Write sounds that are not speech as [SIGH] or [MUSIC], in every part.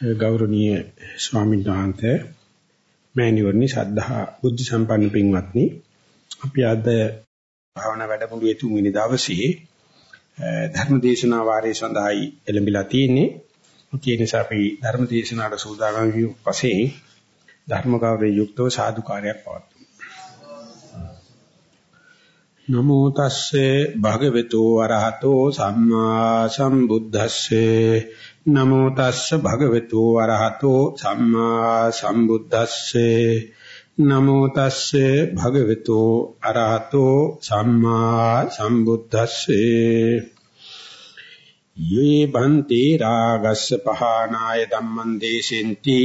ගෞරවනීය ස්වාමීන් වහන්සේ මෑණිවරණි ශ්‍රද්ධා බුද්ධ සම්පන්න පින්වත්නි අපි අද භාවනා වැඩමුළුවේ තුන්වෙනි දවසේ ධර්ම දේශනා වාරයේ සඳහායි එළඹිලා තියෙන්නේ. ඒ නිසා අපි ධර්ම දේශනාවට සූදානම් වී පස්සේ ධර්ම ගෞරවයෙන් යුක්තව සාදුකාරයක් පවත්වමු. නමෝ තස්සේ භගවතු වරහතෝ සම්මා සම්බුද්දස්සේ. නමෝ තස්ස භගවතු වරහතෝ සම්මා සම්බුද්දස්සේ. නමෝ තස්සේ භගවතු අරහතෝ සම්මා සම්බුද්දස්සේ. යේ බන්ති රාගස්ස පහනාය ධම්මං දේශෙන්ති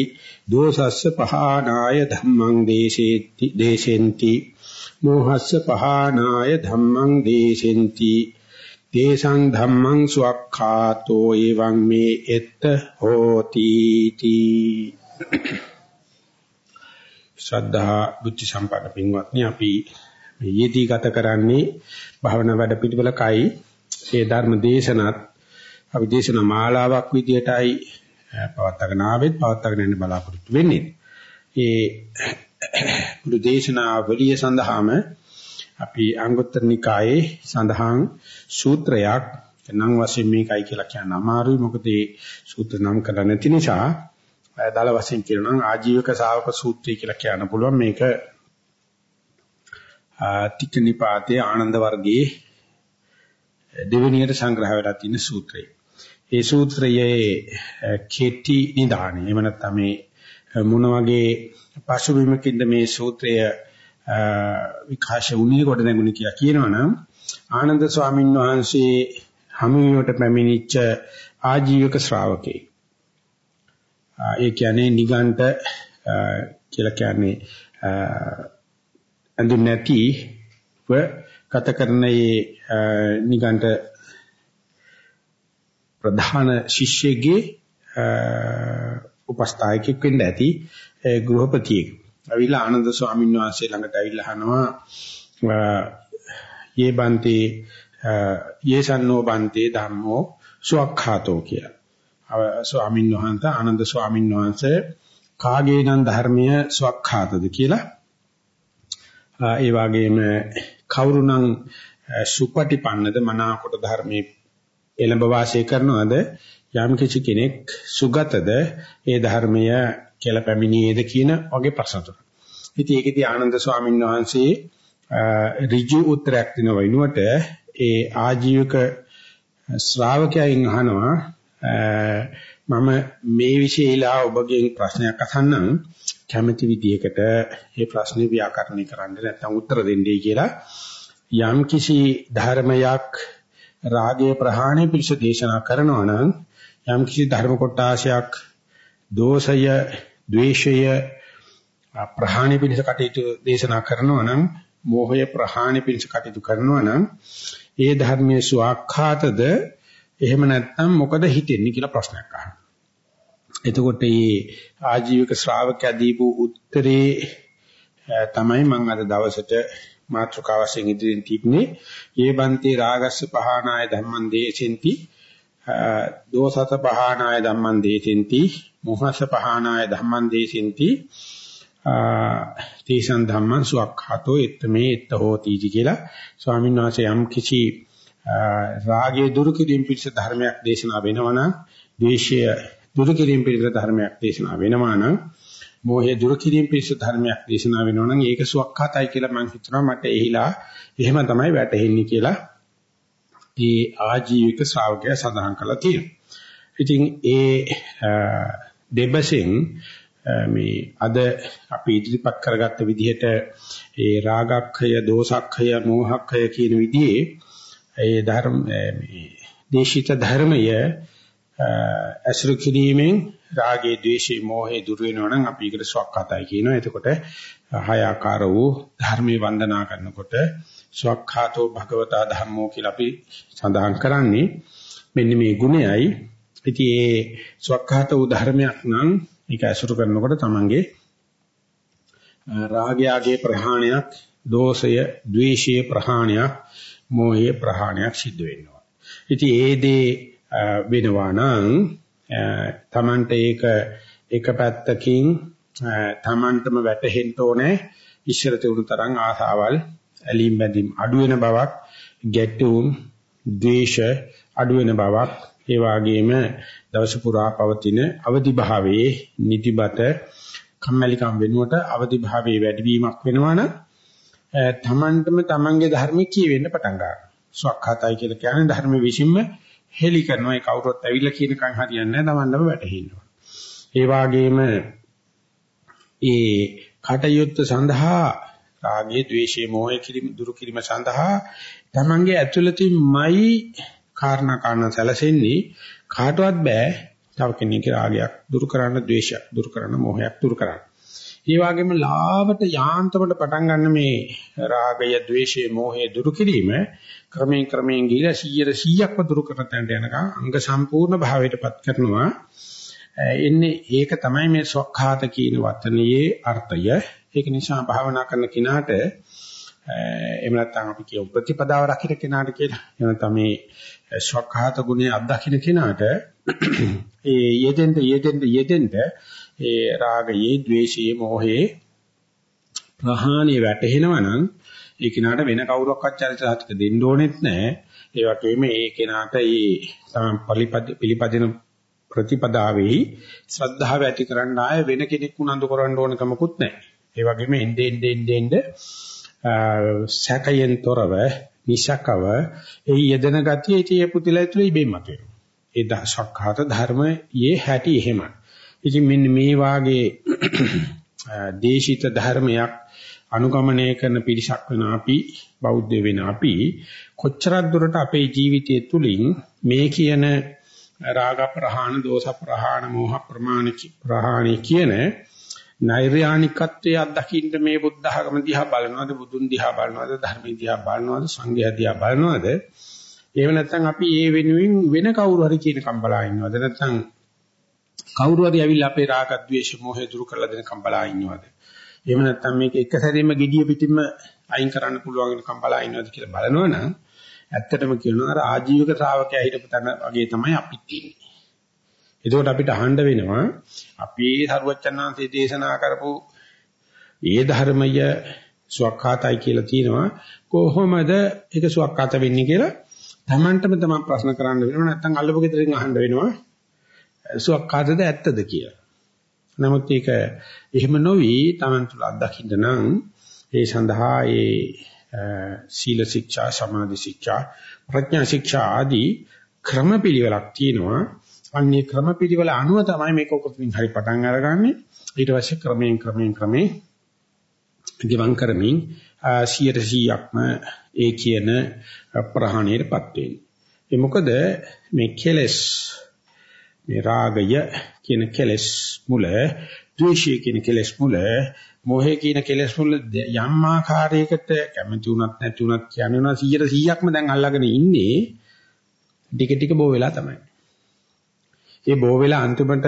දෝසස්ස පහනාය ධම්මං දේශේති දේශෙන්ති මෝහස්ස පහනාය ධම්මං දේශෙන්ති තේසං ධම්මං සුවක්ඛාතෝ එවං මේ එත්ත හෝති තී ශ්‍රද්ධා බුද්ධ සම්පන්න පින්වත්නි අපි මේ යෙදී ගත කරන්නේ භාවනා වැඩ පිළිවෙලකයි ඒ ධර්ම දේශනත් අපි දේශන මාලාවක් විදියටයි පවත්වාගෙන ආවෙත් පවත්වාගෙන යන්න බලාපොරොත්තු වෙන්නේ. ඒ මුළු දේශනාවලිය සඳහාම අපි අංගුත්තර නිකායේ සඳහන් සූත්‍රයක්. නම් වශයෙන් මේකයි කියලා කියන්න අමාරුයි. මොකද මේ සූත්‍ර නම් කරලා නැති නිසා දල වශයෙන් කියනවා නම් ආජීවක ශාවක සූත්‍රය කියලා කියන්න පුළුවන්. මේක තික්කනිපාතේ ආනන්ද වර්ගයේ දෙවෙනියට සංග්‍රහ වෙලා තියෙන සූත්‍රය. ඒ සූත්‍රයේ කෙටි නිදාණය එහෙම නැත්නම් මේ මොන වගේ පසුබිමකින්ද මේ සූත්‍රය විකාශ වුණේ කොට නැගුණේ කියලා කියනවනම් ආනන්ද ස්වාමීන් වහන්සේ හමුවීමට පැමිණිච්ච ආජීවක ශ්‍රාවකේ. ඒ කියන්නේ නිගණ්ඨ කියලා කියන්නේ අඳුන් නැතිව ගත කරන මේ නිගණ්ඨ ප්‍රධාන ශිෂ්‍යගේ උපස්ථායකෙක් වෙන්න ඇති ගෘහපතියෙක්. අවිලා ආනන්ද ස්වාමීන් වහන්සේ ළඟට ඇවිල්ලා අහනවා යේ බන්තේ යේසන්නෝ බන්තේ ධම්මෝ සුවක්ඛාතෝ කියලා. ස්වාමීන් වහන්සේ ආනන්ද ස්වාමීන් වහන්සේ කාගේ නම් ධර්මය සුවක්ඛාතද කියලා. ඒ වගේම කවුරුනම් සුපටිපන්නද මනාකොට ධර්මයේ එළඹ වාසය කරනවද යම් කිසි කෙනෙක් සුගතද ඒ ධර්මය කියලා පැමිණියේද කියන වගේ ප්‍රශ්න තුනක්. ඉතින් ඒකෙදී ආනන්ද ස්වාමීන් වහන්සේ ඍජු උත්තරයක් දෙන වෙනුවට ඒ ආජීවක ශ්‍රාවකයන් අහනවා මම මේ විශේෂීලා ඔබගෙන් ප්‍රශ්නයක් අහන්නම් කැමැති විදියකට ඒ ප්‍රශ්නේ ව්‍යාකරණය කරන්න නැත්නම් උත්තර දෙන්නයි කියලා යම් කිසි ධර්මයක් රාගයේ ප්‍රහාණය පිණිස දේශනා කරනවා නම් යම් කිසි ධර්ම කොටාශයක් දෝෂය ද්වේෂය ප්‍රහාණය පිණිස කටයුතු දේශනා කරනවා නම් මෝහය ප්‍රහාණය පිණිස කටයුතු කරනවා නම් ඒ ධර්මයේ සුආඛාතද එහෙම නැත්නම් මොකද හිතෙන්නේ කියලා ප්‍රශ්නයක් අහනවා. එතකොට මේ ආජීවක ශ්‍රාවකයා දීපු උත්තරේ තමයි මම අද දවසට මාතෘකාව වශයෙන් ඉදිරියෙන් තිබුණේ. "යේ බන්ති රාගස්ස පහනාය ධම්මං දේශෙන්ති දෝසත පහනාය ධම්මං දේශෙන්ති මොහස පහනාය ධම්මං දේශෙන්ති තීසං ධම්මං සුවක්ඛාතෝ එත්තමේ එත්ත හෝති කියලා ස්වාමීන් වහන්සේ යම් කිසි රාගයේ දුරු කිරීම පිණිස ධර්මයක් දේශනා වෙනවනම් ද්වේෂය දුරු කිරීම පිණිස ධර්මයක් දේශනා වෙනවනම් මෝහය දුරු කිරීම පිණිස ධර්මයක් දේශනා වෙනවනම් ඒක සුවක්ඛාතයි කියලා මම හිතනවා මට එහිලා එහෙම තමයි වැටහෙන්නේ කියලා ඒ ආජීවික ශ්‍රාවකයා සඳහන් කළා තියෙනවා. ඉතින් ඒ දෙබසෙන් මේ අද අපි ඉදිරිපත් කරගත්ත විදිහට ඒ රාගක්ඛය, දෝසක්ඛය, මෝහක්ඛය කියන විදිහේ ඒ ධර්ම මේ දේශිත ධර්මය අසුරු කිරීමෙන් රාගේ, ද්වේෂේ, මෝහේ දුර වෙනවා නම් අපි ඒකට ස්වක්ඛාතයි කියනවා. එතකොට හය ආකාර වූ ධර්මයේ වන්දනා කරනකොට ස්වක්ඛාතෝ භගවතා ධම්මෝ කියලා අපි සඳහන් කරන්නේ මෙන්න මේ ගුණයයි. ඉතින් ඒ ස්වක්ඛාත වූ ධර්මයක් නම් ඒක අසුරු කරනකොට තමන්ගේ රාගයාගේ ප්‍රහාණයක්, දෝෂය, ද්වේෂයේ ප්‍රහාණයක්, මෝහයේ ප්‍රහාණයක් සිද්ධ වෙනවා. ඉතින් ඒ දේ වෙනවා නම් තමන්ට ඒක එක පැත්තකින් තමන්ටම වැටහෙන්න ඕනේ ඉස්සර තිබුණු තරම් ආසාවල් ඇලීම් බැඳීම් අඩු වෙන බවක් ගැටුම් ද්වේෂ අඩු වෙන බවක් ඒ වගේම දවස පුරා පවතින අවදි භාවයේ නිදිබත කම්මැලිකම් වෙනුවට අවදි භාවයේ වැඩිවීමක් වෙනවනම් තමන්ටම තමන්ගේ ධර්ම කියවෙන්න පටන් ගන්නවා. සක්කාතයි කියලා කියන්නේ ධර්ම විසින්ම හෙලි කරනවා. ඒ කවුරුත් ඇවිල්ලා කියනකන් හරියන්නේ නැහැ. තමන්ටම වැටහෙනවා. ඒ වගේම ඒ කටයුත්ත සඳහා රාගයේ, ද්වේෂයේ, මෝහයේ කිරීම දුරු කිරීම සඳහා තමන්ගේ ඇතුළතින්මයි කාරණා කාරණා සැලසෙන්නේ කාටවත් බෑ තව කෙනෙක්ගේ රාගයක් දුරු කරන්න, ද්වේෂයක් දුරු කරන්න, මෝහයක් දුරු කරන්න. ඒ වගේම ලාවට යාන්තමට පටන් ගන්න මේ රාගය, ද්වේෂය, මෝහය දුරු කිරීම ක්‍රමයෙන් ක්‍රමයෙන් ගිහලා 100 100ක්ම දුරු කරන තැනට යනකම් අංග සම්පූර්ණ භාවයටපත් කරනවා. එන්නේ ඒක තමයි මේ සොක්ඛාත කියන වචනයේ අර්ථය. ඒක නිසා භාවනා කරන කෙනාට Eh, එහෙම නැත්නම් අපි කියමු ප්‍රතිපදාව රකින්න කෙනාට කියලා. එහෙම නැත්නම් මේ eh, සොක්ඛාත ගුණය අත්දකින්න කෙනාට [CLEARS THROAT] ඒ යෙදෙන්න යෙදෙන්න යෙදෙන්න ඒ රාගයේ, ద్వේෂයේ, මොහේ ප්‍රහාණය වැටහෙනවා නම් ඒ කෙනාට වෙන කවුරක්වත් චරිත සාධක දෙන්න ඕනෙත් නැහැ. ඒ වගේම ඒ කෙනාට ඒ තමයි පිළිපදින ප්‍රතිපදාවේ ශ්‍රද්ධාව ඇති කරන්න ආය වෙන කෙනෙක් උනන්දු කරන්න ඕන කමකුත් නැහැ. ඒ වගේම එnde ende ende ende සැකයෙන් තොරව නිසකව ඒ යෙදෙන ගතිය ඉතියේ පුතිලා ඇතුලේ ඉබේම මතුවෙනවා. ඒ දසක්හත ධර්මයේ හැටි එහෙමයි. ඉතින් මෙන්න මේ වාගේ දේශිත ධර්මයක් අනුගමනය කරන පිරිසක් වෙන අපි බෞද්ධ වෙන අපි කොච්චරක් දුරට අපේ ජීවිතය තුළින් මේ කියන රාග ප්‍රහාණ, දෝෂ ප්‍රහාණ, මෝහ ප්‍රමාණ ප්‍රහාණි කියන නෛර්යානිකත්වයේ අත්දකින්න මේ බුද්ධ ධර්ම දිහා බලනවාද බුදුන් දිහා බලනවාද ධර්ම දිහා බලනවාද සංඝයා දිහා බලනවාද? එහෙම නැත්නම් අපි ඒ වෙනුවෙන් වෙන කවුරු හරි කියන කම්බලා ඉන්නවද? නැත්නම් කවුරු හරි ඇවිල්ලා අපේ රාග ద్వේෂ මොහේ දුරු කරලා දෙන කම්බලා ඉන්නවද? එහෙම නැත්නම් මේක එක සැරේම gediya පිටින්ම අයින් කරන්න පුළුවන් වෙන කම්බලා ඉන්නවද කියලා බලනවනම් ඇත්තටම කියනවා අර ආජීවක ශ්‍රාවකයා හිටපු තැන වගේ තමයි අපිත් ඉන්නේ. එතකොට අපිට අහන්න වෙනවා අපේ සරුවචනාංශයේ දේශනා කරපු ඒ ධර්මය සුවක්ඛාතයි කියලා තියෙනවා. කොහොමද ඒක සුවක්ඛාත වෙන්නේ කියලා? Tamanටම තමන් ප්‍රශ්න කරන්න වෙනවා. නැත්නම් අල්ලපු ගෙදරින් අහන්න වෙනවා. සුවක්ඛාතද ඇත්තද කියලා. නමුත් ඒක එහෙම නොවි Taman තුල අත්දකින්න නම් ඒ සඳහා ඒ සීල ශික්ෂා සමාධි ශික්ෂා ප්‍රඥා ශික්ෂා ආදී ක්‍රමපිළිවෙලක් තියෙනවා. අන්නේ ක්‍රමපිළිවෙල අනුව තමයි මේක කොටින් හරි පටන් අරගන්නේ. ඊට පස්සේ ක්‍රමයෙන් ක්‍රමයෙන් ක්‍රමයෙන් ගිවන් කරමින් 100%ක්ම ඒ කියන ප්‍රහාණයටපත් වෙන්නේ. ඒ මොකද මේ කෙලස් මේ රාගය කියන කෙලස් මුල, ද්වේෂය කියන කෙලස් මුල, මොහේ කියන කෙලස් මුල යම් ආකාරයකට කැමති උනත් නැති උනත් කියන්නේ 100%ක්ම දැන් අල්ලගෙන ඉන්නේ ටික ටික බෝ වෙලා තමයි. ඒ බෝ වෙලා අන්තිමට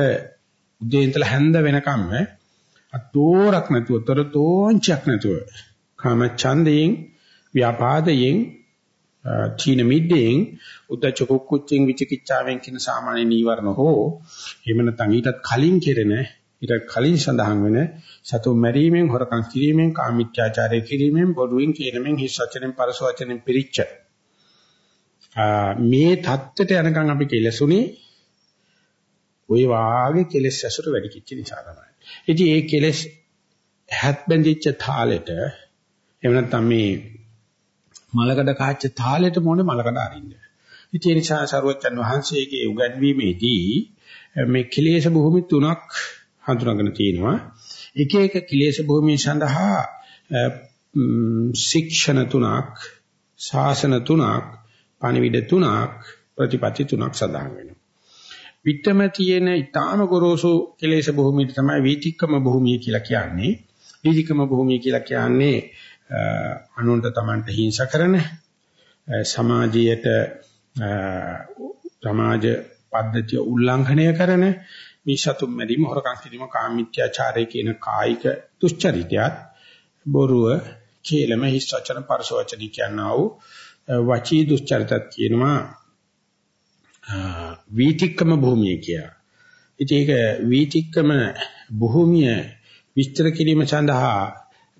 උදේ ඉඳලා හැන්ද වෙනකම්ම අතෝරක් නැතුව, තරතෝංචක් නැතුව කාම ඡන්දයෙන්, ව්‍යාපාදයෙන්, චීන මිද්දෙන්, උද්දච්ච කුක්කුච්චෙන් විචිකිච්ඡාවෙන් කියන සාමාන්‍ය නීවරණ හෝ එහෙම නැත්නම් ඊටත් කලින් කෙරෙන ඊට කලින් සඳහන් වෙන සතු මැරීමෙන් හොරකම් කිරීමෙන් කාමීත්‍යාචාරය කිරීමෙන් බොරුවෙන් කියනමින් හිස් වචනෙන් පරස වචනෙන් පිරිච්ච. මේ தත්තට යනකම් අපි කෙලසුනේ ওই වාගේ කෙලෙස් ඇසුර වැඩි කිච්ච නිසා තමයි. ඉතින් ඒ කෙලෙස් හැත් බැඳිච්ච තාලෙට එහෙම නැත්නම් මේ මලකඩ කාච්ච තාලෙට මොනේ මලකඩ අරින්න. ඉතින් ඒ නිසා සරුවච්චන් වහන්සේගේ උගන්වීමේදී මේ කිලේශ භූමි තුනක් හඳුනාගෙන තියෙනවා. එක එක කිලේශ භූමිය සඳහා ශික්ෂණ තුනක්, ශාසන තුනක්, පණිවිඩ තුනක්, ප්‍රතිපත්ති තුනක් සඳහන් වෙනවා. පිටම තියෙන ඊටාම ගොරෝසු කෙලෙස් භූමියට තමයි වීතික්කම භූමිය කියලා කියන්නේ. වීතික්කම භූමිය කියලා කියන්නේ අනුන්ට Tamanට හිංසා කරන සමාජයට සමාජ පද්ධතිය උල්ලංඝනය කරන මේ සතුම් මැදීම හොරකම් කිරීම කාමීත්‍යාචාරය කියන කායික දුස්චරිතයත් බොරුව කේලම හිස් වචන පරස වචන කියනවා වූ වචී දුස්චරිතත් කියනවා වීතික්කම භූමිය කියලා. ඉතින් ඒක වීතික්කම භූමිය විස්තර කිරීම සඳහා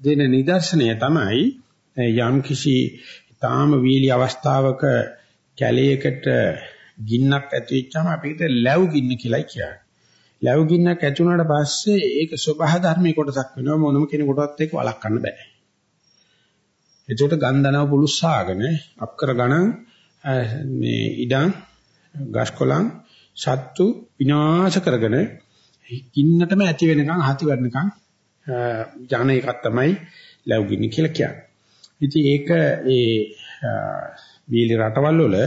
දෙන නිදර්ශනය තමයි යම් කිසි තාම වීලි අවස්ථාවක කැලයකට ගින්නක් ඇති වෙච්චාම අපිට ලැබු ගින්න කියලායි කියන්නේ. ලැබු ගින්නක් ඇති වුණාට පස්සේ ඒක සබහා ධර්මයේ කොටසක් වෙනවා මොනම කෙනෙකුටවත් ඒක වළක්වන්න බෑ. එතකොට ගන්ධනව පුලුස්සාගෙන අක්කර ගණන් මේ ඉඩම් ගස්කොලන් සත්තු විනාශ කරගෙන කින්නටම ඇති වෙනකන් හති වෙනකන් ජාන එකක් තමයි ලැබුගිනි කියලා කියන්නේ. ඉතින් ඒක ඒ බීලි රටවල් වල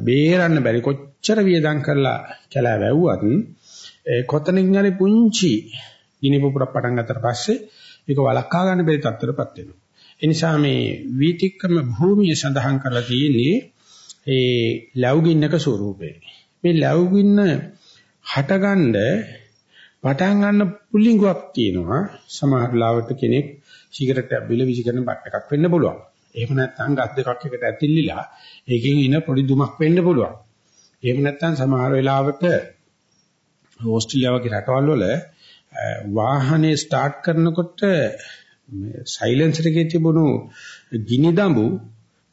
බේරන්න බැරි කොච්චර වියදම් කරලා කැලෑ වැව්වත් ඒ කොතනින් හරි පුංචි ගිනි පුපුරක් පටන් ගත්තට පස්සේ ඒක වළක්වා ගන්න බැරි තත්ත්වයකටපත් වෙනවා. ඒ නිසා මේ වීතික්‍රම භූමිය සඳහන් කරලා තියෙන්නේ ඒ ලැබුගින්නක ස්වරූපේ. මේ ලැබුගින්න හටගන්න පටන් ගන්න පුලිඟුවක් තියෙනවා. සමහර ලාවට කෙනෙක් සිගරට් එකක් බිල විසිකරන බට් එකක් වෙන්න පුළුවන්. එහෙම නැත්නම් ගස් දෙකක් එකට ඇතිල්ලිලා ඒකෙන් ඉන පොඩි දුමක් වෙන්න පුළුවන්. එහෙම නැත්නම් සමහර වෙලාවට ඕස්ට්‍රේලියාව වගේ රටවල් වල වාහනේ ස්ටාර්ට් කරනකොට සයිලන්සර් එකේ තිබුණු ගිනි දඹු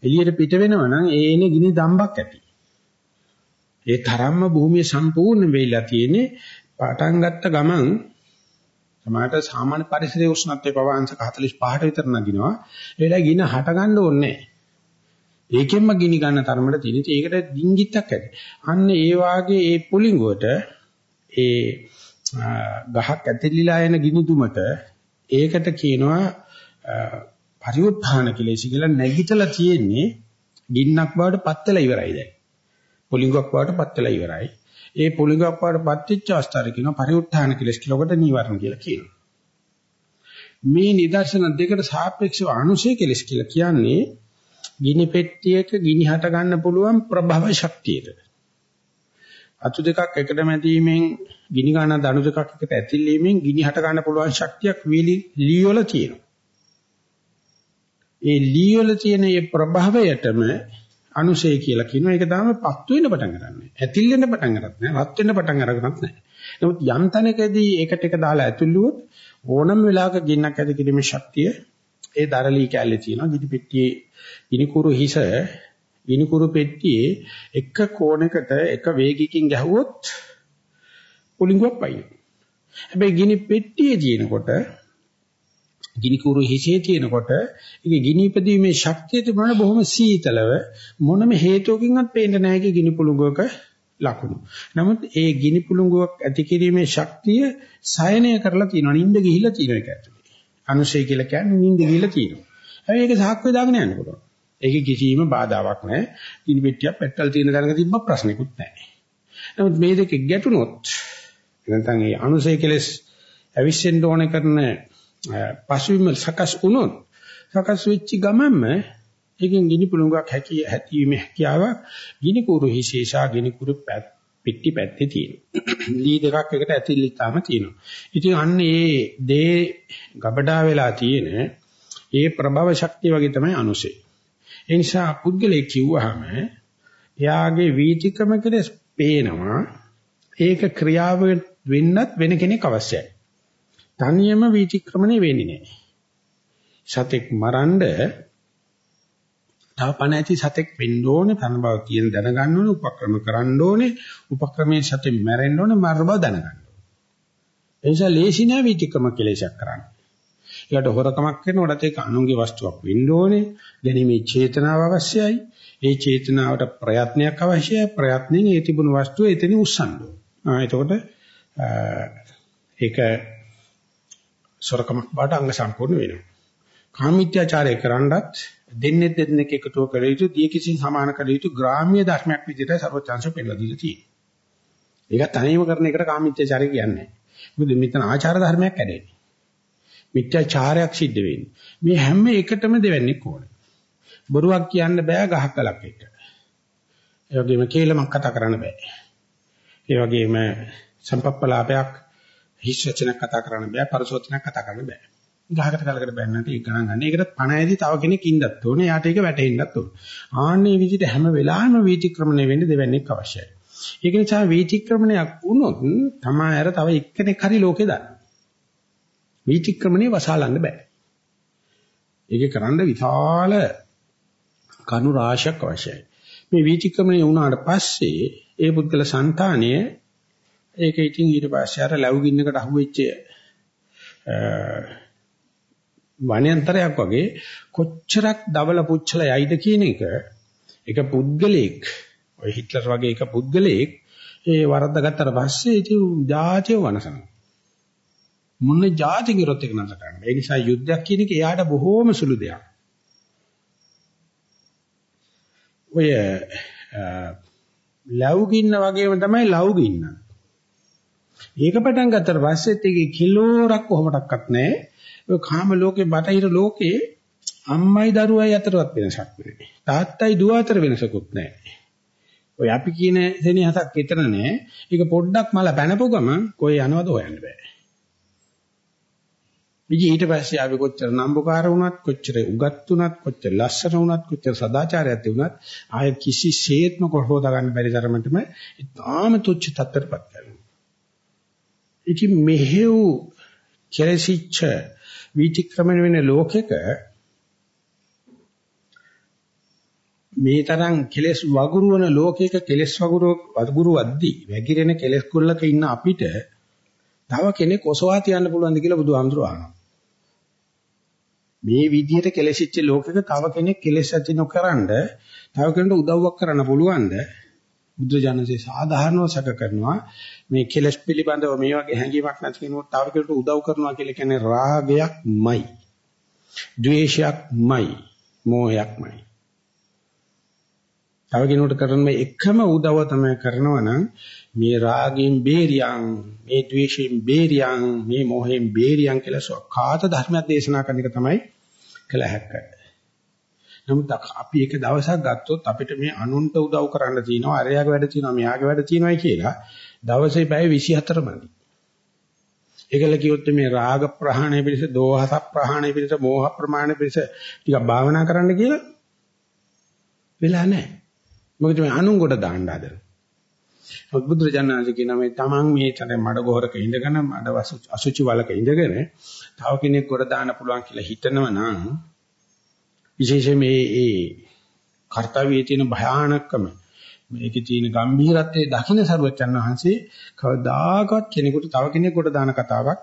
එළියට පිට වෙනවා නම් ඒ එන ගිනි දම්බක් ඇති. ඒ තරම්ම භූමිය සම්පූර්ණ වෙලා තියෙන්නේ පටන් ගත්ත ගමන් සමහරට සාමාන්‍ය පරිසරයේ උෂ්ණත්වය පවාංශක 45ට විතර නගිනවා. ඒ වෙලාවේ ගින හට ගන්න ඕනේ ඒකෙන්ම ගිනි ගන්න තරමට තියෙන. ඒකට ඩිංගිත්තක් ඇති. අන්න ඒ වාගේ ඒ පුලිංගුවට ඒ ගහක් ඇතිලිලා එන ගිනි දුමට ඒකට කියනවා පරිඋත්ථාන කෙලෙසි කියලා නැගිටලා තියෙන්නේ ගින්නක් බවට පත් වෙලා ඉවරයි දැන්. පුලිංගුවක් බවට පත් වෙලා ඉවරයි. ඒ පුලිංගුවක් බවට පත් වෙච්ච අවස්ථාවේ කියනවා පරිඋත්ථාන කෙලෙස් කියලා කොට නීවරණ කියලා කියනවා. මේ නිදර්ශන දෙකට සාපේක්ෂව අනුශය කෙලෙස් කියලා කියන්නේ ගිනි පෙට්ටියක ගිනි හට ගන්න පුළුවන් ප්‍රභව ශක්තියට. අතු දෙකක් එකට මැදීමෙන් ගිනි ගන්න දණු දෙකක් එකට ඇතිලීමෙන් ගිනි හට ගන්න පුළුවන් ශක්තියක් වීලි ලී වල තියෙනවා. ඒ ලී වල තියෙන මේ ප්‍රභවයටම අනුශය කියලා කියනවා. ඒක තමයි පත්තු වෙන්න පටන් ගන්නන්නේ. ඇතිල්ලෙන්න පටන් ගන්නත් නෑ. රත් වෙන්න පටන් අරගෙනත් නෑ. නමුත් යම් තැනකදී ඒකට එක දාලා ඇතුළුවොත් ඕනම වෙලාවක ගින්නක් ඇති කිරීමේ ශක්තිය ඒ දරලී කැලේ තියෙනවා. ගිනි පෙට්ටියේ ගිනි කුරු හිස ගිනි කුරු පෙට්ටියේ එක කෝණයකට එක වේගයකින් ගැහුවොත් පුලිංගුවක් පයින්. හැබැයි ගිනි පෙට්ටියේ තියෙනකොට ගිනි කුරු හිසේ තියෙනකොට ඒක ගිනි ඉදීමේ ශක්තිය තිබුණා බොහොම සීතලව මොනම හේතුවකින්වත් පේන්නේ නැහැ කි ගිනි පුළඟක ලකුණු. නමුත් ඒ ගිනි පුළඟක් ඇති කිරීමේ ශක්තිය සයනය කරලා තියෙනවා. නිින්ද ගිහිල්ලා තියෙන එක ඇතුලේ. අනුශය කියලා කියන්නේ නිින්ද ගිහිල්ලා තියෙනවා. හැබැයි ඒක සාක්කුවේ දාගෙන යන්න පුළුවන්. ඒකේ කිසිම බාධාවක් නැහැ. ගිනි පෙට්ටියක් පෙට්‍රල් තියෙන තැනක තිබ්බ ප්‍රශ්නෙකුත් නැහැ. නමුත් මේ දෙක ගැටුනොත් නැත්නම් ඒ අනුශය කෙලස් අවිශ්ෙන්න ඕන කරන පසුවිම සකස් වුණොත් සකස් වෙච්ච ගමන්ම ඒකෙන් ගිනි පුළඟක් හැකිය හැතීමේ හැකියාව ගිනි කුරු හිශේෂා ගිනි කුරු පිටි පැත්තේ තියෙනවා. [CLEARS THROAT] ලී දෙකක් එකට ඇතිලිතාම තියෙනවා. ඉතින් අන්න ඒ දේ ගබඩා වෙලා තියෙන ඒ ප්‍රභව ශක්තිය වගේ තමයි අනුසය. ඒ නිසා පුද්ගලයෙක් කිව්වහම එයාගේ වීතිකම කෙලස් පේනවා. ඒක ක්‍රියාව වෙන්නත් වෙන කෙනෙක් අවශ්‍යයි. තනියම වීතික්‍රමණය වෙන්නේ නැහැ. සතෙක් මරනද තව පණ ඇති සතෙක් වෙන්න ඕනේ, පණ බව කියන දැනගන්න ඕනේ, උපක්‍රම කරන්න ඕනේ, උපක්‍රමයේ සතෙක් මැරෙන්න ඕනේ, මර බව දැනගන්න ඕනේ. ඒ නිසා ලේසි නෑ වීතික්‍රම කෙලෙසක් කරන්න. ඒකට හොරකමක් කරනකොට ඒක අනුන්ගේ වස්තුවක් වෙන්න ඕනේ. දැනීමේ චේතනාව අවශ්‍යයි. ඒ චේතනාවට ප්‍රයත්නයක් අවශ්‍යයි. ප්‍රයත්නෙන් ඒ තිබුණු වස්තුව එතනින් උස්සන්න ඕනේ. ආ එතකොට ඒක සොරකමක් බාට අංග සම්පූර්ණ වෙනවා. කාමීත්‍යාචාරය කරන්නත් දෙන්නේ දෙන්නෙක් එකතුව කළ යුතු දිය කිසිම සමාන කළ යුතු ග්‍රාම්‍ය ධර්මයක් විදිහට සර්වචාන්ස පෙන්නලා දීලා තියෙනවා. ඒක තනියම කරන එකට කාමීත්‍යාචාරය කියන්නේ නැහැ. මොකද මෙතන ආචාර ධර්මයක් ඇදෙන්නේ. මිත්‍යාචාරයක් සිද්ධ වෙන්නේ. මේ හැම එකටම දෙවන්නේක් ඕනේ. බොරුවක් කියන්න බෑ ගහක් ගලක් එක්ක. ඒ වගේම කේලමක් කතා කරන්න බෑ. ඒ වගේම සම්පප්පලාපයක් හිස් වචනයක් කතා කරන්න බෑ පරසෝචනයක් කතා කරන්න බෑ. ගහකට කලකට බැන්නට ඒක ගණන් ගන්න. ඒකට පණ ඇදි තව කෙනෙක් ඉන්නත් ඕනේ. යාට ඒක වැටෙන්නත් ඕනේ. ආන්නේ විදිහට හැම වෙලාවෙම වීතික්‍රමණය වෙන්න දෙවන්නේක් අවශ්‍යයි. ඒක නිසා වීතික්‍රමණයක් වුණොත් තමයි අර තව එක්කෙනෙක් හරි ලෝකේ දාන්න. වීතික්‍රමණේ වසාලන්න බෑ. ඒක කරන්න විශාල කණු රාශියක් අවශ්‍යයි. මේ වීතික්‍රමණය වුණාට පස්සේ ඒ පුද්ගල సంతානය ඒක ඉතින් ඊට පස්සේ අර ලැබුගින්නකට අහුවෙච්ච වණ්‍යන්තරයක් වගේ කොච්චරක් දවල පුච්චල යයිද කියන එක එක පුද්ගලෙක් ඔය හිට්ලර් වගේ එක පුද්ගලෙක් ඒ වරද්ද ගත්තට පස්සේ ඉතින් ජාතිය වනසනවා මොන જાති කිරොත් එක නැස කරන්න. ඒ නිසා යුද්ධයක් කියන එක එයාට බොහෝම සුළු දෙයක්. ඔය ලව්ගින්න වගේම තමයි ලව්ගින්න. ඒක පටන් ගත්තට පස්සෙත් ඒකේ කිලෝරක් කොහොමඩක්වත් නැහැ. ඔය කාම ලෝකේ බටහිර ලෝකේ අම්මයි දරුවයි අතරවත් වෙනසක් නැහැ. තාත්තයි දුව අතර වෙනසකුත් නැහැ. ඔය අපි කියන සෙනෙහසක් විතර නෑ. ඒක පොඩ්ඩක් මල පැනපු ගමන් කොයි යනවද හොයන්න බෑ. ඉතින් ඊට පස්සේ අපි කොච්චර නම්බුකාර වුණත් කොච්චර උගත් වුණත් කොච්චර ලස්සන වුණත් කොච්චර සදාචාරයක් තිබුණත් ආය කිසිසේත්ම කොහොමද ගන්න බැරි තරමටම ඉතාම තුච්ච තත්ත්වයටපත් කරනවා. ඉතින් මෙහෙව් කෙලසිච්ච විචක්‍රමණ වෙන ලෝකෙක මේ තරම් කෙලස් වගුරුවන ලෝකයක කෙලස් වගුරු වගුරුවද්දි වැగిරෙන කෙලස් කුල්ලක ඉන්න අපිට තව කෙනෙක් ඔසවා තියන්න පුළුවන්ද කියලා බුදුහාමුදුරුවෝ අහනවා. මේ විදිහට කෙලෙසිච්ච ලෝකෙක තව කෙනෙක් කෙලෙස් ඇති නොකරනද තව කෙනෙකුට උදව්වක් කරන්න පුළුවන්ද බුද්ධ ජනසේ සාධාරණව සැක කරනවා. මේ කෙලෙස් පිළිබඳව මේ වගේ හැඟීමක් නැති කෙනෙකුට තව කෙනෙකුට උදව් කරනවා කියලා කියන්නේ රාගයක්මයි. ද්වේෂයක්මයි. මෝහයක්මයි. තව කෙනෙකුට කරන මේ එකම උදව්ව තමයි කරනවා නම් මේ රාගයෙන් බේරියන් මේ ද්වේෂයෙන් බේරියන් මේ මොහෙන් බේරියන් කියලා සෝකාත ධර්මයක් දේශනා කරන එක තමයි කළ හැක්කයි. නමුත් අපි එක දවසක් ගත්තොත් අපිට මේ අනුන්ට උදව් කරන්න තියෙනවා අරයාගේ වැඩ තියෙනවා මෙයාගේ වැඩ තියෙනවායි කියලා දවසේ පැය 24 මදි. ඒකල කිව්වොත් මේ රාග ප්‍රහාණය පිණිස, දෝහස ප්‍රහාණය පිණිස, මෝහ ප්‍රමාණය පිණිස ටිකක් භාවනා කරන්න කියලා වෙලා නැහැ. මොකද මේ අනුන් කොට දාන්න හදනවා. බුදුරජාණන්සේ කියන මේ තමන් මේ තන මඩ ගොහරක ඉඳගෙන මඩ අසුචි වලක ඉඳගෙන තව කෙනෙක් කොට දාන්න පුළුවන් කියලා හිතනවා නම් විශේෂයෙන් මේ ඒ කාර්යයේ තියෙන භයානකම මේකේ තියෙන ගැඹීරත්වයේ දකින්න සරුවචන් වහන්සේ කවදාකවත් කෙනෙකුට තව කෙනෙක් කොට දාන කතාවක්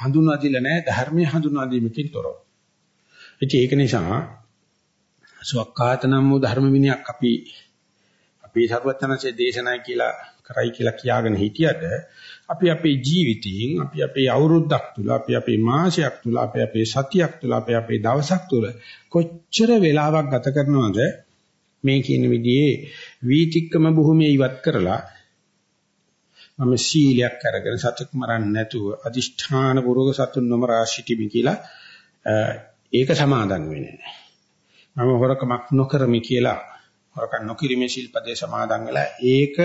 හඳුන්වා දීලා නැහැ ධර්මයේ හඳුන්වා දීමකින් තොරව. ඒක නිසා සුවක්කාත නම් වූ ධර්ම විනයක් අපි අපේ සරුවචනසේ දේශනා කියලා කරයි කියලා කියාගෙන හිටියට අපි අපේ ජීවිතයෙන් අපි අපේ අවුරුද්දක් තුල අපි අපේ මාසයක් තුල අපි අපේ සතියක් තුල අපි අපේ දවසක් තුල කොච්චර වෙලාවක් ගත කරනවද? මේ කියන විදිහේ වීතික්කම භූමිය ඉවත් කරලා මම සීලයක් අරගෙන සතුක් මරන්නේ නැතුව අදිෂ්ඨාන පුරෝග සතුන් නොමරා සිටිමි කියලා ඒක සමාදන් වෙන්නේ මම හොරකමක් නොකරමි කියලා හොරකම් නොකිරීමේ ශිල්පදේ සමාදන් වෙලා ඒක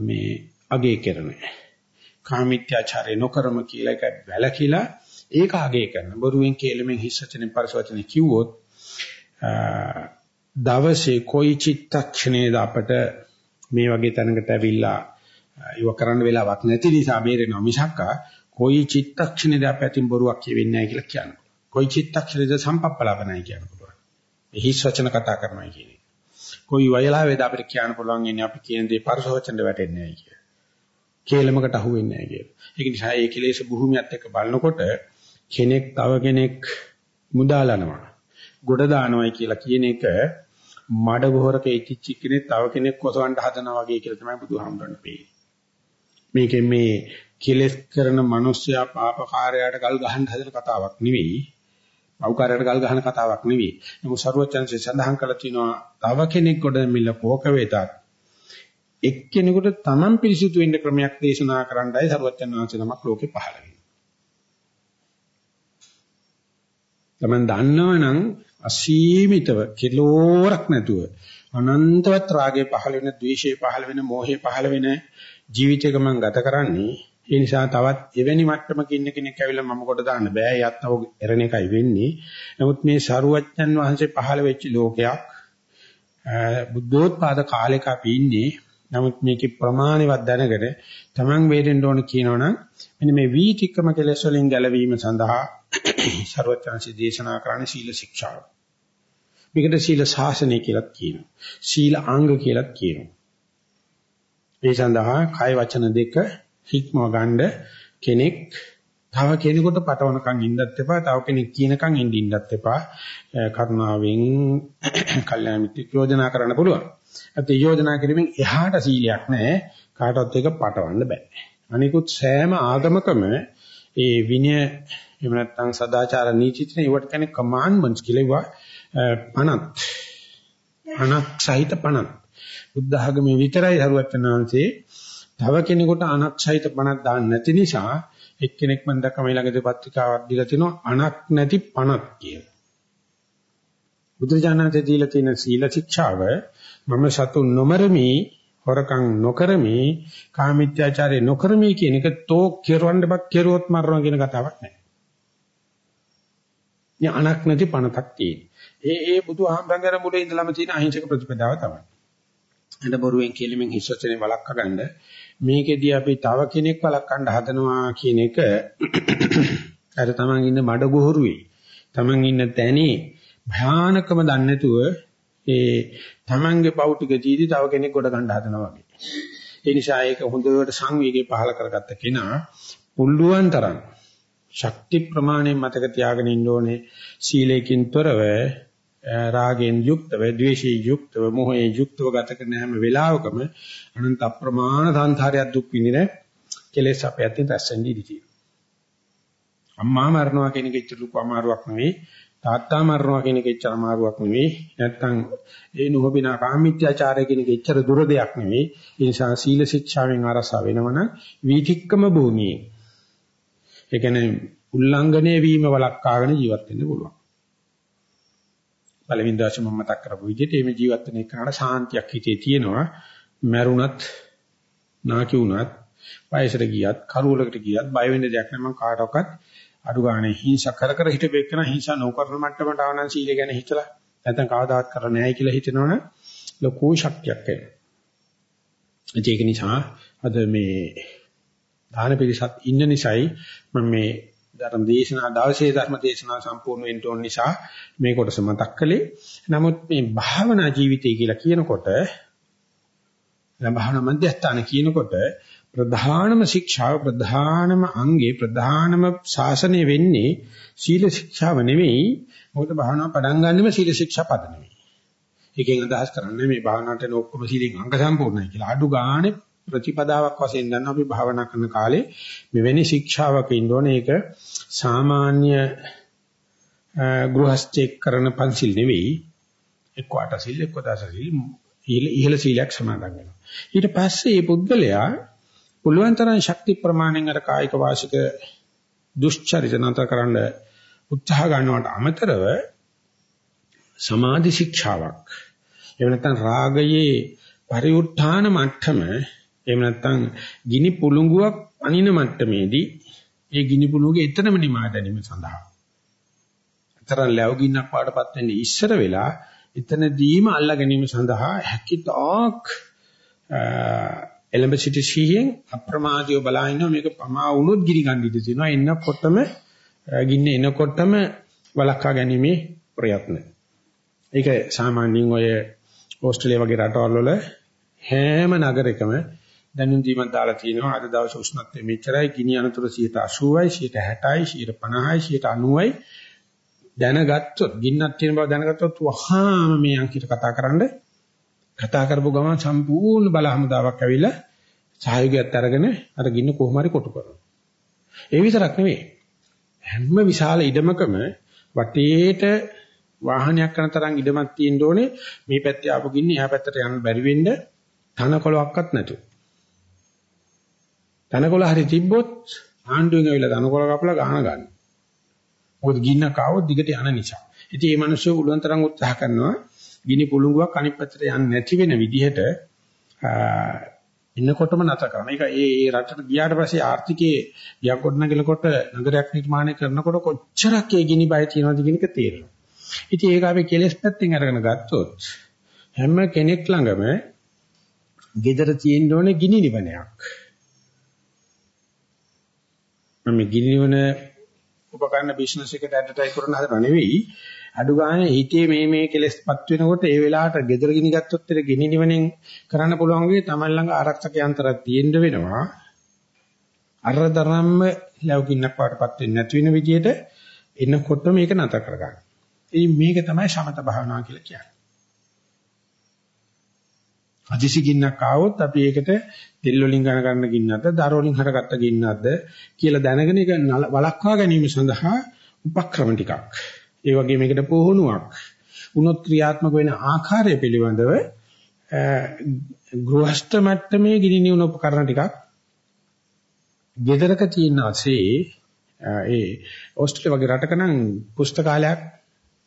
මේ අගේ කරන්නේ. කාමීත්‍යාචාරය නොකරම කියලා එක වැලකිලා ඒක අගේ කරන. බොරුවෙන් කේලමෙන් හිස් වචනෙන් පරස වචනෙ කිව්වොත් දවසේ කොයි චිත්තක්ෂණයද අපට මේ වගේ තැනකට ඇවිල්ලා ඉව කරන්න වෙලාවක් නැති නිසා බේරෙනවා මිසක්කා කොයි චිත්තක්ෂණයද අපැතින් බොරුවක් කියවෙන්නේ නැහැ කියලා කියනවා. කොයි චිත්තක්ෂණයද සම්පප්පලාපනයි කියන පුළුවන්. හිස් වචන කතා කරනවා කියන්නේ. කොයි වයලාවේද අපිට කියන්න පුළුවන් ඉන්නේ අපි කියන දේ පරස වචන වැටෙන්නේ නැහැ කියලා. කේලමකට අහු වෙන්නේ නැහැ කියලා. ඒක නිසා ඒ කෙලෙස් භූමියත් එක්ක බලනකොට කෙනෙක් තව කෙනෙක් මුදාලනවා. ගොඩ දානවයි කියලා කියන එක මඩ ගොහරක ඉතිච්ච කෙනෙක් තව කෙනෙක් කොසවන්න හදනවා වගේ කියලා තමයි බුදුහාමුදුරන් පෙන්නේ. මේකේ මේ කෙලෙස් කරන මිනිස්සයා පාපකාරයාට ගල් ගහන්න හදන කතාවක් නෙවෙයි. පෞකාරයට ගල් ගහන කතාවක් නෙවෙයි. නමුත් ਸਰවචන්සේ සඳහන් කළා තිනවා තව කෙනෙක් කොට මිල කෝක වේතත් එක්කෙනෙකුට තමන් පිරිසිදු වෙන්න ක්‍රමයක් දේශනා කරන්නයි ਸਰවචන් වහන්සේ නමක් ලෝකේ පහළ වෙන්නේ. තමන් දන්නවනම් අසීමිතව කිලෝරක් නැතුව අනන්තවත් රාගය පහළ වෙන, ද්වේෂය පහළ වෙන, මෝහය පහළ වෙන ජීවිතයක මම ගත කරන්නේ ඒ නිසා තවත් එවැනි මට්ටමක ඉන්න කෙනෙක් ඇවිල්ලා මම කොට දාන්න බෑ. යත්නව එරණ එකයි වෙන්නේ. නමුත් මේ සරුවච්චන් වහන්සේ පහළ වෙච්ච ලෝකයක් බුද්ධෝත්පාද කාලයක අපි ඉන්නේ. නමුත් මේකේ ප්‍රමාණවත් දැනගෙන Taman වේදෙන්න ඕන කියනවනම් මෙන්න මේ වීතික්‍රම කෙලෙස් වලින් ගැලවීම සඳහා [CLEARS THROAT] ਸਰවඥාන්සේ දේශනා කරන සීල ශික්ෂාව. මේකට සීල ශාසනය කියලාත් කියනවා. සීල අංග කියලාත් කියනවා. ඒ සඳහා කය වචන දෙක හික්මව ගන්න කෙනෙක් තව කෙනෙකුට පටවනකම් ඉන්නත් එපා, තව කෙනෙක් කියනකම් ඉඳින්නත් එපා. කරුණාවෙන් [CLEARS THROAT] කල්යාණ මිත්‍ර යෝජනා කරන්න පුළුවන්. ඒත් යෝජනා කිරීමෙන් එහාට සීලයක් නැහැ. කාටවත් ඒක පටවන්න බෑ. අනිකුත් සෑම ආගමකම ඒ විනය එහෙම නැත්නම් සදාචාර නීතිචන ඒවට කියන්නේ කමාන්ඩ්මන්ට්ස් කියලා ඒවා පණත්. පණත් සහිත පණත්. බුද්ධ ආගමේ විතරයි හරුවචනාංශේ තව කෙනෙකුට අනක් සහිත පණක් දාන්න නැති නිසා එක්කෙනෙක් මම දැක්ක මේ ළඟදී පත්‍රිකාවක් දීලා තිනවා අනක් නැති පණක් කියලා. බුදුරජාණන්සේ දීලා තියෙන සීල ශික්ෂාව මම සතු නොමරමි හොරකම් නොකරමි කාමීත්‍යාචාරය නොකරමි කියන එක තෝ කෙරවන්න බක් කෙරුවොත් මරනවා කියන කතාවක් නෑ. ඥා අනක් නැති පණතක් තියෙන. ඒ ඒ බුදුහාමරංගර මුලේ ඉඳලම තියෙන අහිංසක ප්‍රතිපදාව තමයි. එඳ බොරුවෙන් කෙලිමින් හිස්සචනේ වළක්වා ගන්න මේකෙදී අපි තව කෙනෙක් වළක්වන්න හදනවා කියන එක අර තමන් ඉන්න මඩ ගොහරුවේ තමන් ඉන්න තැනේ භයානකම දන්නේ නැතුව ඒ තමන්ගේ පව් ටික දීදී තව කෙනෙක් ගොඩ ගන්න හදනවා වගේ. ඒ නිසා ඒක හොඳට සංවේගය පහල කරගත්ත කෙනා පුළුවන් තරම් ශක්ති ප්‍රමාණයෙන් මතක තියාගෙන ඉන්න ඕනේ සීලයෙන් තොරව රාගෙන් යුක්තව, ද්වේෂයෙන් යුක්තව, මොහයෙන් යුක්තව ගත කරන හැම වෙලාවකම අනන්ත අප්‍රමාණ සංසාරයක් දුක් විඳින කෙලෙස් අපේ අතින් රැස්ෙන්නේ ඉඳී අම්මා මරනවා කියන එක ඉච්ච ලොකු අමාරුවක් නෙවෙයි. තාත්තා මරනවා කියන එක ඉච්ච අමාරුවක් නෙවෙයි. නැත්තම් ඒ නුහබිනා කාමීත්‍යාචාරය කියන එක ඉච්චර දුර දෙයක් නෙවෙයි. ඒ නිසා සීල ශික්ෂාවෙන් ආරසා වෙනවනම් වීතික්කම භූමියේ. ඒ කියන්නේ උල්ලංඝනය වීම වළක්වාගෙන ජීවත් වෙන්න පුළුවන්. පළවෙනි දවසේ මම මතක් කරපු විදිහට මේ ජීවත් වෙන එකට සාන්තියක් හිතේ තියෙනවා. මැරුණත් නාකි වුණත් වයසට ගියත් කරුවලකට ගියත් බය වෙන්න දෙයක් නැහැ මම කාටවත් අඩු ගානේ හිංසා කර කර හිටපෙකන හිංසා නොකරන මට්ටමට ආවනම් සීල ගැන හිතලා නැත්නම් කවදාවත් කරන්නේ නැහැ කියලා හිතනවනේ ලොකු ශක්තියක් එනවා. ඒක නිසා අද මේ දාන පිළිසත් ඉන්න නිසායි මම මේ ධර්ම දේශනා දවසේ ධර්ම දේශනා සම්පූර්ණ වෙන්න ඕන නිසා මේ කොටස මතක් කළේ. නමුත් මේ භාවනා ජීවිතය කියලා කියනකොට දැන් භාවනා මධ්‍යස්ථාන කියනකොට ප්‍රධානම ශික්ෂාව ප්‍රධානම අංගේ ප්‍රධානම ශාසනය වෙන්නේ සීල ශික්ෂාව නෙවෙයි. මොකද භාවනා පටන් ගන්නෙම සීල ශික්ෂා පද නෙවෙයි. ඒකෙන් අදහස් කරන්නේ මේ භාවනාවට ඔක්කොම සීලෙන් අංග සම්පූර්ණයි කියලා. අඩු ගානේ ප්‍රතිපදාවක් වශයෙන් ගන්න අපි භාවනා කරන කාලේ මෙවැනි ශික්ෂාවක ඉන්නෝනේ ඒක සාමාන්‍ය ගෘහස්ථයෙක් කරන පන්සිල් නෙවෙයි එක්ක අටසිල් එක්ක දසසිල් ඉහළ සීලයක් සමාදන් වෙනවා ඊට පස්සේ මේ පුද්ගලයා පුළුවන් තරම් ශක්ති ප්‍රමාණයෙන් අර කායික වාසික දුෂ්චරිත නතර කරන්න උත්සාහ ගන්නවට අමතරව සමාධි ශික්ෂාවක් එහෙම නැත්නම් රාගයේ පරිඋත්ථාන මට්ටම එහෙම නැත්නම් ගිනි පුළඟුවක් අනින මට්ටමේදී ඒ ගිනි පුළඟුවේ එතනම නිමා ගැනීම සඳහා. අතර ලැබ ගින්නක් පාඩපත් වෙන්නේ ඉස්සර වෙලා එතනදීම අල්ලා ගැනීම සඳහා හැකිතාක් එලඹ සිටි සිහියෙන් අප්‍රමාදීව බලා ඉන්නවා. මේක පමා වුණොත් ගිනි ගන්න ඉඩ තියෙනවා. එන්නකොටම ගින්න එනකොටම වළක්වා ගැනීමේ ප්‍රයත්න. ඒක සාමාන්‍යයෙන් ඔය ඕස්ට්‍රේලියාව වගේ රටවල් වල හැම නගරයකම දැනුම් දීමක් දාලා තියෙනවා. අද දවසේ උෂ්ණත්වය මෙච්චරයි. ගිනි අනතුරු 180යි 160යි 150යි 90යි දැනගත්තොත් ගින්නක් තියෙන බව දැනගත්තොත් වහාම මේ අංකිත කතා කරන්න කතා කරපු ගමන් සම්පූර්ණ බල හමුදාවක් ඇවිල්ලා සහයෝගයත් අරගෙන අර ගින්න කොහොම හරි කොටු කරනවා. ඒ විතරක් නෙවෙයි. හැම විශාල ඉඩමකම වටේට වාහනයක් කරන තරම් ඉඩමක් තියෙන්න ඕනේ. මේ පැත්තේ ආපු ගින්න එහා පැත්තට යන්න බැරි වෙන්න තනකොලක්වත් නැතුව. තනකොළ හරි තිබ්බොත් ආණ්ඩුවෙන් ඇවිල්ලා තනකොළ කපලා ගහන ගන්න. මොකද ගින්නක් ආවොත් දිගට යන නිසා. ඉතින් මේ මිනිස්සු උලුවන් තරම් උත්සාහ කරනවා ගිනි පුළඟුවක් අනිත් පැත්තට යන්නේ නැති වෙන විදිහට ඉන්නකොටම නැතර කරන. ඒක ඒ ඒ රටට ගියාට පස්සේ ආර්ථිකයේ ගියක් ගොඩනගලකොට නගරයක් නිර්මාණය කරනකොට කොච්චරක් ඒ ගිනි බය තියෙනවද කියන එක තේරෙනවා. ඉතින් ඒක අපි කෙලස් පැත්තෙන් අරගෙන ගත්තොත් හැම කෙනෙක් ළඟම gedara තියෙන්න ඕනේ ගිනි නිවනයක්. මම ගිනි නිවන උපකරණ බිස්නස් එකට ඇඩ්වර්ටයිස් කරන හදනව නෙවෙයි. අඩු ගානේ හිතේ මේ මේ කෙලස්පත් වෙනකොට ඒ වෙලාවට gedara ගිනි ගත්තොත් ඒක ගිනි නිවනෙන් කරන්න පුළුවන් වගේ තමයි ළඟ ආරක්ෂක යන්ත්‍රයක් තියෙන්න වෙනවා. අරතරම්ම ලැබුකින්නක් වඩපත් වෙන්නේ නැති වෙන විදිහට එනකොට මේක නතර කරගන්න. ඉතින් මේක තමයි සමත භාවනාව කියලා කියන්නේ. අදිසි ගින්නක් ආවොත් අපි ඒකට තෙල් වලින් ගන ගන්න ගින්නක්ද, දර වලින් හරගත්ත ගින්නක්ද කියලා දැනගෙන ඒක වළක්වා ගැනීම සඳහා උපක්‍රම ටිකක්. ඒ වගේ මේකට පුහුණුවක් උනොත් ක්‍රියාත්මක වෙන ආකාරය පිළිබඳව ගෘහස්ත මට්ටමේ ගිනි නිවන උපකරණ ටිකක් ගෙදරක තියෙන ASCII ඒ ඕස්ට්‍රේලියාව වගේ රටක නම් පුස්තකාලයක්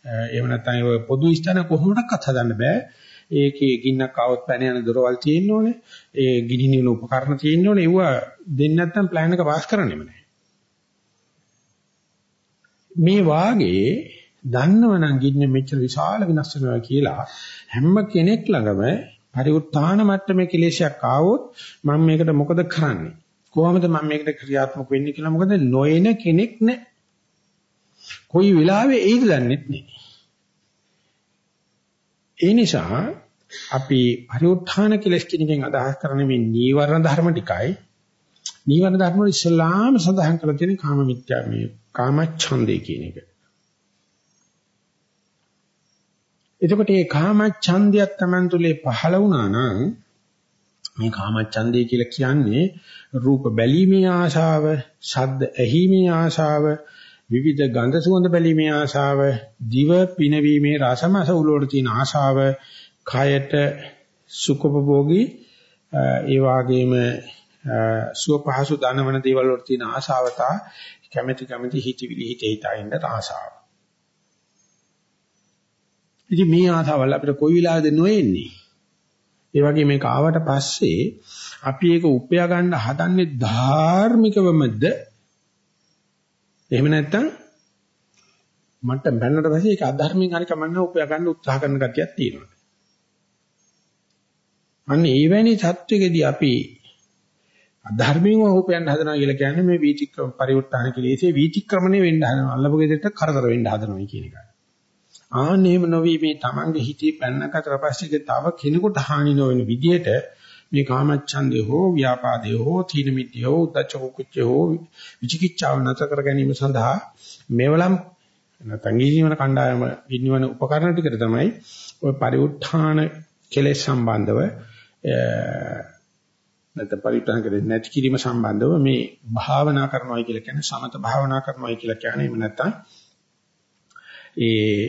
එහෙම නැත්නම් ඒ පොදු ස්ථාන කොහොමඩක්වත් හදන්න බෑ ඒකේ ගින්නක් આવොත් පැන යන දොරවල් තියෙන්න ඕනේ. ඒ ගිනි නිවන උපකරණ තියෙන්න ඕනේ. ඒව දෙන්න නැත්නම් ප්ලෑන් එක පාස් කරන්නෙම නැහැ. මේ වාගේ දන්නවනම් ගින්නේ මෙච්චර විශාල වෙනස් වෙනවා කියලා හැම කෙනෙක් ළඟම පරිඋත්ථාන මට්ටමේ කෙලෙසයක් ආවොත් මම මේකට මොකද කරන්නේ? කොහොමද මම මේකට ක්‍රියාත්මක වෙන්නේ කියලා මොකද නොයන කෙනෙක් නැහැ. කොයි වෙලාවෙ එයිද දන්නේ නැහැ. ඒ නිසා අපි පරිඋත්ථාන කෙලස් කිනකින් අදහස් කරන්නේ මේ නීවරණ ධර්ම ටිකයි. නීවරණ ධර්ම වල ඉස්ලාම සඳහන් කරලා තියෙන කාම මිත්‍යා මේ කාම ඡන්දේ කියන එක. එතකොට මේ කාම ඡන්දයක් Taman තුලේ පහළ වුණා නම් මේ කාම ඡන්දේ කියලා කියන්නේ රූප බැලීමේ ආශාව, ශබ්ද ඇහිීමේ ආශාව, විවිධ ගන්ධ සුවඳ බැලීමේ ආශාව, දිව පිනවීමේ රසමස උලෝට තියෙන ආශාව, කයට සුඛපභෝගී ඒ වගේම සුව පහසු දනවන දේවල් වලට තියෙන ආශාව තා කැමැති කැමැති හිතවිලි හිතේ හිතින්න ආශාව. ඉතින් මේ ආශාවල් අපිට කොයි වෙලාවද නොඑන්නේ? ඒ වගේ මේක ආවට පස්සේ අපි ඒක උපයා ගන්න හදන්නේ ධාර්මිකවමද එහෙම නැත්නම් මට බැලනට පස්සේ ඒක අධර්මයෙන් හරි කමන්න උපයා ගන්න උත්සාහ කරන ගතියක් තියෙනවා. අන්න එවැනි தත්වෙකදී අපි අධර්මයෙන් උපයන්න හදනවා කියලා කියන්නේ මේ වීතික්‍රම පරිවර්තන කෙලෙසේ වීතික්‍රමණය වෙන්න හදනවා. අල්ලපු ගෙදරට කරදර වෙන්න හදනවා කියන එකයි. ආන්න එහෙම නොවි මේ Tamange හිතේ පැන්නකට පස්සේ තව කෙනෙකුට හානි නොවන විදිහට මේ කාමච්ඡන්දේ හෝ ව්‍යාපාදේ හෝ තීන මිද්දේ හෝ උද්දච්ච කුච්චේ හෝ විචිකිච්ඡාව නැතර කර ගැනීම සඳහා මේවලම් නැත්නම් ඊනිවන කණ්ඩායම ඊනිවන උපකරණ ටිකට තමයි ඔය පරිඋත්ථාන කෙලෙස් සම්බන්ධව නැත්නම් පරිඋත්ථාන කෙලෙස් නැති කිරීම සම්බන්ධව මේ භාවනා කරනවා කියලා කියන්නේ සමත භාවනා කරනවා කියලා කියන්නේ එහෙම නැත්නම් ඒ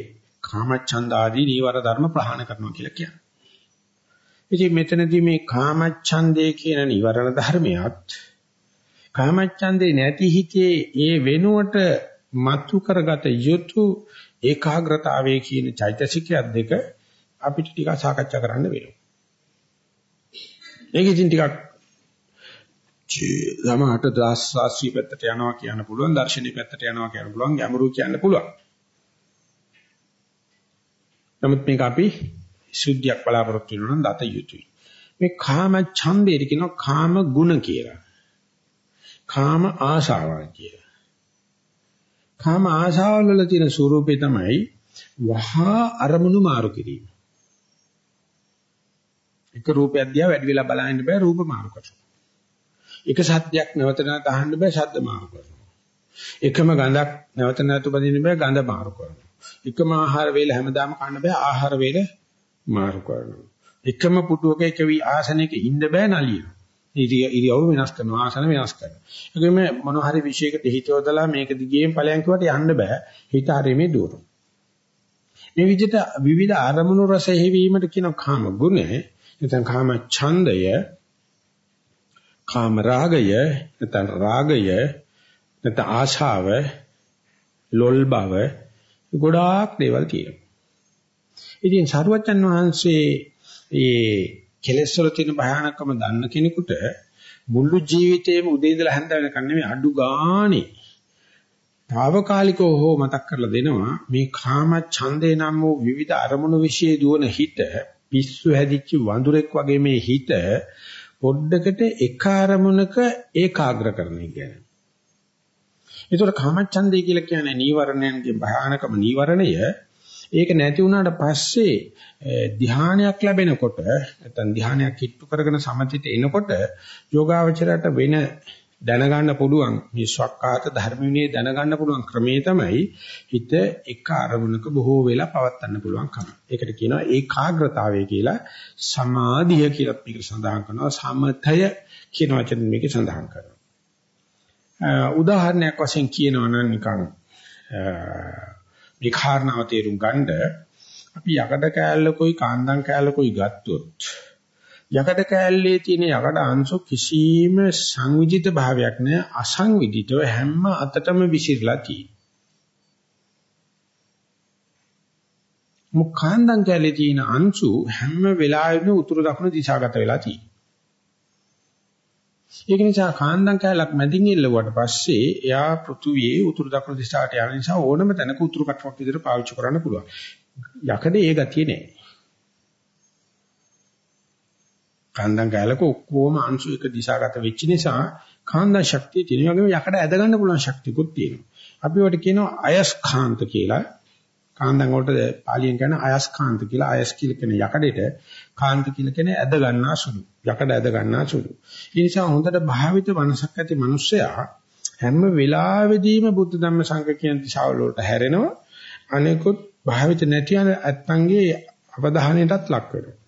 කාමච්ඡන්ද ආදී නීවර ධර්ම ප්‍රහාණය කරනවා කියලා කියන්නේ ඉතින් මෙතනදී මේ කාමච්ඡන්දේ කියන නිවරණ ධර්මයක් කාමච්ඡන්දේ නැති හිතේ ඒ වෙනුවට මතු කරගත යුතු ඒකාග්‍රතාවයේ කියන චෛතසිකයක් දෙක අපිට ටිකක් සාකච්ඡා කරන්න වෙනවා. මේක ඉතින් ටිකක් සමහරට දාස් ශාස්ත්‍රීය පැත්තට යනවා කියන්න පුළුවන් දර්ශනීය පැත්තට යනවා කියන්න පුළුවන් ගැඹුරු කියන්න පුළුවන්. නමුත් මේක අපි සුද්ධියක් බලාපොරොත්තු වෙනවා නම් දත යුතුයි. මේ කාම ඡන්දේ කියනවා කාම ගුණ කියලා. කාම ආශාවන් කියලා. කාම ආශාවල වල තියෙන ස්වરૂපේ තමයි වහා අරමුණු මාරු කිරීම. එක රූපයක් දිහා වැඩි වෙලා බලන්න බෑ රූප මාරු කරනවා. එක සද්දයක් නැවත නැවත අහන්න බෑ ශබ්ද මාරු කරනවා. එකම ගඳක් නැවත නැවත බදින්න බෑ ගඳ මාරු කරනවා. එකම ආහාර වේල හැමදාම කන්න බෑ ආහාර වේල මාරු කරනවා. එකම පුටුවක එක වී ආසනයක ඉන්න බෑ නලියනවා. ඉරියව් වෙනස් කරනවා ආසන වෙනස් කරනවා. ඒකෙම මොන හරි විශේෂයකට හිතවදලා මේක දිගේම ඵලයන් කිව්වට යන්න බෑ. හිත හරීමේ දුර. මේ විදිහට විවිධ අරමුණු රස හේවීමට කියන කාම ගුණය නැත්නම් කාම ඡන්දය කාම රාගය නැත්නම් රාගය නැත්නම් ආශාව ලොල් බව ගොඩාක් දේවල් තියෙනවා. ඉතින් සරුවච්චන් වහන්සේ ඒ කෙලෙස් වල තියෙන භයානකම දන්න කෙනෙකුට මුළු ජීවිතේම උදේ ඉඳලා හැන්ද වෙනකන් නෙමෙයි අඩු ගානේ తాවකාලිකව හෝ මතක් කරලා දෙනවා මේ කාම ඡන්දේ නම් වූ විවිධ අරමුණු વિશે දුවන හිත පිස්සු හැදිච්ච වඳුරෙක් වගේ මේ හිත පොඩ්ඩකට එක අරමුණක ඒකාග්‍ර කරන එක කියන්නේ ඒතකොට කාමච්ඡන්දේ කියලා කියන්නේ නීවරණයන්ගේ භයානකම නීවරණය ඒක නැති වුණාට පස්සේ ධ්‍යානයක් ලැබෙනකොට නැත්නම් ධ්‍යානයක් හිටු කරගෙන සමථිත එනකොට යෝගාවචරයට වෙන දැනගන්න පුළුවන් මේ ස්වකහාත ධර්ම විනය දැනගන්න පුළුවන් ක්‍රමේ තමයි හිත එක අරමුණක බොහෝ වෙලා පවත්වන්න පුළුවන් කම. ඒකට කියනවා ඒකාග්‍රතාවය කියලා සමාධිය කියලා මේක සඳහන් කරනවා සමතය කියන වචන මේක සඳහන් කරනවා. උදාහරණයක් වශයෙන් කියනවා නම් නිකන් මේ කාරණාව තේරුම් ගන්න අපි යකඩ කෑල්ලකෝයි කාන්දම් කෑල්ලකෝයි ගත්තොත් යකඩ කෑල්ලේ තියෙන යකඩ අංශු කිසිම සංවිධිත භාවයක් නැහැ අසංවිධිතව හැම අතටම විසිරලා තියෙනවා. මුඛාන්දම් කෑල්ලේ තියෙන අංශු හැම වෙලාවෙම උතුරු දකුණු දිශාගත වෙලා තියෙනවා. ඒක නිසා කාන්දම් කෑල්ලක් මැදින් ඉල්ලුවට පස්සේ එයා පෘථුවියේ උතුරු දකුණු දිශාට යන නිසා ඕනම තැනක උතුරු කට්ටක් විදිහට පාවිච්චි කරන්න පුළුවන්. යකඩේ ඒ ගතිය නෑ. කාන්දම් කැලක ඔක්කොම අංශු එක දිශාගත වෙච්ච නිසා කාන්දම් ශක්තිය තියෙන වගේම යකඩ ඇද ගන්න පුළුවන් ශක්තියකුත් තියෙනවා. අපි වට කියනවා අයස්කාන්ත කියලා. කාන්දම් වලට පාලියෙන් කියන අයස්කාන්ත කියලා. අයස් කියලා කියන යකඩේට කාන්ත කියලා කියන ඇද ගන්නා සුළු. යකඩ ඇද ගන්නා සුළු. ඒ නිසා හොඳට භාවිත මනසක් ඇති මිනිස්සයා හැම වෙලාවෙදීම බුද්ධ ධම්ම සංඝ කියන දිශාවල වලට හැරෙනවා. අනෙකුත් භාවිත නැති අය ඇත්තන්ගේ අවධානයටත් ලක් වෙනවා.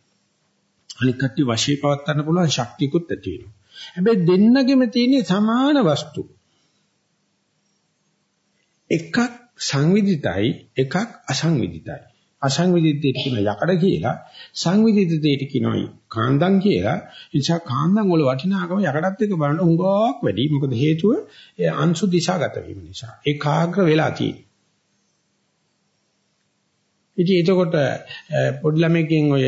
අනික් කට්ටිය වශී පවත් ගන්න පුළුවන් ශක්තියකුත් ඇති වෙනවා. හැබැයි දෙන්නගෙම තියෙන සමාන වස්තු. එකක් සංවිධිතයි එකක් අසංවිධිතයි. අසංවිධිතයට කියන යකඩ කියලා සංවිධිතයට කියනවා කාන්දම් කියලා. ඒ නිසා කාන්දම් වල වටිනාකම යකඩත් එක්ක බලන උඟාවක් වැඩි. මොකද හේතුව ඒ අංශු දිශාගත වීම නිසා. ඒකාග්‍ර වෙලා තියෙන්නේ. ඉතින් එතකොට පොඩි ළමෙක්ගෙන් ඔය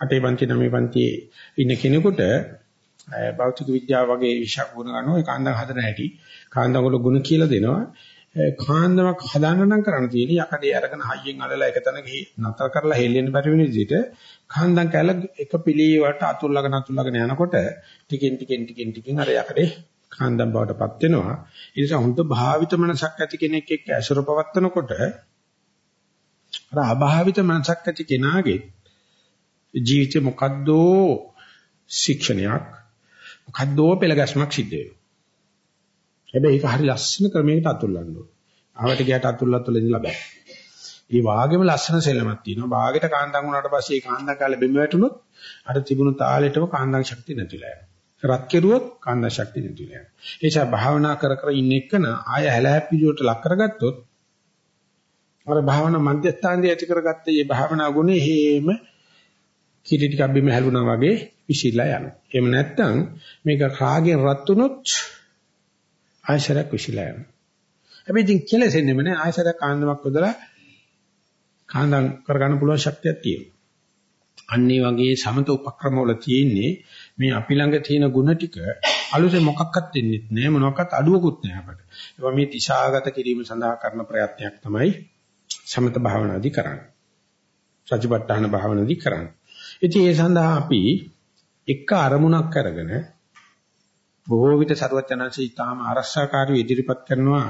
අටේ පන්ති නවයේ පන්තියේ ඉන්න කෙනෙකුට භෞතික විද්‍යාව වගේ විෂයක් ගුණ ගන්නවා ඒ කාන්දම් හදන හැටි කාන්දම් වල ගුණ කියලා දෙනවා කාන්දමක් හදාන්න නම් කරන්න තියෙන්නේ යකඩේ අරගෙන හයියෙන් අලලා එක තැන ගිහි නතර කරලා හෙල්ලෙන්න බැරි වෙන විදිහට කාන්දම් කැල එක පිළිවෙලට අතුල්ලාගෙන අතුල්ලාගෙන යනකොට ටිකෙන් ටිකෙන් ටිකෙන් ටිකෙන් අර යකඩේ කාන්දම් බවටපත් වෙනවා ඒ නිසා හුඟ භාවිත මනසක් ඇති කෙනෙක් එක්ක ඇසුර පවත්නකොට අර අභාවිත මනසක් ඇති කෙනාගේ ජීවිතේ මොකද්දෝ ශික්ෂණයක් මොකද්දෝ පෙළගැස්මක් සිද්ධ වෙනවා. හැබැයි ඒක හරි ලස්සන ක්‍රමයකට අතුල්ලන්න ඕනේ. ආවට ගියට අතුල්ලත් වල ඉඳලා බෑ. ඒ වාගේම ලස්සන සෙල්ලමක් තියෙනවා. බාගෙට කාන්දම් වුණාට පස්සේ ඒ කාන්දම් කාලේ බිම වැටුනොත් අර තිබුණු තාලෙටම කාන්දම් ශක්තිය නැතිලා යනවා. රත් කෙරුවොත් කාන්දම් ශක්තිය නැතිලා යනවා. ඒ නිසා භාවනා කර කර ඉන්න එකන ආය හැලහැප්පිලියට ලක් කරගත්තොත් අර භාවනා මධ්‍යස්ථානයේ ඇති කරගත්ත මේ භාවනා ගුණේ හේම කිරි ටිකක් බිම හැලුණා වගේ විසිරලා යනවා. එහෙම නැත්නම් මේක රාගෙන් රත් වුනොත් ආයශරයක් විසිරලා යනවා. හැබැයි ඉතින් කෙලෙසෙන්නේම නෑ ආයශරයක් කාන්දමක් වදලා කාන්දම් කරගන්න පුළුවන් ශක්තියක් තියෙනවා. අන්නේ වගේ සමත උපක්‍රම වල තියෙන්නේ මේ අපි ළඟ තියෙන ಗುಣ ටික අලුතෙන් මොකක්වත් දෙන්නෙත් නෑ මොනවාක්වත් අඩුවකුත් නෑ අපට. ඒවා මේ දිශාගත කිරීම සඳහා කරන ප්‍රයත්නයක් තමයි සමත භාවනාදී කරන්නේ. සතිපට්ඨාන භාවනාදී කරන්නේ. ඉතින් ඒ සඳහා අපි එක අරමුණක් අරගෙන බොහෝ විට ਸਰවඥාන්සේ ඊටාම ආරක්ෂාකාරී ඉදිරිපත් කරනවා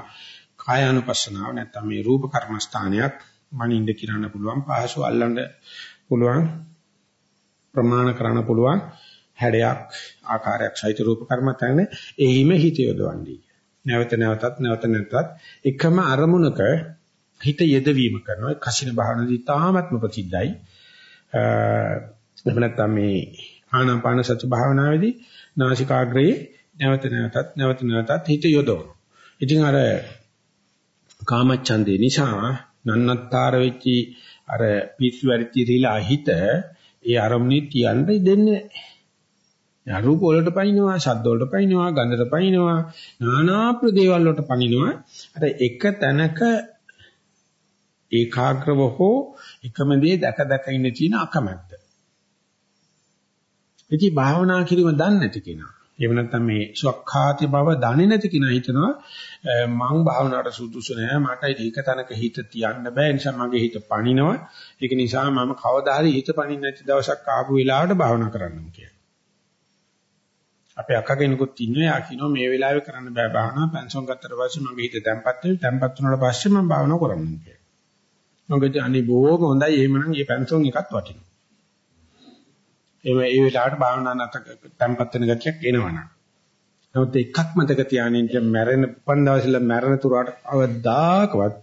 කායානුපස්සනාව නැත්නම් මේ රූප කර්මස්ථානයක් මනින්ද කිරන්න පුළුවන් පහසු අල්ලන්න පුළුවන් ප්‍රමාණ කරන්න පුළුවන් හැඩයක් ආකාරයක් සහිත රූප කර්මස්ථාන එහිම හිත යොදවන්නේ. නැවත නැවතත් නැවත නැවතත් එකම අරමුණක හිත යෙදවීම කරනවා. කසින භාවනාවේ තාමත්ම ප්‍රසිද්ධයි. එහෙම නැත්නම් මේ ආනාපාන සති භාවනාවේදී නාසිකාග්‍රයේ නැවත නැවතත් නැවත නැවතත් හිත යොදවන. ඉතින් අර කාමච්ඡන්දේ නිසා නන්නත්තර වෙච්චි අර පිස්සු වැඩිච්ච රීලා හිත ඒ අරමුණේ තියන්න දෙන්නේ නැහැ. රූප වලට පනිනවා, ශබ්ද වලට පනිනවා, ගන්ධට පනිනවා, নানা ප්‍රදේවල් වලට පනිනවා. අර එක තැනක ඒකාග්‍රව හෝ එකම දේ දැක දැක ඉන්න තියෙන අකමැත්ත. ඉතින් භාවනා කිරීම දන්නේ නැති කෙනා. එහෙම නැත්නම් මේ සුවක්ඛාති බව දන්නේ නැති කෙනා හිතනවා මං භාවනාවට සුදුසු නෑ මට ඒක තැනක හිත තියන්න බෑ ඒ නිසා මගේ හිත පණිනවා ඒක නිසා මම කවදා හරි හිත පණින්න නැති දවසක් ආපු වෙලාවට භාවනා කරන්නම් කියලා. අපේ අක්කා කෙනෙකුත් ඉන්නවා යා කියනවා මේ වෙලාවේ කරන්න බෑ භාවනා පෙන්ෂන් ගත්තට පස්සේ මගේ හිත තැම්පත් වෙනවා තැම්පත් වුණාට පස්සේ මම භාවනා කරන්නම් කියලා. මොකද අනේ බොහොම හොඳයි එහෙමනම් මේ පෙන්ෂන් එකත් වටිනවා. ඒ ඒ වෙලාවට භාවනා නැත තැම්පත් වෙන ගතියක් එනවනම්. නමුත් එකක් මතක තියාගන්න මැරෙන උපන් දවසල මැරෙන තුරාට අවදාකවත්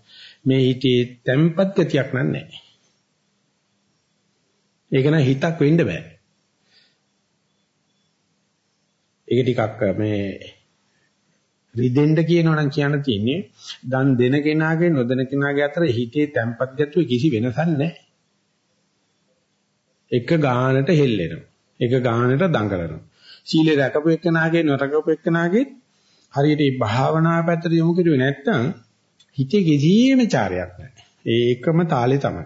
මේ හිතේ තැම්පත් ගතියක් නෑ. ඒක නම් හිතක් වෙන්න බෑ. ඒක ටිකක් මේ රිදෙන්න කියනවා නම් කියන්න තියෙන්නේ දන් දෙන කෙනාගේ නොදෙන කෙනාගේ අතර හිතේ තැම්පත් ගතිය කිසි වෙනසක් නැහැ. එක ගානට හෙල්ලෙනවා. එක ගානට දඟලනවා. සීලය රැකපු එක්කනාගේ නොරකපු එක්කනාගේ හරියට මේ භාවනා පැත්තට යොමු කරුවේ නැත්නම් හිතේ කිසිම චාරයක් නැහැ. ඒකම තාලේ තමයි.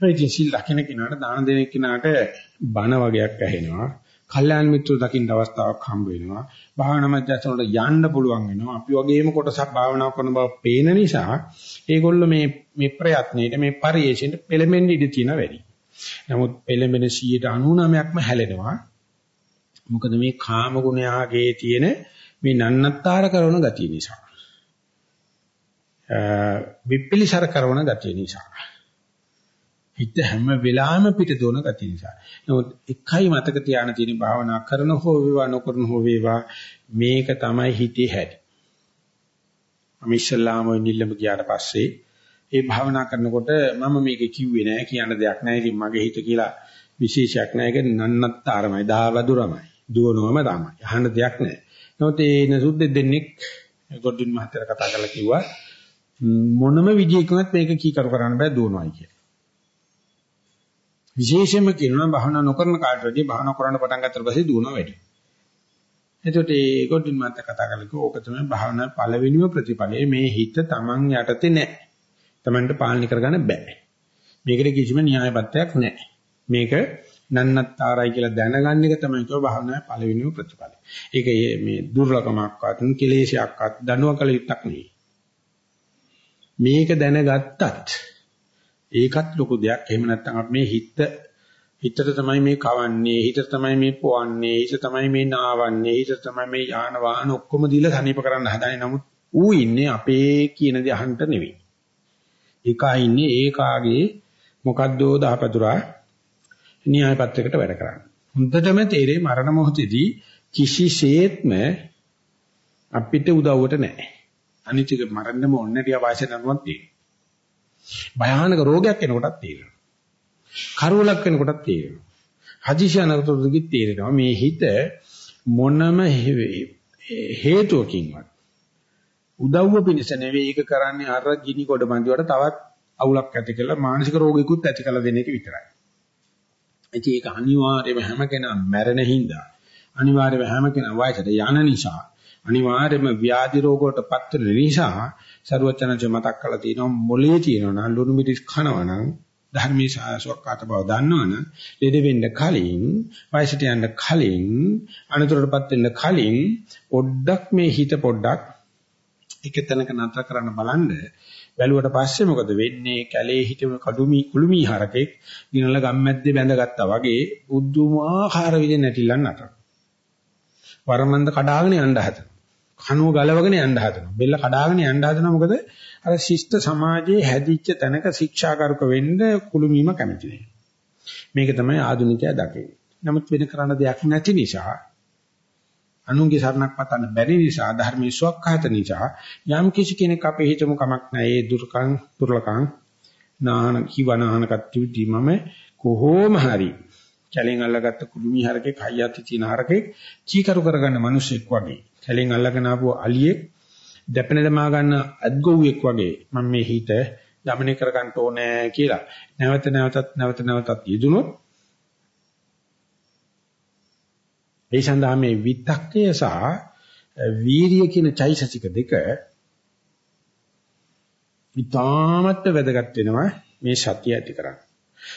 ඒ සිල් ලකින කෙනාට දාන දෙන කෙනාට බණ වගේක් ඇහෙනවා. කල්යාණ මිත්‍රෝ දකින්න අවස්ථාවක් හම්බ වෙනවා. භාවනා මධ්‍යස්ථාන වලට යන්න පුළුවන් වෙනවා. අපි වගේම කොටසක් භාවනා කරන බව පේන නිසා ඒගොල්ලෝ මේ මේ ප්‍රයත්නයේට මේ පරිේශණයට පෙළඹෙන්න ඉඩ තියෙන වැඩි. නමුත් පෙළඹෙන 99%ක්ම හැලෙනවා. මොකද මේ කාම ගුණයාගේ තියෙන මේ නන්නත්තර කරන ගතිය නිසා. විපිලිසර කරන ගතිය නිසා. හිත හැම වෙලාවෙම පිට දොන ගතිය නිසා. නමුත් එකයි මතක තියාගෙන තියෙන භාවනා කරන හෝ වේවා නොකරන හෝ වේවා මේක තමයි හිතේ හැටි. අමිෂලාම නිල්ලම ගියාට පස්සේ ඒ භාවනා කරනකොට මම මේක කිව්වේ නෑ කියන දෙයක් නෑ. ඉතින් මගේ හිත කියලා විශේෂයක් නෑ. ඒක නන්නත්තරමයි, දාවදුරමයි, දුවනවම තමයි. අහන්න දෙයක් නෑ. නමුත් ඒ නසුද්ද දෙන්නෙක් ගොඩින් මහත්තයා කතා කරලා කිව්වා මොනම විදියකින්වත් මේක කීකරු කරන්න බෑ දුවනවායි කියලා. විශේෂයෙන්ම කියනවා භාවනා නොකරන කාටදී භාවනා කරන්න පටන් ගත්තට පස්සේ දුවනවා වැඩි. එතකොට ඒ ගොඩින් මත කතා කරලා කිව්ව ඕක තමයි භාවනා පළවෙනිම ප්‍රතිඵලය. මේ හිත Taman යටතේ නැහැ. Tamanට පාලනය කරගන්න බෑ. මේකට කිසිම න්‍යායපත්‍යක් නැහැ. මේක නන්නත්තරයි කියලා දැනගන්න එක තමයි කිව්ව භාවනාවේ පළවෙනිම ප්‍රතිඵලය. ඒක මේ දුර්ලභමක්වත් කෙලේශයක්වත් දනුව කළ යුත්තක් නෙවෙයි. මේක දැනගත්තත් ඒකත් ලොකු දෙයක්. එහෙම නැත්නම් අපි මේ හිත හිතට තමයි මේ කවන්නේ, හිතට තමයි මේ පොවන්නේ, හිත තමයි මේ නාවන්නේ, හිත තමයි මේ යාන වාහන ඔක්කොම දීලා සනීප කරන්න හදන්නේ. නමුත් ඌ ඉන්නේ අපේ කියන දේ අහන්න නෙවෙයි. ඒකා ඉන්නේ ඒකාගේ මොකද්දෝ දහපතුරා න්‍යායපත්‍රයකට වැඩ කරන්නේ. හොඳටම තේරෙයි මරණ මොහොතේදී කිසිසේත්ම අපිට උදව්වට නැහැ. අනිත් එක මරන්නම ඕනේ ටික වයසට යනවත් තියෙනවා. භයානක රෝගයක් එනකොටත් තේරෙනවා. කරවලක් වෙනකොටත් තේරෙනවා. හදිසි අනතුරුකින් තේරෙනවා මේ හිත මොනම හේතුවකින්වත් උදව්ව පිණිස නෙවෙයි ඒක කරන්නේ අර ගිනි කොට බඳුවට තවත් අවුලක් ඇති කරලා මානසික රෝගිකුත් ඇති කරලා දෙන එක විතරයි. ඉතින් ඒක අනිවාර්යයෙන්ම හැම කෙනාම මැරෙන හින්දා අනිවාර්යයෙන්ම හැම කෙනා වයසට යන නිසා අනිවාර්යයෙන්ම ව්‍යාධි රෝග වලටපත් වෙන නිසා ਸਰවචනජ මතක් කරලා තියෙනවා මොලේ තියෙනවා නම් ලුණු මිරිස් කනවා නම් ධර්මී සාසවක්කාත බව දන්නවනම් ලෙඩ වෙන්න කලින් වයසට යන්න කලින් අනතුරටපත් වෙන්න කලින් පොඩ්ඩක් මේ හිත පොඩ්ඩක් එක තැනක නතර කරන්න බලන්න. බැලුවට පස්සේ මොකද වෙන්නේ? කැලේ හිටම කඩුමි කුළුමි හරකෙක් ගිනල ගම්මැද්දේ බැඳගත්තා වගේ බුද්ධමාහාර විදිහ නැටිලන් නතර. වරමන්ද කඩාගෙන යන්න හදනවා. කනුව ගලවගෙන යන්න හදනවා. බෙල්ල කඩාගෙන යන්න හදනවා. මොකද අර ශිෂ්ට සමාජයේ හැදිච්ච තැනක ශික්ෂාකාරක වෙන්න කුළුමීම කැමති නෑ. මේක තමයි ආධුනිකයා දකින්නේ. නමුත් වෙන කරන්න දෙයක් නැති නිසා අනුන්ගේ සරණක් පතන්න බැරි නිසා ධර්මයේ සුවක්ඛාත නිසා යම් කිසි කෙනෙක් අපේ හිතමු කමක් නැහැ. ඒ දුර්කං දුර්ලකං නාන කිවනාන කත්‍විදී මම කොහොම හරි කැලෙන් අල්ලගත්ත කුළුමි හරකෙක් හයියත් තියෙන හරකෙක් චීකරු කරගන්න මිනිසෙක් වගේ. කැලෙන් අල්ලගෙන ආපු අලියෙක් දැපෙන දමා ගන්න අද්ගොව්වෙක් වගේ මම මේ හිත දමනය කරගන්න ඕනේ කියලා. නැවත නැවතත් නැවත නැවතත් යෙදුනොත් ඒ සඳහා මේ විතක්කය සහ වීරිය කියන චෛතසික දෙක ඉතාමත් වැදගත් වෙනවා මේ සතිය ඇති කරගන්න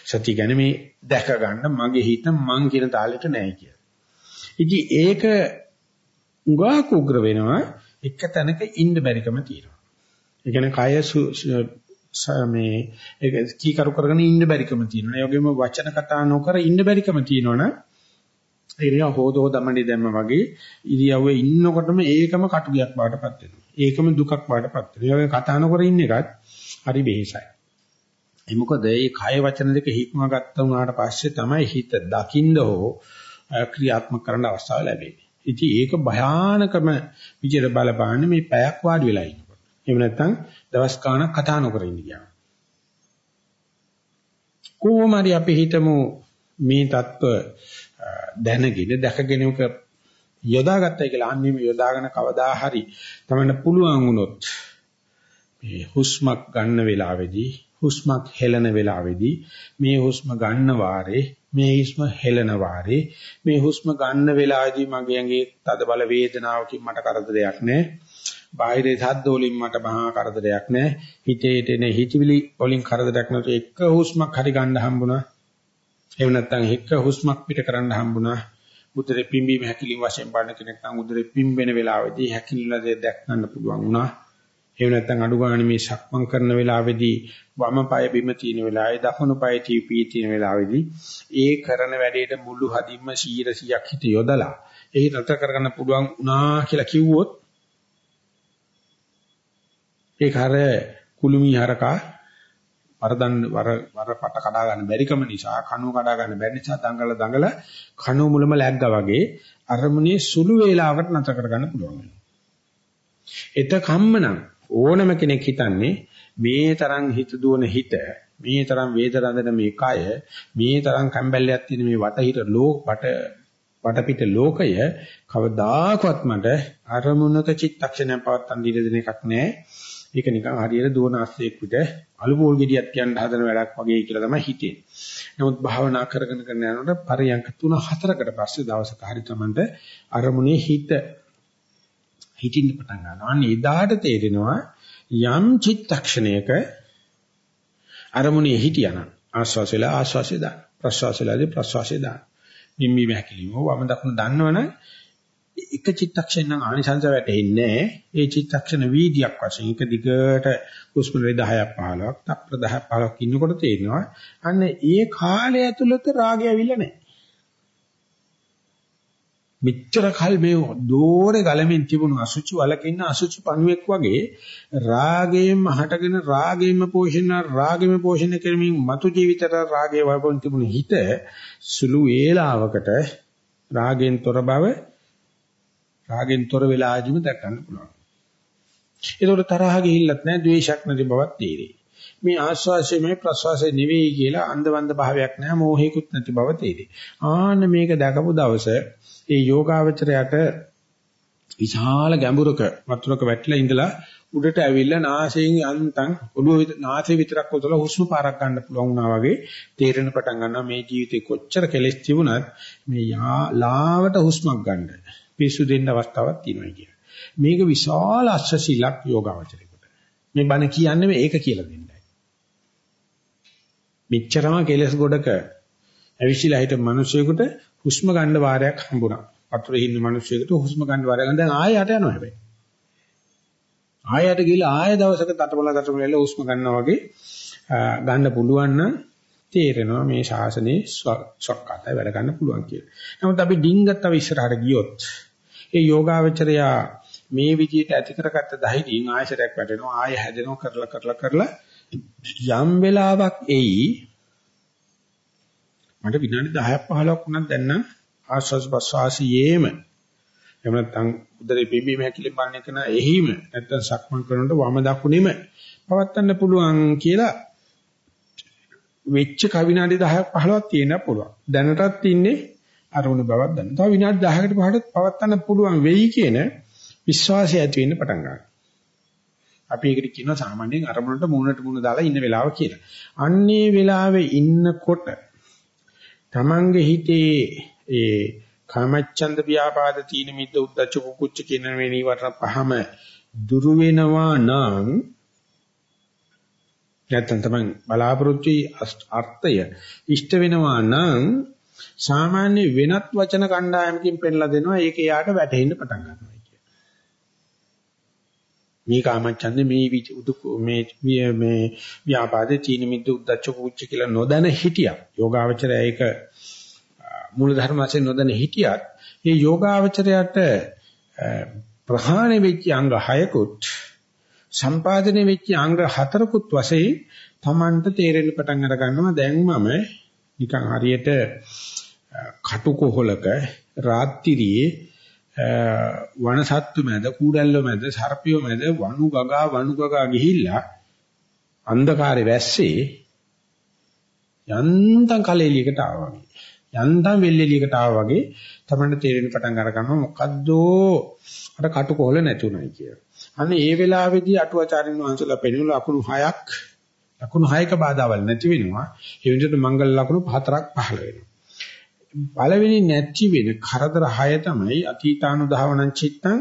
සතිය කියන්නේ මේ දැක ගන්න මගේ හිත මං කියන තාලෙට නැහැ කියලා. ඉතින් ඒක උගාක උග්‍ර වෙනවා එක තැනක ඉන්න බැරිකම තියෙනවා. ඒ කියන්නේ කය මේ ඒක කීකරු කරගෙන ඉන්න බැරිකම තියෙනවා. ඒ වගේම වචන කතා නොකර ඉන්න බැරිකම තියෙනවනේ ඒ නිකන් හොදෝ දමණි දැම්ම වගේ ඉරියව්වේ ඉන්නකොටම ඒකම කටුගයක් බාටපත් වෙනවා. ඒකම දුකක් බාටපත් වෙනවා. ඒ කතා නොකර ඉන්න එකත් හරි වෙහෙසයි. ඒ මොකද මේ කය වචන දෙක හික්ම ගත්තා උනාට පස්සේ තමයි හිත දකින්න හෝ ක්‍රියාත්මක කරන්න අවස්ථාව ලැබෙන්නේ. ඉතින් ඒක භයානකම විදිහට බලපාන්නේ මේ පැයක් වාඩි වෙලා ඉන්නකොට. එහෙම නැත්නම් දවස් ගාණක් කතා නොකර ඉන්න ගියාම. කොහොම හරි අපි හිතමු මේ தত্ত্ব දැනගෙන දැකගෙන උක යොදාගත්තයි කියලා අන්නේම යොදාගෙන කවදා හරි තමන්න පුළුවන් වුණොත් මේ හුස්මක් ගන්න වෙලාවේදී හුස්මක් හෙලන වෙලාවේදී මේ හුස්ම ගන්න වාරේ මේ හුස්ම හෙලන වාරේ මේ හුස්ම ගන්න වෙලාවේදී මගේ ඇඟේ තද බල වේදනාවකින් මට කරදරයක් නැහැ බාහිරේ ශබ්ද වලින් මට මහා කරදරයක් නැහැ හිතේ එන හිතවිලි වලින් කරදරයක් නැතු එක හුස්මක් හරි ගන්න හම්බුණා එහෙම නැත්නම් එක්ක හුස්මක් පිට කරන්න හම්බුණා. උදරේ පිම්බීම හැකිලිම වශයෙන් බලන කෙනෙක් නම් උදරේ පිම්බෙන වෙලාවේදී හැකිලිලා දෙයක් දැක් ගන්න පුළුවන් වුණා. එහෙම නැත්නම් අඩු ගන්න මේ සක්මන් කරන වෙලාවේදී වම පාය බිම තියෙන වෙලාවේ දකුණු පාය තීපී තියෙන වෙලාවේදී ඒ කරන වැඩේට මුළු හදින්ම 100ක් හිත යොදලා එහි නතර කරගන්න පුළුවන් වුණා කියලා කිව්වොත් ඒක හර කුළුමි හරකා වරදන් වර වර පට කඩා ගන්න බැරිකම නිසා කණුව කඩා ගන්න බැරි නිසා දඟල දඟල කණුව මුලම läග්ගා වගේ අරමුණේ සුළු වේලාවකට නැතර කරගන්න පුළුවන් වෙනවා. එතකම්ම නම් ඕනම කෙනෙක් හිතන්නේ මේ තරම් හිත දුවන හිත මේ තරම් වේදනඳන මේ කය මේ තරම් කම්බැල්ලයක් තියෙන මේ වටහිට ලෝක වට වටපිට ලෝකය කවදාකවත් මට අරමුණක චිත්තක්ෂණයක් පවත්තන් දීලා දෙන එකක් නෑ. ඒක නිකන් හරියට දුවන අස්සෙක් විතර අලුපෝල් ගෙඩියක් කියන්න හදන වැඩක් වගේ කියලා තමයි හිතෙන්නේ. නමුත් භාවනා කරගෙන කරන යනකොට පරියන්ක 3-4කට පස්සේ දවසක හරි තමන්ට අරමුණේ හිත හිතින් පටන් ගන්නවා. අන්න එදාට තේරෙනවා යම් චිත්තක්ෂණයක අරමුණේ හිටියනම් ආස්වාසෙලා ආස්වාසෙ දාන. ප්‍රස්වාසෙලාදී ප්‍රස්වාසෙ දාන. මිම්මි මහකිලිම වම දකුණ දන්නවනම් එක චිත්තක්ෂණ නම් ආනිසංස වැටෙන්නේ ඒ චිත්තක්ෂණ වීදියක් වශයෙන් එක දිගට හුස්ම රේ 10ක් 15ක් තප්පර 10ක් 15ක් ඉන්නකොට තේරෙනවා. අන්න ඒ කාලය ඇතුළත රාගය ඇවිල්ලා නැහැ. මෙච්චර කල් මේ දෝරේ ගලමින් තිබුණු අසුචි වලක ඉන්න අසුචි පණුවෙක් වගේ රාගයෙන් හටගෙන රාගයෙන්ම පෝෂණය රාගෙම පෝෂණය කරමින් මතු ජීවිතයට රාගයේ වපොන් තිබුණු හිත සුළු වේලාවකට රාගෙන් තොර බව රාගෙන් තොර වෙලා ආදිම දැක ගන්න පුළුවන්. ඒතකොට තරහ ගිහිල්ලත් නැහැ, ද්වේෂයක් නැති බවක් තේරෙයි. මේ ආස්වාසය මේ ප්‍රසවාසය නෙවෙයි කියලා අන්ධවන්ද භාවයක් නැහැ, මෝහයකුත් නැති බව තේරෙයි. ආන්න මේක දැකපු දවසේ ඒ යෝගාවචරයට විශාල ගැඹුරක වතුරක වැටිලා ඉඳලා උඩට ඇවිල්ලා නාසයෙන් යන්තම් ඔළුව නාසය විතරක් උදලා හුස්ම පාරක් ගන්න පුළුවන් වුණා වගේ තේරෙන පටන් ගන්නවා මේ ජීවිතේ කොච්චර කෙලෙස් තිබුණත් මේ ලාවට හුස්මක් ගන්න පිස්සු දෙන්න අවස්ථාවක් තියෙනවා කියන. මේක විශාල අශ්‍රශීලක් යෝගාවචරයකට. මේ බණ කියන්නේ මේක කියලා දෙන්නයි. මෙච්චරම කෙලස් ගොඩක ඇවිසිලා හිට මිනිසෙකුට හුස්ම ගන්න වාරයක් හම්බුණා. වතුරේ ඉන්න මිනිසෙකුට හුස්ම ගන්න වාරයක් දැන් ආයෙ යට යනවා හැබැයි. ආයෙට ගිහලා ආයෙ දවසක තටබල තටබල හුස්ම ගන්නවා වගේ ගන්න පුළුවන් නම් තේරෙනවා මේ ශාසනයේ සොක්කාතයි වැඩ ගන්න පුළුවන් කියලා. නමුත් අපි ඩිංගත් තව ඉස්සරහට ගියොත් ඒ යෝගාවචරයා මේ විදිහට ඇති කරගත්ත ධෛර්යයෙන් ආයශරයක් වැටෙනවා ආය හැදෙනවා කරලා කරලා කරලා යම් වෙලාවක් එයි මට විනාඩි 10ක් 15ක් වුණත් දැන් නම් ආස්වාස් ප්‍රස්වාසියේම එහෙම නැත්නම් උදරේ පිම්බීම හැකිලි බලන එක නා එහිම නැත්නම් සක්මන් කරනකොට වම දකුණෙම පවත්වන්න පුළුවන් කියලා වෙච්ච කවිනාඩි 10ක් 15ක් තියෙන්න පුළුවන් දැනටත් ඉන්නේ අරුණ බවක් දන්න. තව විනාඩි 10කට පහකට පවත්වන්න පුළුවන් වෙයි කියන විශ්වාසය ඇති වෙන්න පටන් ගන්නවා. අපි ඒකට කියනවා සාමාන්‍යයෙන් අරමුණට මූණට මූණ දාලා ඉන්න වෙලාව කියලා. අන්නේ වෙලාවේ ඉන්නකොට Tamange හිතේ ඒ කාමච්ඡන්ද ව්‍යාපාද තීන මිද්ද උද්දච්ච කුච්ච කියන මේ නීවරණ පහම දුරු වෙනවා නම් නැත්නම් තමයි බලාපොරොත්තු අර්ථය ඉෂ්ට වෙනවා නම් සාමාන්‍ය වෙනත් වචන කණ්ඩායමකින් පෙන්ලා දෙනවා ඒක එයාට වැටහෙන්න පටන් ගන්නවා කියන. මේ කාමච්ඡන්දේ මේ උදුක මේ මේ ව්‍යාපාදේ චීන මිද්ද උද්දච්ච කුච්ච කියලා නොදැන හිටියා. යෝගාවචරය ඒක මූල ධර්ම වශයෙන් නොදැන හිටියත් මේ යෝගාවචරයට ප්‍රහාණය වෙච්ච අංග 6කුත් සම්පාදනය වෙච්ච අංග 4කුත් වශයෙන් Tamanට තේරෙන්න පටන් අර ගන්නවා දැන් මම නිකන් හරියට කටුකොහලක රාත්‍රියේ වනසත්තු මැද කූඩැල්ල මැද සර්පියෝ මැද වනු ගගා වනු ගගා ගිහිල්ලා අන්ධකාරේ වැස්සේ යන්තම් කලෙලියකට ආවා වගේ යන්තම් වෙල්ෙලියකට ආවා වගේ තමයි තේරෙන්න පටන් අර ගන්නවා මොකද්ද අර කටුකොහල නැතුණයි කියලා. අන්න ඒ වෙලාවේදී අටුවාචාරින් වහන්සේලා පෙන්වන ලකුණු 6ක් ලකුණු 6ක බාධාවල් නැති වෙනවා. ඒ විදිහට මංගල ලකුණු හතරක් පහළ වෙනවා. පළවෙනි නැති වෙන කරදර 6 තමයි අතීතානුධාවනං චිත්තං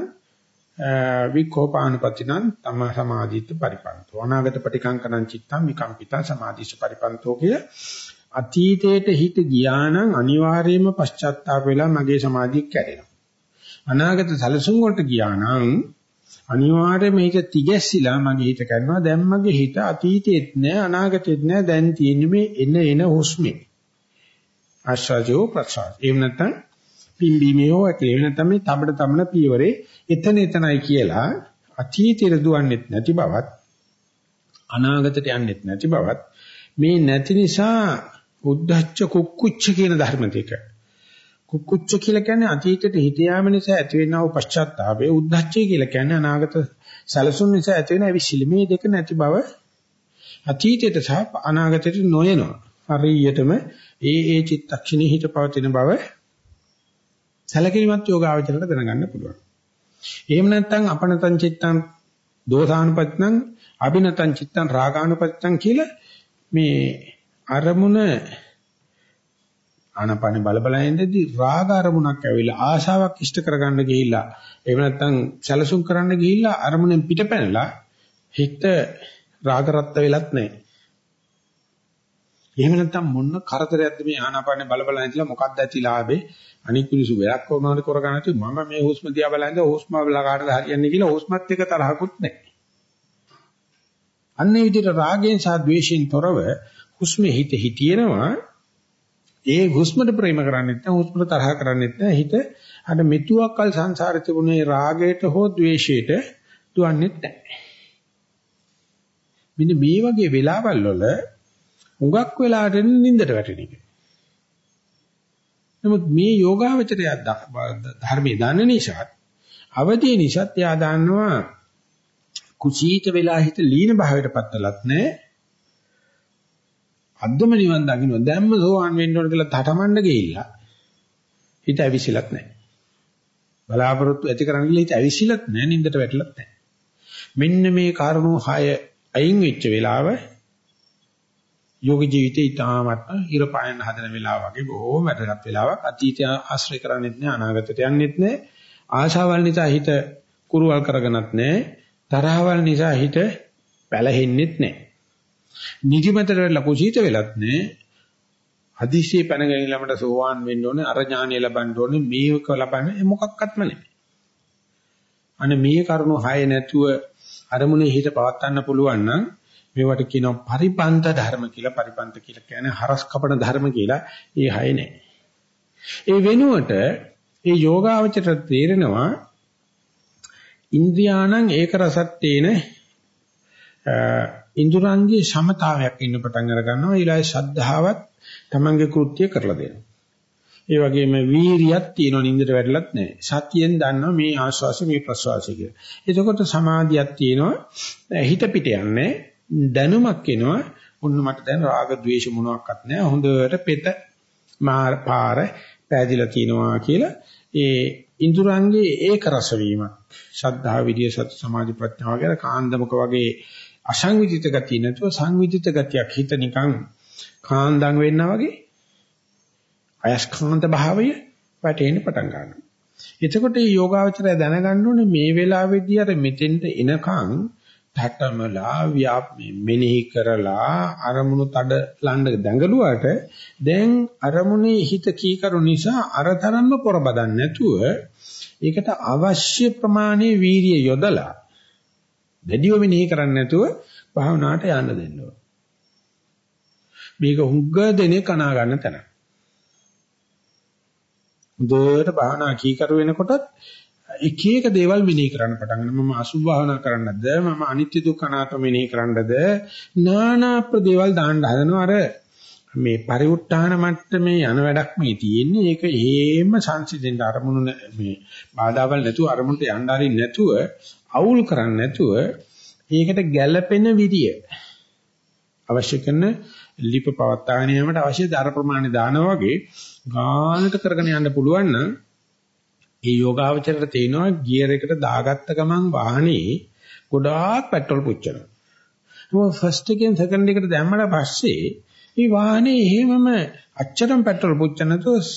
විකෝපානුපතිනං තම සමාධිත පරිපන්තෝ. අනාගත පටිකංකනං චිත්තං විකම්පිතං සමාධිස පරිපන්තෝ කිය. අතීතයට හිත ගියා නම් අනිවාර්යයෙන්ම පශ්චාත්තාප වෙලා මගේ සමාධිය කැඩෙනවා. අනාගත සැලසුම් වලට ගියා නම් අනිවාර්යයෙන් මේක තිගැස්සිලා මගේ හිත කරනවා දැන් මගේ හිත අතීතෙත් නෑ අනාගතෙත් නෑ. දැන් තියෙන්නේ මේ එන එන හුස්මේ. ආශ්වාසයෝ ප්‍රශ්වාස එහෙම නැත්නම් පිම්බීමේ හෝ ඇකේ එහෙම නැත්නම් මේ තබඩ තමන පියවරේ එතන එතනයි කියලා අතීතෙට දුවන්නෙත් නැති බවත් අනාගතයට යන්නෙත් නැති බවත් මේ නැති නිසා උද්ධච්ච කුක්කුච්ච කියන ධර්ම දෙක. කුක්කුච්ච කියලා කියන්නේ අතීතයට හිත යාම නිසා ඇතිවෙනා වූ පශ්චාත්තාපය උද්ධච්චය කියලා කියන්නේ අනාගත සැලසුම් නිසා ඇතිවෙන අවිසිලි මේ දෙක නැති බව අතීතයට සහ අනාගතයට නොයනවා. හරියටම ඒ ඒ චිත්තක්ෂණී හිත පවතින බව සැලකිලිමත් යෝගාවචරයට දැනගන්න පුළුවන් එහෙම නැත්නම් අපනතං චිත්තං දෝසානුපත්තං අබිනතං චිත්තං රාගානුපත්තං කියලා මේ අරමුණ ආනපාන බල බල ඉඳදී රාග අරමුණක් ඇවිල්ලා ආශාවක් ඉෂ්ට කරගන්න ගිහිල්ලා එහෙම නැත්නම් සැලසුම් කරන්න ගිහිල්ලා අරමුණෙන් පිටපැනලා හිත රාග රත්ත වෙලත් නැහැ. එහෙම නැත්නම් මොන කරදරයක්ද මේ ආනාපානේ බල බල ඉඳලා මොකක්ද ඇති ලාභේ? අනික් පිළිසු වෙලක් කොහොමද කරගන්න? තියෙන්නේ මම මේ හුස්ම දිහා බලන්නේ හුස්ම බලා කාටද හරියන්නේ කියලා හුස්මත් එක තරහකුත් නැහැ. අන්නේ විදිහට රාගයෙන් සහ ද්වේෂයෙන් තොරව හුස්මේ හිත හිටිනවා. ඒ හුස්මට ප්‍රේම කරන්නේත් නැහැ හුස්මට තරහ කරන්නේත් නැහැ. හිත අර මෙතුවක්කල් සංසාරේ තිබුණේ රාගයට හෝ ද්වේෂයට දුවන්නේත් නැහැ. මෙන්න මේ වගේ වෙලාවල් වල හුඟක් වෙලාට නින්දට වැටෙන එක නමුත් මේ යෝගාවචරය ධර්මයේ දන්න නිසා අවදී නිසා එයා දන්නවා කුසීත වෙලා හිත ලීන භාවයට පත්වලත් නැහැ අද්දම නිවන් දකින්න දැම්ම සෝවන් වෙන්න ඕන කියලා තටමඬ ගිහිල්ලා හිත ඇවිසිලත් නැහැ. බලාපොරොත්තු ඇති කරන්න ගිහලා හිත ඇවිසිලත් නැහැ නින්දට වැටලත් නැහැ. මෙන්න මේ කාරණු 6 අයින් වෙච්ච වෙලාව යෝග ජීවිතේ ඊටාමත්ම හිර පායන හදන වෙලාව වගේ බොහෝම වැදගත් වෙලාවක් අතීතය ආශ්‍රය කරන්නේත් නැහැ අනාගතයට යන්නෙත් නැහැ ආශාවල් නිසා හිත කුරුවල් කරගනත් නැහැ තරහවල් නිසා හිත පැලහෙන්නෙත් නැහැ නිදිමතට වෙලා කුසීත වෙලත් නෑ. හදිස්සියේ පැනගෙන ළමට සෝවාන් වෙන්න ඕනේ, අර ඥානිය ලබන්න ඕනේ, මේක ලබන්න මොකක්වත්ම නෑ. අනේ මේ කරුණු හය නැතුව අරමුණේ හිත පවත්වන්න පුළුවන් නම් මේවට කියනවා පරිපන්ත ධර්ම කියලා පරිපන්ත කියලා කියන්නේ හරස් කපන ධර්ම කියලා ඒ හය නෑ. ඒ වෙනුවට ඒ යෝගාවචරයට තේරෙනවා ඉන්ද්‍රියාණං ඒක රසත්තේන ඉන්ද්‍රයන්ගේ සමතාවයක් ඉන්න පටන් අර ගන්නවා ඊළඟ ශද්ධාවත් තමන්ගේ කෘත්‍ය කරලා දෙනවා. ඒ වගේම වීරියක් තියෙනවා නින්දට වැටලත් නැහැ සතියෙන් දන්නවා මේ ආශ්වාසය මේ ප්‍රශ්වාසය කියලා. එතකොට සමාධියක් තියෙනවා. හිත පිට යන්නේ දැනුමක් එනවා. ඔන්න මට දැන් රාග ద్వේෂ මොනවත් නැහැ. හොඳට පෙත මාර පාර පෑදිලා තිනවා කියලා ඒ ඉන්ද්‍රයන්ගේ ඒක රස වීමක්. ශද්ධා විදිය සති සමාධි ප්‍රඥා වගේ කාන්දමක වගේ අසංවිධිත ගතිය නැතුව සංවිධිත ගතියක් හිත නිකන් කාන්දම් වෙන්නා වගේ අයස්කාන්ත භාවය වැටෙන්න පටන් ගන්නවා. එතකොට මේ යෝගාවචරය දැනගන්න ඕනේ මේ වෙලාවේදී අර මෙතෙන්ට එනකන් ඨටමලා මෙනෙහි කරලා අරමුණු තඩ ලන්න දැඟලුවාට දැන් අරමුණේ හිත කීකරු නිසා අරතරම්ම පොරබදන්නේ නැතුව ඒකට අවශ්‍ය ප්‍රමාණයේ වීරිය යොදලා දැඩිව මෙනෙහි කරන්නේ නැතුව භාවනාවට යන්න දෙන්න ඕන. මේක හුඟ දෙනේ කනා ගන්න තැන. හොඳට භාවනා කීකරු වෙනකොටත් එක එක දේවල් මෙනෙහි කරන්න පටන් ගන්නවා. මම අසුභ භාවනා කරන්නද මම අනිත්‍ය දුක්ඛ අනාත්ම මෙනෙහි කරන්නද නානා ප්‍රදේවල් දාන්න හදනවා. අර මේ පරිඋත් ทาน මට්ටමේ යන වැඩක් මේ තියෙන්නේ. ඒක හේම සංසිඳෙන්න අරමුණු මේ බාධාවල් නැතුව අරමුණට යන්න හරින්න නැතුව අවුල් කරන්නේ නැතුව ඒකට ගැළපෙන විදිය අවශ්‍ය කරන ලිප පවත්වාගෙන යාමට අවශ්‍ය දර ප්‍රමාණය දානවා වගේ ගානට කරගෙන යන්න පුළුවන් නම් ඒ යෝගාවචරයට තේනවා ගියර් එකට දාගත්ත ගමන් වාහනේ ගොඩාක් පෙට්‍රල් පුච්චනවා. ඒක ෆස්ට් එකෙන් සෙකන්ඩ් එකට දැම්මම පස්සේ මේ වාහනේ එහෙමම අච්චරම පෙට්‍රල් පුච්චන නැතුව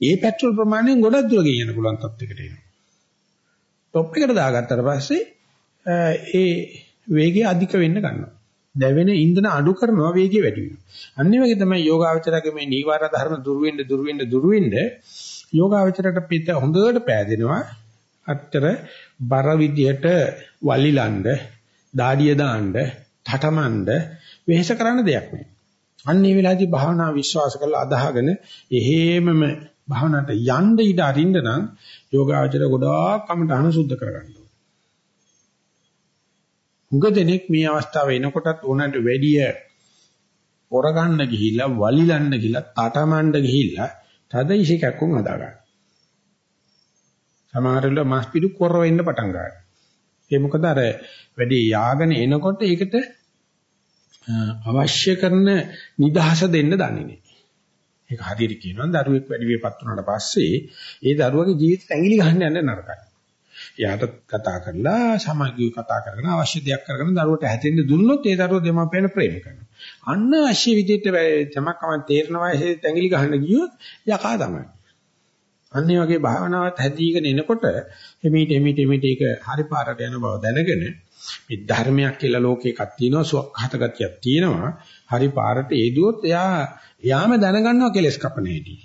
ඒ පෙට්‍රල් ප්‍රමාණයෙන් ගොඩක් දුර ගෙනියන්න පුළුවන් තත්යකට එනවා. টොප් එකට දාගත්තට පස්සේ ඒ වේගය අධික වෙන්න ගන්නවා. දැවෙන ඉන්ධන අඩු කරනවා වේගය වැඩි වෙනවා. අනිත් වගේ තමයි යෝගාවචරයේ මේ නීවර ධර්ම දුර වෙන්න දුර වෙන්න දුර වෙන්න යෝගාවචරයට පිට හොඳට පෑදෙනවා. අත්තර බර විදියට වලිලන්න, දාඩිය දාන්න, ඨටමඬ වෙහෙස කරන්න දෙයක් නෑ. අන්න මේ වෙලාවේදී භාවනා විශ්වාස කරලා අදහගෙන එහෙමම භාවනාවට යන්න ඉඩ අරින්න නම් යෝගාවචර ගොඩාක් කමටහන සුද්ධ කරගන්න උඟ දෙනෙක් මේ අවස්ථාව එනකොටත් උනට වැඩිය පොරගන්න ගිහිල්ලා වලිලන්න ගිහිල්ලා තටමඬ ගිහිල්ලා තද ඉසිකක්කුම් හදා ගන්න. සමහර වෙලාව මස් පිටු කොර වෙන්න පටන් ගන්නවා. ඒ මොකද අර වැඩි යාගෙන එනකොට ඒකට අවශ්‍ය කරන නිදහස දෙන්න දන්නේ නැහැ. ඒක හරියට කියනවා දරුවෙක් වැඩි වෙපත් වුණාට පස්සේ ඒ දරුවගේ ජීවිතය ඇඟිලි ගහන්න යන්න නරකයි. එයාට කතා කරලා සමාගිය කතා කරගෙන අවශ්‍ය දෙයක් කරගෙන දරුවට හැදෙන්න දුන්නොත් ඒ දරුවා දෙමාපියන් ප්‍රේම කරනවා. අන්න අවශ්‍ය විදිහට තමක්ම තේරෙනවා ඒ තැඟිලි ගහන්න ගියොත් යකා තමයි. අන්න ඒ වගේ භාවනාවත් හැදීගෙන එනකොට එමෙිට එමෙිට එමෙිට ඒක හරි පාරට යන බව දැනගෙන මේ ධර්මයක් කියලා ලෝකේ එකක් තියෙනවා සුවක්හත ගතියක් තියෙනවා හරි පාරට ඒදුවොත් එයා යාම දැනගන්නවා කෙලස් කපන හැටි.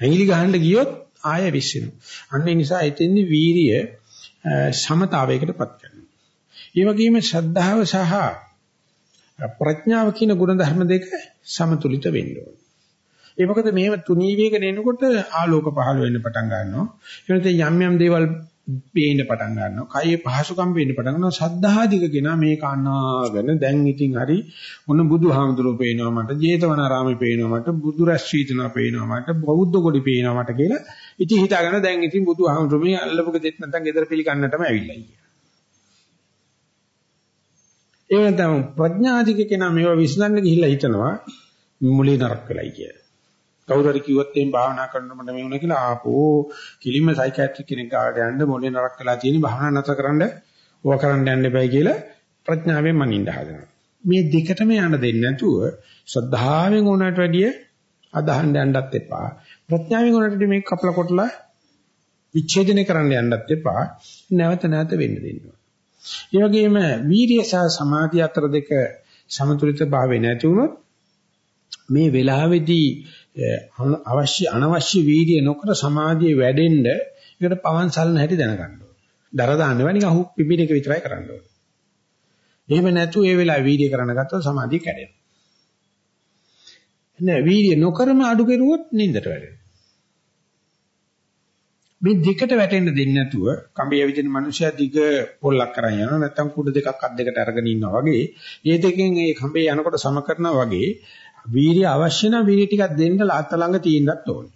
ඇඟිලි ගහන්න ගියොත් ආය විශ්ිනු. අන්න ඒ නිසා එතෙන්දි වීරිය සමතාවයකටපත් කරනවා. ඒ වගේම ශ්‍රද්ධාව සහ ප්‍රඥාව කියන ගුණ ධර්ම දෙක සමතුලිත වෙන්න ඕනේ. ඒ මොකද මේව තුනී වේගන එනකොට ආලෝක පහළ වෙන්න පටන් ගන්නවා. ඒ වෙනතේ යම් යම් දේවල් පේන්න පටන් ගන්නවා. කයේ පහසුකම් පේන්න පටන් ගන්නවා. සද්ධාධික කෙනා මේක අනාගෙන දැන් ඉතින් හරි මොන බුදුහාමුදුරුවෝ පේනවා මට, ජේතවනාරාමේ පේනවා මට, බුදු රැස් වීතනා පේනවා මට, බෞද්ධ ගොඩි පේනවා මට කියලා. ඉතින් හිතාගෙන දැන් ඉතින් බුදුහාමුදුරුවෝ මේ අල්ලපු දෙත් නැත්නම් ගෙදර පිළිගන්නටම ඇවිල්ලා ඉන්නේ. ඒ වෙනතම ප්‍රඥාධික කෙනා මේවා විශ්ලන්න ගිහිල්ලා හිතනවා මුලේ නරක වෙලයි කියලා. කවුරු හරි කිව්වොත් එම් භාවනා කරනකොට මේ වුණා කියලා ආපෝ කිලිම සයිකියාට්‍රික් කෙනෙක් ගාවට යන්න මොලේ නරක වෙලා තියෙන භාවනා නැතර කරන්න ඕවා කරන්න යන්න එපයි කියලා ප්‍රඥාවෙන් මනින්න හදනවා. මේ දෙකටම යන්න දෙන්නේ නැතුව ශ්‍රද්ධාවෙන් උනට වැඩිය අදහන්න යන්නත් එපා. ප්‍රඥාවෙන් උනට වැඩිය මේක කපලා කොටලා විච්ඡේදනය කරන්න යන්නත් එපා. නැවත නැවත වෙන්න දෙන්න. ඒ වගේම වීර්ය සහ සමාධිය අතර දෙක සමතුලිත භාවය නැති වුණොත් මේ වෙලාවේදී අවශ්‍ය අනවශ්‍ය වීර්ය නොකර සමාධිය වැඩෙන්න ඒකට පවන් සලන හැටි දැනගන්න ඕනේ. දර දාන්න වෙනික අහු පිපින එක විතරයි කරන්න ඕනේ. එහෙම නැතු ඒ වෙලාවේ වීර්ය කරන්න ගත්තොත් සමාධිය කැඩෙනවා. නෑ වීර්ය නොකරම අඩු කෙරුවොත් නින්දට වැටෙනවා. මේ දෙකට වැටෙන්න දෙන්නේ නැතුව කඹේ විදින මිනිස්සයා දිග පොල්ලක් කරන් යනවා නැත්නම් කුඩ දෙකක් අත් දෙකට අරගෙන ඉන්නවා වගේ. මේ දෙකෙන් මේ කඹේ යනකොට සම කරනවා වගේ වීර්ය අවශ්‍ය නම් වීර්ය ටිකක් දෙන්න ලාත් ළඟ තියෙන්නත් ඕනේ.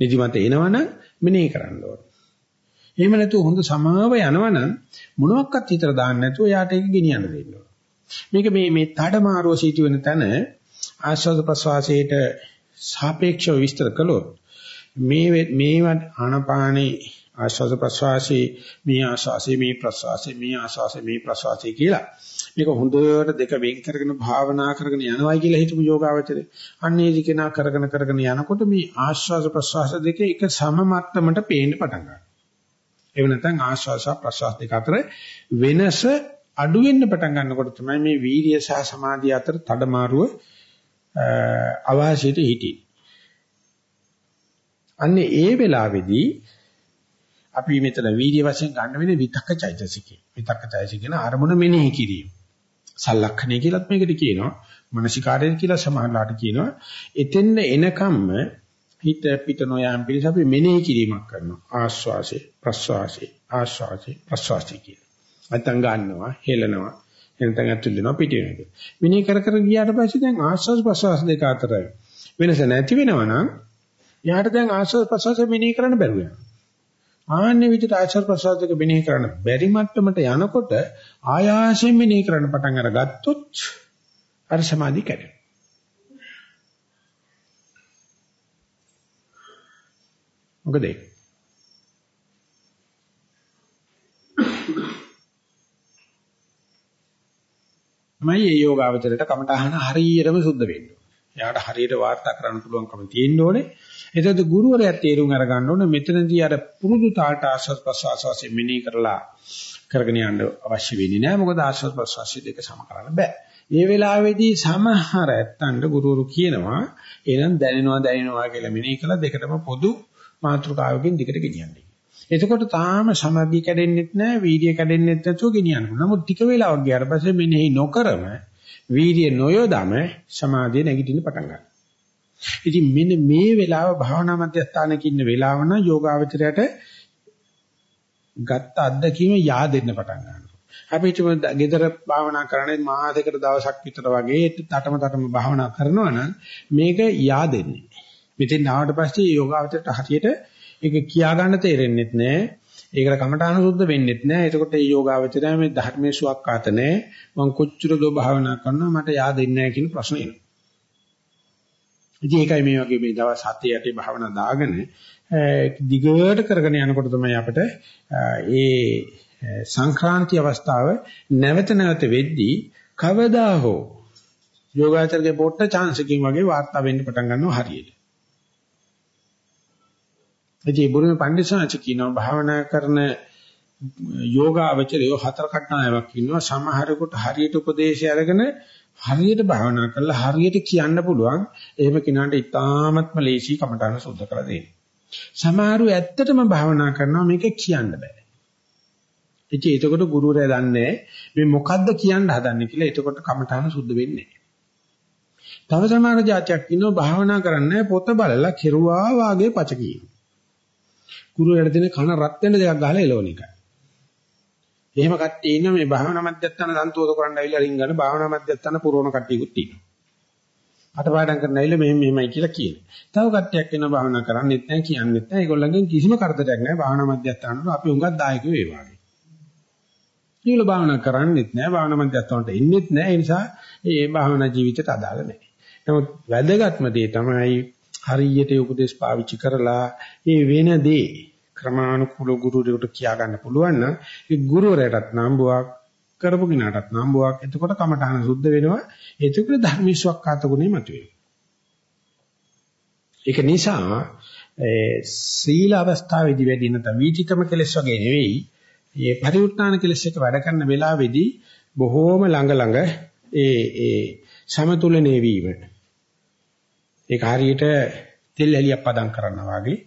නිදිමත එනවනම් මෙනෙහි කරන්න ඕනේ. එහෙම නැතුව හොඳ සමාව යනවනම් මොනවත් හිතට දාන්න නැතුව යාට ඒක ගෙනියන්න දෙන්න ඕනේ. මේක මේ මේ තඩමාරෝ සිටි වෙන තැන ආස්වාද ප්‍රසවාසයට සාපේක්ෂව විස්තර කළොත් මේ මේ ආනපානේ ආස්වාද ප්‍රසවාසී මේ ආස්වාසේ මේ ප්‍රසවාසේ මේ ආස්වාසේ මේ ප්‍රසවාසේ කියලා මේක හොඳට දෙක වෙන් කරගෙන භාවනා කරගෙන යනවායි කියලා හිතමු යෝගාවචරේ. අන්නේ දිකේනා කරගෙන කරගෙන යනකොට මේ ආශ්වාස ප්‍රශ්වාස දෙක එක සම මට්ටමට පේන්න පටන් ගන්නවා. එහෙම නැත්නම් ආශ්වාස ප්‍රශ්වාස දෙක අතර වෙනස අඩු වෙන්න පටන් ගන්නකොට තමයි මේ වීර්ය සහ සමාධිය අතර තඩමාරුව අවාසියට හිටියේ. අන්නේ ඒ වෙලාවේදී අපි මෙතන වීර්ය වශයෙන් ගන්න වෙන්නේ විතක්ක චෛතසිකේ. විතක්ක චෛතසික කියන අරමුණ මෙනෙහි කිරීම. සලක්ෂණය කියලත් මේකට කියනවා. මනසිකාරය කියලා සමාහලාට කියනවා. එතෙන්න එනකම්ම හිත පිට නොයම් පිළිස අපි මෙනෙහි කිරීමක් කරනවා. ආස්වාසේ ප්‍රස්වාසේ ආස්වාසේ ප්‍රස්වාසේ කියන. නැත්තම් ගන්නවා, හෙලනවා, එනතන් ඇතුල් වෙනවා පිට වෙනවා. මෙනෙහි කර කර ගියාට පස්සේ දැන් ආස්වාස් ප්‍රස්වාස දෙක අතර වෙනස නැති වෙනවා නම් යාට දැන් ආස්වාස් ප්‍රස්වාස මෙනෙහි කරන්න බැරුව යනවා. ආන්නේ විදිහට ආශ්‍රව ප්‍රසාද දෙක මෙනෙහි කරන්න බැරි මට්ටමට යනකොට ආයාසයෙන් මෙනෙහි කරන්න පටන් අරගත්තොත් අර සමාධිය කැඩෙනවා. මොකද ඒ? මයි ඒ යෝගාවචරයට කමටහන හරියටම සුද්ධ වෙන්න. එයාට හරියට වාර්තා කරන්න පුළුවන්කම තියෙන්න ඕනේ. එතකොට ගුරුවරයා තේරුම් අරගන්න ඕනේ මෙතනදී අර පුරුදු තාට ආශ්වාස ප්‍රශ්වාසයෙන් මෙනෙහි කරලා කරගෙන යන්න අවශ්‍ය වෙන්නේ නැහැ. මොකද ආශ්වාස ප්‍රශ්වාසය දෙක සම කරන්න බෑ. මේ වෙලාවේදී සමහර ඇත්තන්ට ගුරුවරු කියනවා එහෙනම් දැනෙනවා දැනෙනවා කියලා මෙනෙහි කළා දෙකටම පොදු මාතෘකාවකින් දිගට ගෙනියන්නේ. එතකොට තාම සමාධිය කැඩෙන්නෙත් නැහැ, වීර්යය කැඩෙන්නෙත් නැතුව ගෙනියන්න පුළුවන්. නමුත් ටික වෙලාවක් ගියාට පස්සේ මෙනෙහි නොකරම වීර්ය නොයොදම සමාධිය නැගිටින්න පටන් ගන්නවා. ඉතින් මෙන්න මේ වෙලාව භාවනා මධ්‍යස්ථානක ඉන්න වෙලාව නම් යෝගාවචරයට ගත්ත අත්දැකීම yaadෙන්න පටන් ගන්නවා. අපි හිතමු ගෙදර භාවනා කරන්නේ මාසයකට දවසක් විතර වගේ තටම තටම භාවනා කරනවා නම් මේක yaadෙන්නේ. මෙතෙන් ආවට පස්සේ යෝගාවචරයට හරියට ඒක කියා ගන්න තේරෙන්නේ නැහැ. ඒකට කමඨාන සුද්ධ වෙන්නේ නැහැ. එතකොට මේ යෝගාවචරය මේ ධර්මයේ සුවක්කාත නැහැ. මම කොච්චර දෝ භාවනා කරනවා මට yaadෙන්නේ නැහැ කියන ප්‍රශ්නේ එනවා. ඉතින් ඒකයි මේ වගේ මේ දවස් 7 8 භාවනා දාගෙන දිගට කරගෙන යනකොට තමයි අපිට ඒ සංක්‍රාන්ති අවස්ථාව නැවත නැවත වෙද්දී කවදා හෝ යෝගාචරගේ පොට්ට chance එකකින් වගේ වාර්තා වෙන්න පටන් ගන්නවා හරියට. ඉතින් බුරුමේ පඬිස්සාච කියනවා භාවනා කරන යෝගාවචරය හතර කටනාවක් ඉන්නවා සමහරෙකුට හරියට උපදේශය අරගෙන හරියට භාවනා කරලා හරියට කියන්න පුළුවන් එහෙම කෙනාට ඉතාමත්ම ලේසි කමටහන සුද්ධ කරලා දෙන්න. සමහරු ඇත්තටම භාවනා කරනවා මේක කියන්න බෑ. ඉතින් එතකොට ගුරුවරයා දන්නේ මේ මොකද්ද කියන්න හදන්නේ කියලා එතකොට කමටහන සුද්ධ වෙන්නේ තව සමහර જાතියක් ඉන්නවා භාවනා කරන්නේ පොත බලලා කෙරුවා වාගේ පච කියන. ගුරුවරයාට දෙන කන රත් වෙන දෙයක් ගහලා එලවන එකයි. එහෙම කට්ටිය ඉන්න මේ භාවනා මධ්‍යස්ථාන සන්තෝෂ කරන්න ඇවිල්ලා රින්ගන භාවනා මධ්‍යස්ථාන පුරවන කට්ටියකුත් ඉන්නවා. අටපාඩම් කරන්න ඇවිල්ලා මෙහෙම මෙහෙමයි කියලා කියනවා. තව කට්ටියක් ඉන්න භාවනා කරන්නෙත් නැහැ කියන්නෙත් නැහැ. ඒගොල්ලන්ගෙන් කිසිම කරදරයක් නැහැ භාවනා මධ්‍යස්ථානවල අපි උඟක් දායකයෝ ඒ වගේ. ඊළ භාවනා කරන්නෙත් නැහැ භාවනා මධ්‍යස්ථානට එන්නෙත් නැහැ. ඒ නිසා මේ භාවනා ජීවිතයට අදාළ නැහැ. නමුත් වැදගත්ම දේ තමයි හරියට උපදේශ පාවිච්චි කරලා මේ වෙන දේ ක්‍රමානුකූල ගුරුවරයෙකුට කියා ගන්න පුළුවන් නම් ඒ ගුරුවරයාටත් නම්බුවක් කරපු කෙනාටත් නම්බුවක්. එතකොට කමඨාන සුද්ධ වෙනවා. එතකොට ධර්මීශ්වක්කාත ගුණේ මතුවේ. ඒක නිසා සීල අවස්ථාවේදී වැඩි නැත්නම් වීතිකම කෙලස් වගේ නෙවෙයි. මේ පරිඋත්නාන කෙලස් එක වැඩ කරන වෙලාවේදී බොහෝම ළඟ ළඟ ඒ ඒ සමතුලනේ වීම ඒක හරියට තෙල් ඇලියක් පදම් කරනවා වගේ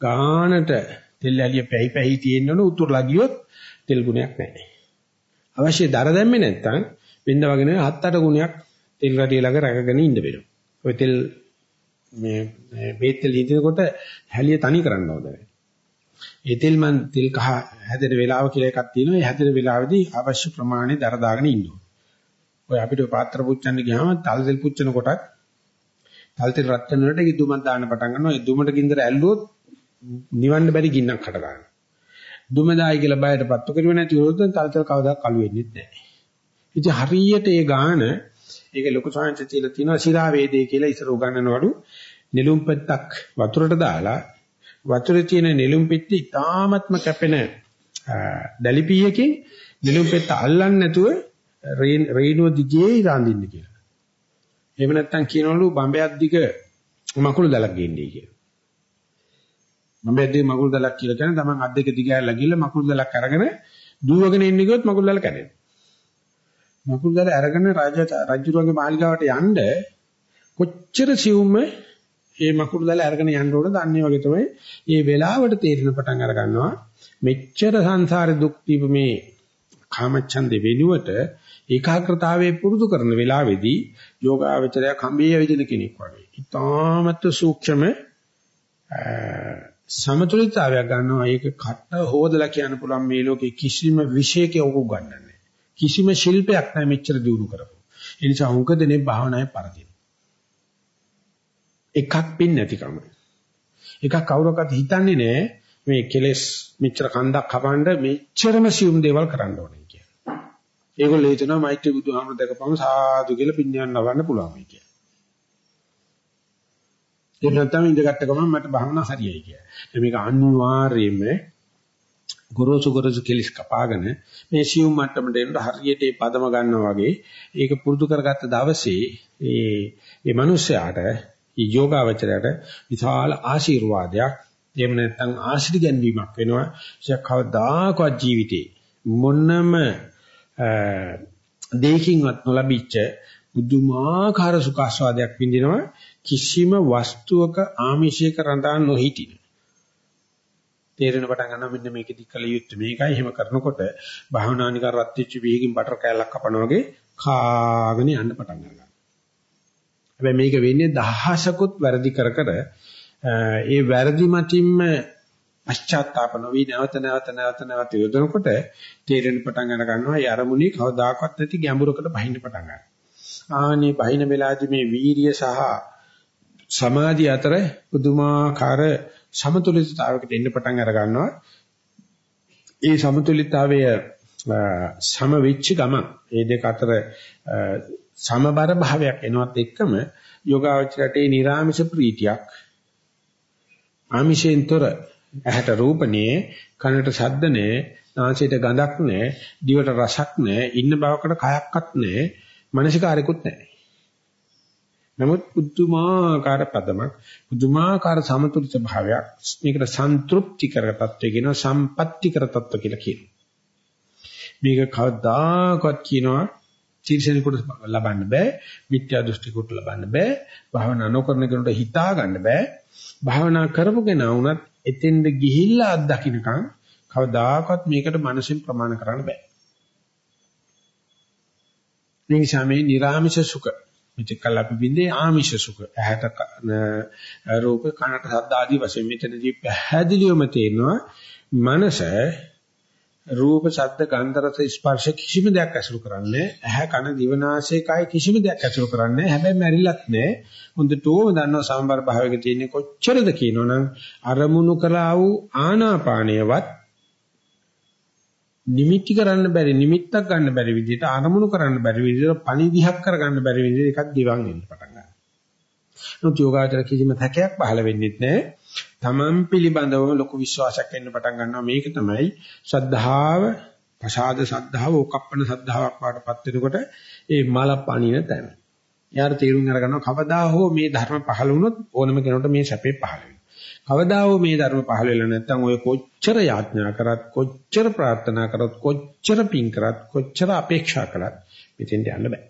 ගානට තෙල් ඇලිය පැහි පැහි තියෙනවනේ උතුරලා ගියොත් තෙල් ගුණයක් නැහැ. අවශ්‍ය දර දැම්මේ නැත්නම් වෙන්න වගේ නෙවෙයි හත් අට ගුණයක් තෙල් රටිය ළඟ රැකගෙන ඉන්න වෙනවා. ඔය තෙල් මේ මේ තෙල් හිටිනකොට හැලිය තනි කරන්න ඕනේ. ඒ තෙල් මන් තෙල් කහ හැදෙන වෙලාව කියලා එකක් තියෙනවා. ඒ හැදෙන වෙලාවේදී අවශ්‍ය ප්‍රමාණය දර දාගෙන ඉන්න ඕනේ. ඔය අපිට පාත්‍ර පුච්චන්න ගියාම තල් තෙල් පුච්චන කොටත් තල් තෙල් රත් වෙන වලට ඉදුමක් දාන්න පටන් ගන්නවා. ඒ දුමට ගින්දර ඇල්ලුවොත් නිවන්න බැරි ගින්නක් හට ගන්නවා. දුමදායි කියලා බයට පත්තු කරුවේ නැති වුණොත් තල්තල් කවදා කළු වෙන්නේ නැහැ. ඉතින් හරියට ඒ ගාන ඒක ලොකු සාංශ තියලා තියෙනවා සිරා වේදේ කියලා ඉස්සර උගන්වනවලු නෙළුම් පෙත්තක් වතුරට දාලා වතුරේ තියෙන නෙළුම් පෙත්ති ඉතාමත්ම කැපෙන දැලිපියකින් නෙළුම් පෙත්ත අල්ලන්නේ නැතුව රේණුව දිගේ ඉරාඳින්න කියලා. එහෙම නැත්නම් කියනවලු බම්බයක් දිග මකුළු දැලක් ගෙන්නේ කියලා. මම බැද්දේ මකුල් දලක් කියලා කියන්නේ තමන් අත් දෙක දිගහැරලා ගිහලා මකුල් දලක් අරගෙන දුවගෙන ඉන්න ගියොත් මකුල් දල කැඩෙනවා. මකුල් දල අරගෙන රාජ රජුරුවන්ගේ මාලිගාවට යන්න කොච්චර සිවුම්ම මේ මකුල් දල අරගෙන යන්න ඕනද අන්නේ වගේ තමයි මේ වෙලාවට තේරෙන පටන් අර ගන්නවා මෙච්චර සංසාරේ දුක් දීප මේ කාමච්ඡන්දේ වෙනුවට ඒකාග්‍රතාවයේ පුරුදු කරන වෙලාවේදී යෝගාවචරය කම්බිය විදින කෙනෙක් වගේ. ඊටාමත් සූක්ෂම සමතුලිතතාවයක් ගන්නවා. ඒක කට හොදලා කියන්න පුළුවන් මේ ලෝකේ කිසිම විශේෂක උගන්නන්නේ. කිසිම ශිල්පයක් නැහැ මෙච්චර දියුණු කරපො. ඒ නිසා උන්ක දෙනේ භාවනාවේ පරදින. එකක් පින් නැතිකම. එකක් කවුරක්වත් හිතන්නේ නැහැ මේ කෙලෙස් මෙච්චර කන්දක් කපන්න මෙච්චරම සියුම් දේවල් කරන්න ඕනේ කියලා. ඒගොල්ලෝ හිතනවා මෛත්‍රී බුදුහාමුදුර දැකපම සාදු කියලා පින්යන් ලබන්න පුළුවන් මේ කියලා. ඒක නැත්නම් ඉඳගත්ත ගමන් මට භාවනා හරියයි කියලා. මේක අනිවාර්යයෙන්ම ගොරෝසු ගොරෝසු කෙලිස් කපාගෙන මේ සියුම් මට්ටමට එනකොට හරියට ඒ පදම ගන්නවා වගේ ඒක පුරුදු කරගත්ත දවසේ ඒ මේ මිනිස්යාට යෝගාවචරයට විශාල ආශිර්වාදයක් එහෙම නැත්නම් ආශිර්වාද ගැනීමක් වෙනවා ඒක කවදාකවත් ජීවිතේ මොනම දෙයකින්වත් නොලැබිච්ච බුදුමාකාර සුඛාස්වාදයක් විඳිනවා කිසිම වස්තුවක ආමිෂයක රඳා නොහිටින. තේරෙන පටන් ගන්නවා මෙන්න මේකෙදි කල යුත්තේ මේකයි. එහෙම කරනකොට භාවනානික රත් වෙච්ච වීගින් බටර් කෑල්ලක් කපනවා වගේ කාගෙන යන්න පටන් ගන්නවා. හැබැයි මේක වෙන්නේ දහසකුත් වැරදි කර කර ඒ වැරදි මතින්ම පශ්චාත්තාප නොවි නැවත නැවත නැවත නැවත යොදනකොට තේරෙන පටන් ගන්න ගන්නවා ඒ අරමුණේ කවදාකවත් නැති ගැඹුරකට බහින්න පටන් ගන්නවා. ආනේ බහින වෙලාදී මේ වීරිය සහ සමාධිය අතර පුදුමාකාර සමතුලිතතාවයකට එන්න පටන් අර ගන්නවා. ඒ සමතුලිතතාවය සම වෙච්ච ගමන් ඒ දෙක අතර සමබර භාවයක් එනවත් එක්කම යෝගාවචරයට ඒ නිර්ාමිෂ ප්‍රීතියක් ආමිෂෙන්තර ඇහැට රූපනේ කනට ශබ්දනේ නාසයට ගඳක් නැහැ දිවට රසක් නැහැ ඉන්න බවකට කයක්වත් නැහැ මනසිකාරයක්වත් නැහැ නමුත් පුදුමාකාර පදමක් පුදුමාකාර සමතුලිත භාවයක් මේකට සන්තුප්ති කර තත්ත්වය කියනවා සම්පatti කර තත්ත්ව කියලා කියනවා. මේක කවදාකවත් කියනවා තීර්ෂණිකුට ලබන්න බෑ මිත්‍යා දෘෂ්ටිකුට ලබන්න බෑ භාවනා නොකරන කෙනෙකුට හිතා ගන්න බෑ. භාවනා කරපු කෙනා වුණත් එතෙන්ද ගිහිල්ලා අත්දකින්නකම් කවදාකවත් මේකට මනසින් ප්‍රමාණ කරන්න බෑ. මේ නිසා මේ නිර්ආමිෂ සුඛ මෙතකල් අපි බින්දේ ආමිෂ සුඛ ඇහැට රූප කනට ශබ්ද ආදී වශයෙන් මෙතනදී පැහැදිලිවම තේරෙනවා මනස රූප, ශබ්ද, ගන්ධ, රස, ස්පර්ශ කිසිම දෙයක් ඇසුරු කරන්නේ ඇහැ, කන, දිව, නාසය, කය කිසිම දෙයක් ඇසුරු කරන්නේ හැබැයි මැරිලත් නෑ. හොඳටම දන්නවා සම්බර භාවයක තියෙන්නේ කොච්චරද කියනවනම් අරමුණු කළා වූ ආනාපානයවත් නිමිටි කරන්න බැරි නිමිත්තක් ගන්න බැරි විදිහට අරමුණු කරන්න බැරි විදිහට පණිවිඩයක් කරගන්න බැරි විදිහට එකක් ගිවන් වෙන්න පටන් ගන්නවා. නමුත් යෝගාචර කිසිම තැකයක් පහළ වෙන්නේ නැහැ. තමන් පිළිබඳව ලොකු විශ්වාසයක් එන්න පටන් ගන්නවා මේක තමයි ශ්‍රද්ධාව, ප්‍රසාද ශ්‍රද්ධාව, ඕකප්පන ශ්‍රද්ධාවක් වඩපත් වෙනකොට ඒ මල පණින තැන. යාර තීරුම් අරගන්නවා කවදා හෝ මේ ධර්ම පහළ වුණොත් ඕනම කෙනෙකුට මේ සැපේ පහළ වෙනවා. කවදා හෝ මේ ධර්ම පහළ වෙලා නැත්නම් ඔය කොච්චර යාඥා කරත්, කොච්චර ප්‍රාර්ථනා කරත්, කොච්චර පින් කරත්, කොච්චර අපේක්ෂා කළත් මෙතෙන්ට යන්න බෑ.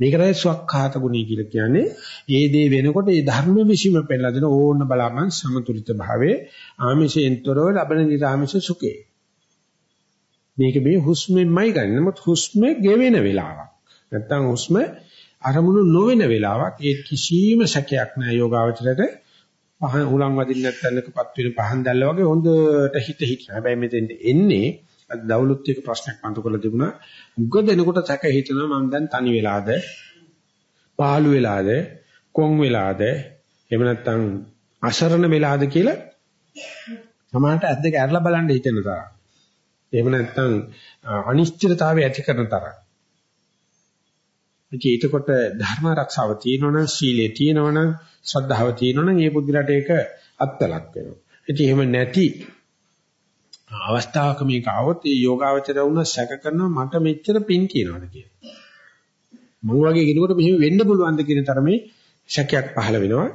මේකටයි ස්වකහාත ගුණය කියලා කියන්නේ. ඒ දේ වෙනකොට ඒ ධර්ම විශ්ීම පෙන්නලා දෙන ඕන බලාමන් සමතුලිත භාවයේ ආමිෂයෙන්තරව ලබන නිරාමිෂ සුඛේ. මේක මේ හුස්මෙන්මයි ගන්න. නමුත් හුස්මේ ගෙවෙන වෙලාවක්. නැත්තම් හුස්ම අරමුණු නොවන වෙලාවක් ඒ කිසිම සැකයක් නැහැ යෝගාවචරයට. පහන් උලන් වදින්න නැත්නම්කපත් වෙන පහන් දැල්ල වගේ හොඳට හිත හිටින. හැබැයි මෙතෙන්ට එන්නේ අද දවලුත් එක ප්‍රශ්නයක් මතු කරලා තිබුණා. මුග දෙනකොට සැක හිතනවා මම දැන් තනි වෙලාද? පාළු වෙලාද? කොන් වෙලාද? එහෙම නැත්නම් අසරණ වෙලාද කියලා සමහරට ඇද්ද කැරලා බලන්න හිතෙන තරම්. එහෙම නැත්නම් අනිශ්චිතතාවය ඇති කරන තරම්. ඉතින් ඒකකොට ධර්ම ආරක්ෂාව තියෙනවනම් සීලය තියෙනවනම් ශ්‍රද්ධාව තියෙනවනම් ඒ පුදුලට ඒක අත්ලක් වෙනවා. ඉතින් එහෙම නැති අවස්ථාවක මේක આવොත් ඒ යෝගාවචරය වුණ සැක කරනවා මට මෙච්චර පින් කියනවාද කියලා. මම වගේ කෙනෙකුට මෙහෙම වෙන්න පුළුවන්ද කියන තරමේ සැකයක් පහළ වෙනවා.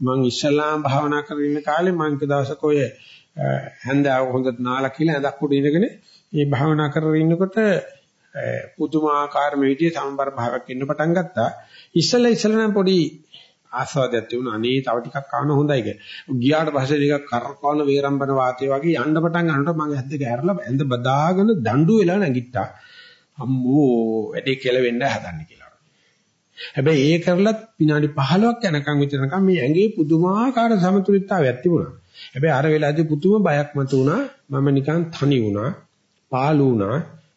මම ඉස්ලාම් භාවනා කරගෙන ඉන්න කාලේ මම එක දවසක ඔය හැන්දාව හොඳට නාලා කියලා ඇඳක් උඩ ඉඳගෙන මේ භාවනා කරගෙන ඉන්නකොට පුදුමාකාර මේ විදිහේ සම්බර භාවයක් එන්න පටන් ගත්තා. ඉස්සෙල්ලා ඉස්සෙල්ලා නම් පොඩි ආස්වාදයක් තිබුණා. අනේ තව ටිකක් කන්න හොඳයි කියලා. ගියාට පස්සේ ටිකක් කරකවන වේරම්බන වාතය වගේ යන්න පටන් ගන්නකොට මගේ ඇද්ද ගැරලා ඇඳ බදාගෙන දඬු වෙලා නැගිට්ටා. අම්මෝ වැඩේ කියලා වෙන්න හදන්නේ කියලා. හැබැයි ඒ කරලත් විනාඩි 15ක් යනකම් විතරනකම් මේ ඇඟේ පුදුමාකාර සමතුලිතතාවයක් තිබුණා. හැබැයි අර වෙලාවේදී පුදුම බයක් මතුණා. මම නිකන් තනි වුණා, පාළු වුණා.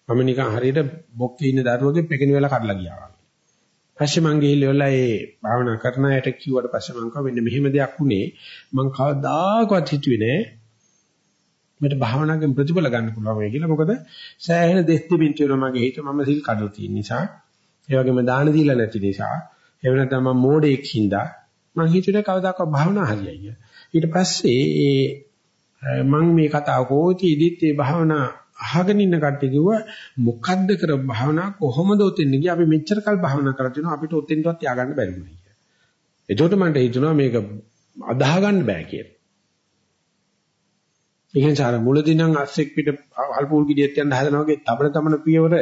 මම නිකන් හරියට බොක්කේ ඉන්න දරුවෙක් පෙකින වෙලා කඩලා ගියා වගේ. පස්සේ මං ගිහිල්ලා ඒ භාවනා කරන අයට කිව්වට පස්සේ මං කව මෙන්න මෙහෙම දෙයක් වුණේ මං කවදාකවත් හිතුවේ නෑ මට භාවනාවෙන් ප්‍රතිඵල ගන්න පුළුවන් වෙයි කියලා. මොකද සෑහෙන දෙස් දෙමින්ට වෙනවා මගේ හිත මම සිල් කඩලා තියෙන නිසා. ඒ වගේම දාන දීලා නැති නිසා. ඒ වෙනතම මම මෝඩෙක් හින්දා මං හිතුවේ කවදාකවත් භාවනා හරියයි කියලා. ඊට පස්සේ ඒ මං මේ කතාව කොහොතීදිත් ඒ භාවනා අහගෙන ඉන්න කට්ටිය කිව්වා මොකද්ද කර භාවනා කොහොමද උතෙන් ගියේ අපි මෙච්චර කල් භාවනා කරලා තිනවා අපිට උතෙන්ටවත් ය아가න්න බැරි වුණා කියලා. එතකොට මන්ට හිතුණා මේක අදාහ ගන්න බෑ කියලා. ඒ කියන්නේ සාර මුලදී නම් අස්සෙක් පිට අල්පූල් ගිඩියක් යන හදනවා වගේ තබන තමන පියවර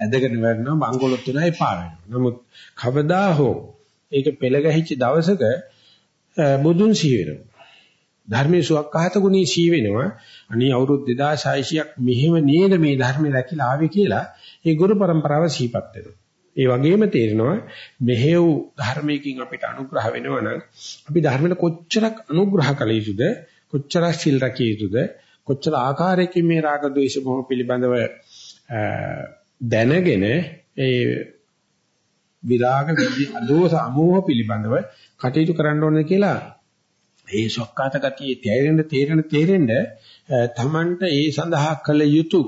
ඇදගෙන වැටෙනවා මංගලොත් වෙනවා එපා වෙනවා. නමුත් කවදා හෝ ඒක පෙළ ගැහිච්ච දවසක බුදුන් සී වෙනවා. ධර්මයේ සුවක්කාත ගුණී සී වෙනවා. අනේ අවුරුදු 2600ක් මෙහෙම නේද මේ ධර්මය දැකලා ආවේ කියලා ඒ ගුරු પરම්පරාව සීපත් වෙනවා. ඒ වගේම තේරෙනවා මෙහෙව් ධර්මයකින් අපිට අනුග්‍රහ වෙනවා නම් අපි ධර්මයට කොච්චරක් අනුග්‍රහ කළ යුතුද කොච්චරක් සිල් රැකිය යුතුද කොච්චර ආකාරයකින් මේ රාග ද්වේෂ මොහ පිළිබඳව දැනගෙන ඒ විරාග විදි අදෝස අමෝහ පිළිබඳව කටයුතු කරන්න ඕනේ කියලා ඒ සොක්කාත ගතියේ තේරෙන්න තේරෙන්න තේරෙන්න තමන්ට ඒ සඳහා කළ යුතු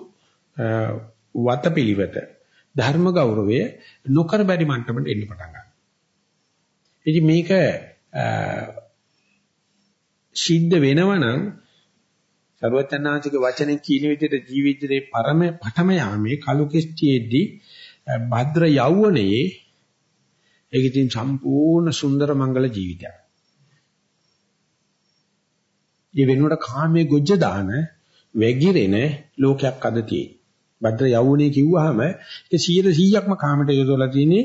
වතපිලිවෙත ධර්ම ගෞරවය නොකර බැරි මට්ටමට එන්න පටන් ගන්නවා. ඉතින් මේක සිද්ධ වෙනවනම් සර්වචනාංශික වචනෙන් කියන විදිහට ජීවිතේ පරම පඨම යාමේ කලු කිස්ටියේදී භද්‍ර යෞවනයේ ඒක ඉතින් සම්පූර්ණ සුන්දර මංගල ජීවිතයක්. ඒ වෙනුවට කාමයේ ගොජ්ජ දාන වැగిරෙන ලෝකයක් අද තියෙයි. භද්‍ර යවුනේ කිව්වහම ඒක 100%ක්ම කාමයට යොදවලා තියෙන්නේ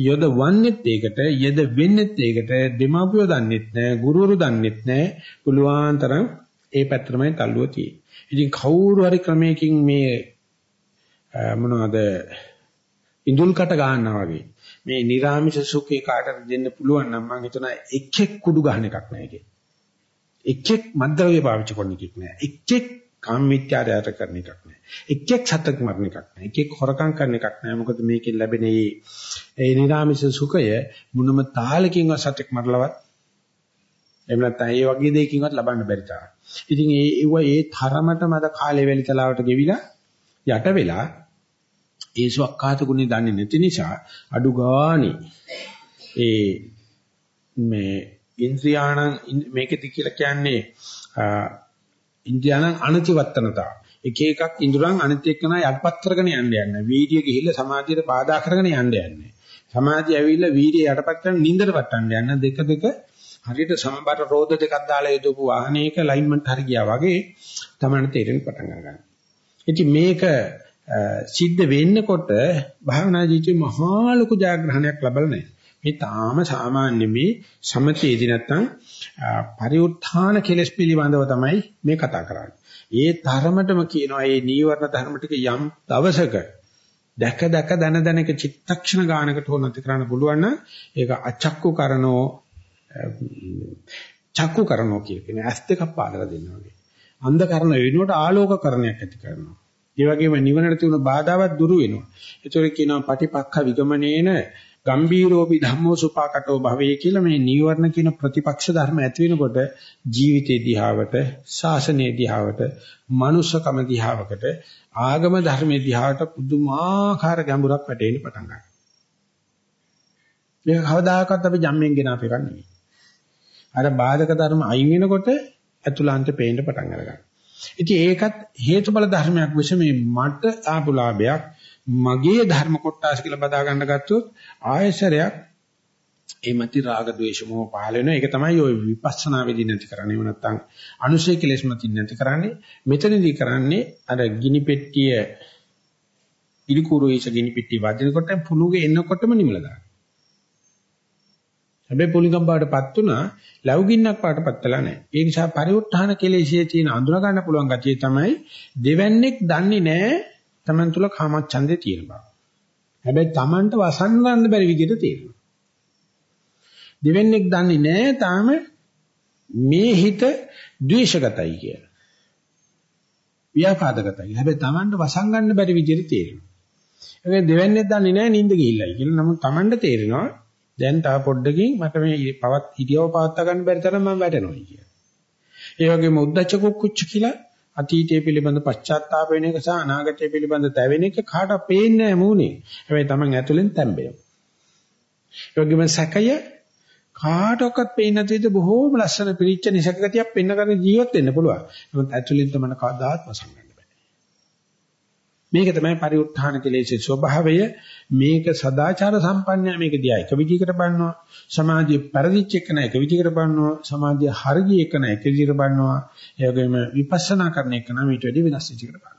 යොද වන්නේත් ඒකට යද වෙන්නේත් ඒකට දෙමාපියෝ දන්නෙත් නැහැ ගුරුවරු දන්නෙත් නැහැ පුළුවන් තරම් ඒ පැත්තටමයි තල්ලුව තියෙන්නේ. ඉතින් කවුරු හරි ක්‍රමයකින් මේ මොනවද ඉඳුල්කට ගන්නවා වගේ මේ නිර්ාමිෂ සුඛේ කාටද දෙන්න පුළුවන් නම් මම හිතනවා එක්ෙක් කුඩු ගන්න එකක් නැහැ ඒකේ. එක්ෙක් මද්දවගේ පාවිච්චි කරන එකක් නෑ. එක්ෙක් කාමීත්‍යාරයට කරන එකක් නෑ. එක්ෙක් සතක් මරන එකක් නෑ. එක්ෙක් හොරකම් කරන එකක් නෑ. මොකද මේකෙන් ලැබෙන මේ ඒ නිරාමිෂ සුඛය මොනම තාලකින්වත් සතෙක් මරලවත් එහෙම නැත්නම් ඒ වගේ දෙයකින්වත් ලබන්න බැරි තරම්. ඉතින් ඒ ඒව ඒ තරමටම අද කාලේ වැලිතලාවට ගෙවිලා යට වෙලා ඒ සුවක්කාත ගුණේ දන්නේ නැති නිසා අඩු ගානේ ඒ මේ ඉන්ද්‍රියාණං මේකෙදි කියලා කියන්නේ ඉන්ද්‍රියාණං අනතිවත්තනතා. එක එකක් ඉඳුරන් අනිත් එක්කන යටපත් කරගෙන යන්න යන්නේ. වීර්ය ගිහිල්ලා සමාධියට බාධා කරගෙන යන්න යන්නේ. සමාධිය ඇවිල්ලා වීර්ය යටපත් කරගෙන නින්දට වටන්න යන දෙක දෙක හරියට සමබර රෝද දෙකක් දාලා යදපු වාහනයක ලයින්මන්ට් හරි ගියා වගේ තමයි තේරෙන්න පටන් ගන්න. ඉතින් මේක සිද්ධ වෙන්නකොට භාවනා ජීවිතේ මහා ලොකු ජයග්‍රහණයක් ලැබලා නැහැ. මේ තාම සාමාන්‍ය මේ සමතේදී නැත්තම් පරිඋත්ථාන කෙලස් පිළිබඳව තමයි මේ කතා කරන්නේ. ඒ ධර්මතම කියනවා මේ නීවරණ ධර්ම ටික යම් දවසක දැක දැක දන දනක චිත්තක්ෂණ ගානකට හොනති කරන්න පුළුවන් නම් ඒක අචක්කු කරනෝ චක්කු කරනෝ කියන්නේ ඇස් දෙකක් පාදලා දෙනවා වගේ. අන්ධ කරන වෙනුවට ආලෝක කරණයක් ඇති කරනවා. ඒ වගේම නිවනට තියෙන බාධාවත් දුරු වෙනවා. ඒතොර කියනවා පටිපක්ඛ විගමනේන ගම්බීරෝපි ධම්මෝ සුපාකටෝ භවේ කියලා මේ නීවරණ කියන ප්‍රතිපක්ෂ ධර්ම ඇති වෙනකොට ජීවිතේ දිහාවට, ශාසනයේ දිහාවට, මනුෂ්‍යකම දිහාවකට, ආගම ධර්මයේ දිහාවට පුදුමාකාර ගැඹුරක් වැටෙන්න පටන් ගන්නවා. මේක කවදාකවත් අපි ජම්මෙන් ගෙන අපේ එකක් නෙවෙයි. අර බාධක ධර්ම අයින් වෙනකොට අතුලාන්ත පේන්න පටන් අරගන්නවා. ඉතින් ඒකත් හේතුඵල ධර්මයක් විශ් මේ මට ආපු ලාභයක් මගේ ධර්ම කොටස් කියලා බදා ගන්න ගත්තොත් ආයශරයක් ඒ මැති රාග ద్వේෂ මොහ පහල වෙනවා. ඒක තමයි ඔය විපස්සනා වෙදී නැති කරන්නේ. එහෙම නැත්නම් අනුසය කෙලෙස් මතින් නැති කරන්නේ. මෙතනදී කරන්නේ අර ගිනි පෙට්ටිය ඉලිකුරු ඒස ගිනි පෙට්ටිය වදිනකොට පුණුගේ එනකොටම නිමල දානවා. හැබැයි පුලිගම් බාටපත් උනා ලව්ගින්නක් පාටපත් වෙලා නැහැ. ඒ නිසා පරිඋත්ථාන කෙලෙසියේ තියෙන අඳුර ගන්න පුළුවන් ගතිය තමයි දෙවන්නේක් දන්නේ නැහැ Taman තුල කාමච්ඡන්දේ තියෙන බව. හැබැයි Tamanට වසන්නන්න බැරි විදිහට තියෙනවා. දෙවන්නේක් දන්නේ නැහැ තාම මේ හිත ද්වේෂගතයි කියලා. ව්‍යාපාදගතයි. හැබැයි Tamanට වසංගන්න බැරි විදිහට තේරෙනවා. ඒක දෙවන්නේක් දන්නේ නැහැ නිින්ද ගිහිල්ලයි කියලා. නමුත් Tamanට තේරෙනවා දැන් තා පොඩ්ඩකින් මට මේ පවත් හිතියව පවත්වා ගන්න බැරි තරම් මම වැටෙනවා කියලා. ඒ වගේම උද්දච්ච කුක්කුච්ච කියලා අතීතය පිළිබඳ පශ්චාත්තාප වෙන එක සහ අනාගතය පිළිබඳ තැවෙන එක කාට පේන්නේ නැහැ මූණේ. හැබැයි Taman ඇතුලෙන් තැම්බෙනවා. ඒ වගේම සැකය කාටවත් පේන්නේ නැති විදිහ බොහෝම ලස්සන පිරිච්ච නිසක ගතියක් පෙන්න කරන ජීවත් වෙන්න පුළුවන්. නමුත් ඇතුලෙන් තමයි කවදාත් වසංගන්න බෑ. මේක තමයි පරිඋත්ථාන කෙලෙසේ ස්වභාවය. මේක සදාචාර සම්පන්නය මේක දිහා එක විදිහකට බලනවා. සමාධිය පරිදිච්ච එක නෑ එක විදිහකට බලනවා. සමාධිය හරිය එක නෑ එක විදිහකට බලනවා. ඒ වගේම විපස්සනා කරන එක නම් ඊට වඩා වෙනස් විදිහකට බලනවා.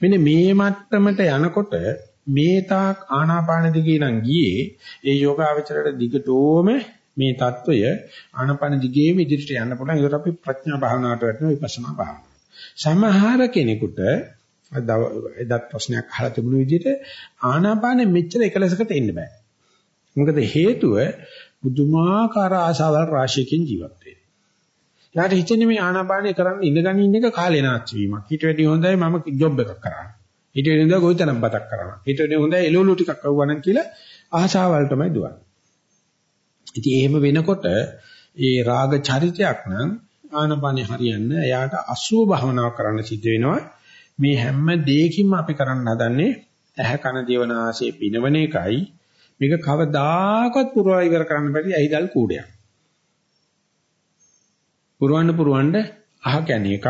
මෙන්න මේ මට්ටමට යනකොට මේ තාක් ආනාපාන දිගේ නම් ගියේ ඒ යෝගාවචරයට දිගටම මේ తত্ত্বය ආනාපාන දිගේම ඉදිරියට යන්න පුළුවන් ඒකට අපි ප්‍රඥා භාවනාවට වැටෙන විපස්සනා භාවනාව. සමහර කෙනෙකුට එදත් ප්‍රශ්නයක් අහලා තිබුණු විදිහට ආනාපානෙ මෙච්චර එකලසකට එන්න බෑ. මොකද හේතුව බුදුමාකාර ආශාවල් රාශියකින් ජීවත් වෙන්නේ. යාට හිතෙන්නේ මේ ආනාපානෙ කරන්න ඉඳගෙන ඉන්න එක කාලේ නාස්ති වීමක්. ඊට වැඩිය හොඳයි මම ජොබ් එකක් කරන්න. ඊට වැඩිය හොඳයි ගොවිතැනක් බතක් කරන්න. ඊට වැඩිය හොඳයි එළවලු ටිකක් අහුවනම් කියලා ආශාවල් තමයි දුවන්නේ. ඉතින් එහෙම වෙනකොට ඒ රාග චරිතයක් නම් ආනපනෙ හරියන්නේ එයාට අසුව භවනාව කරන්න සිද්ධ වෙනවා. මේ හැම දෙයකින්ම අපි කරන්න හදන්නේ ඇහැ කන දිවනාසය පිනවන එකයි මේක කවදාකවත් පුරවා ඉවර කරන්න බැරි ඇයිදල් කූඩයක්. පුරවන්න පුරවන්න අහ කැණි එකක්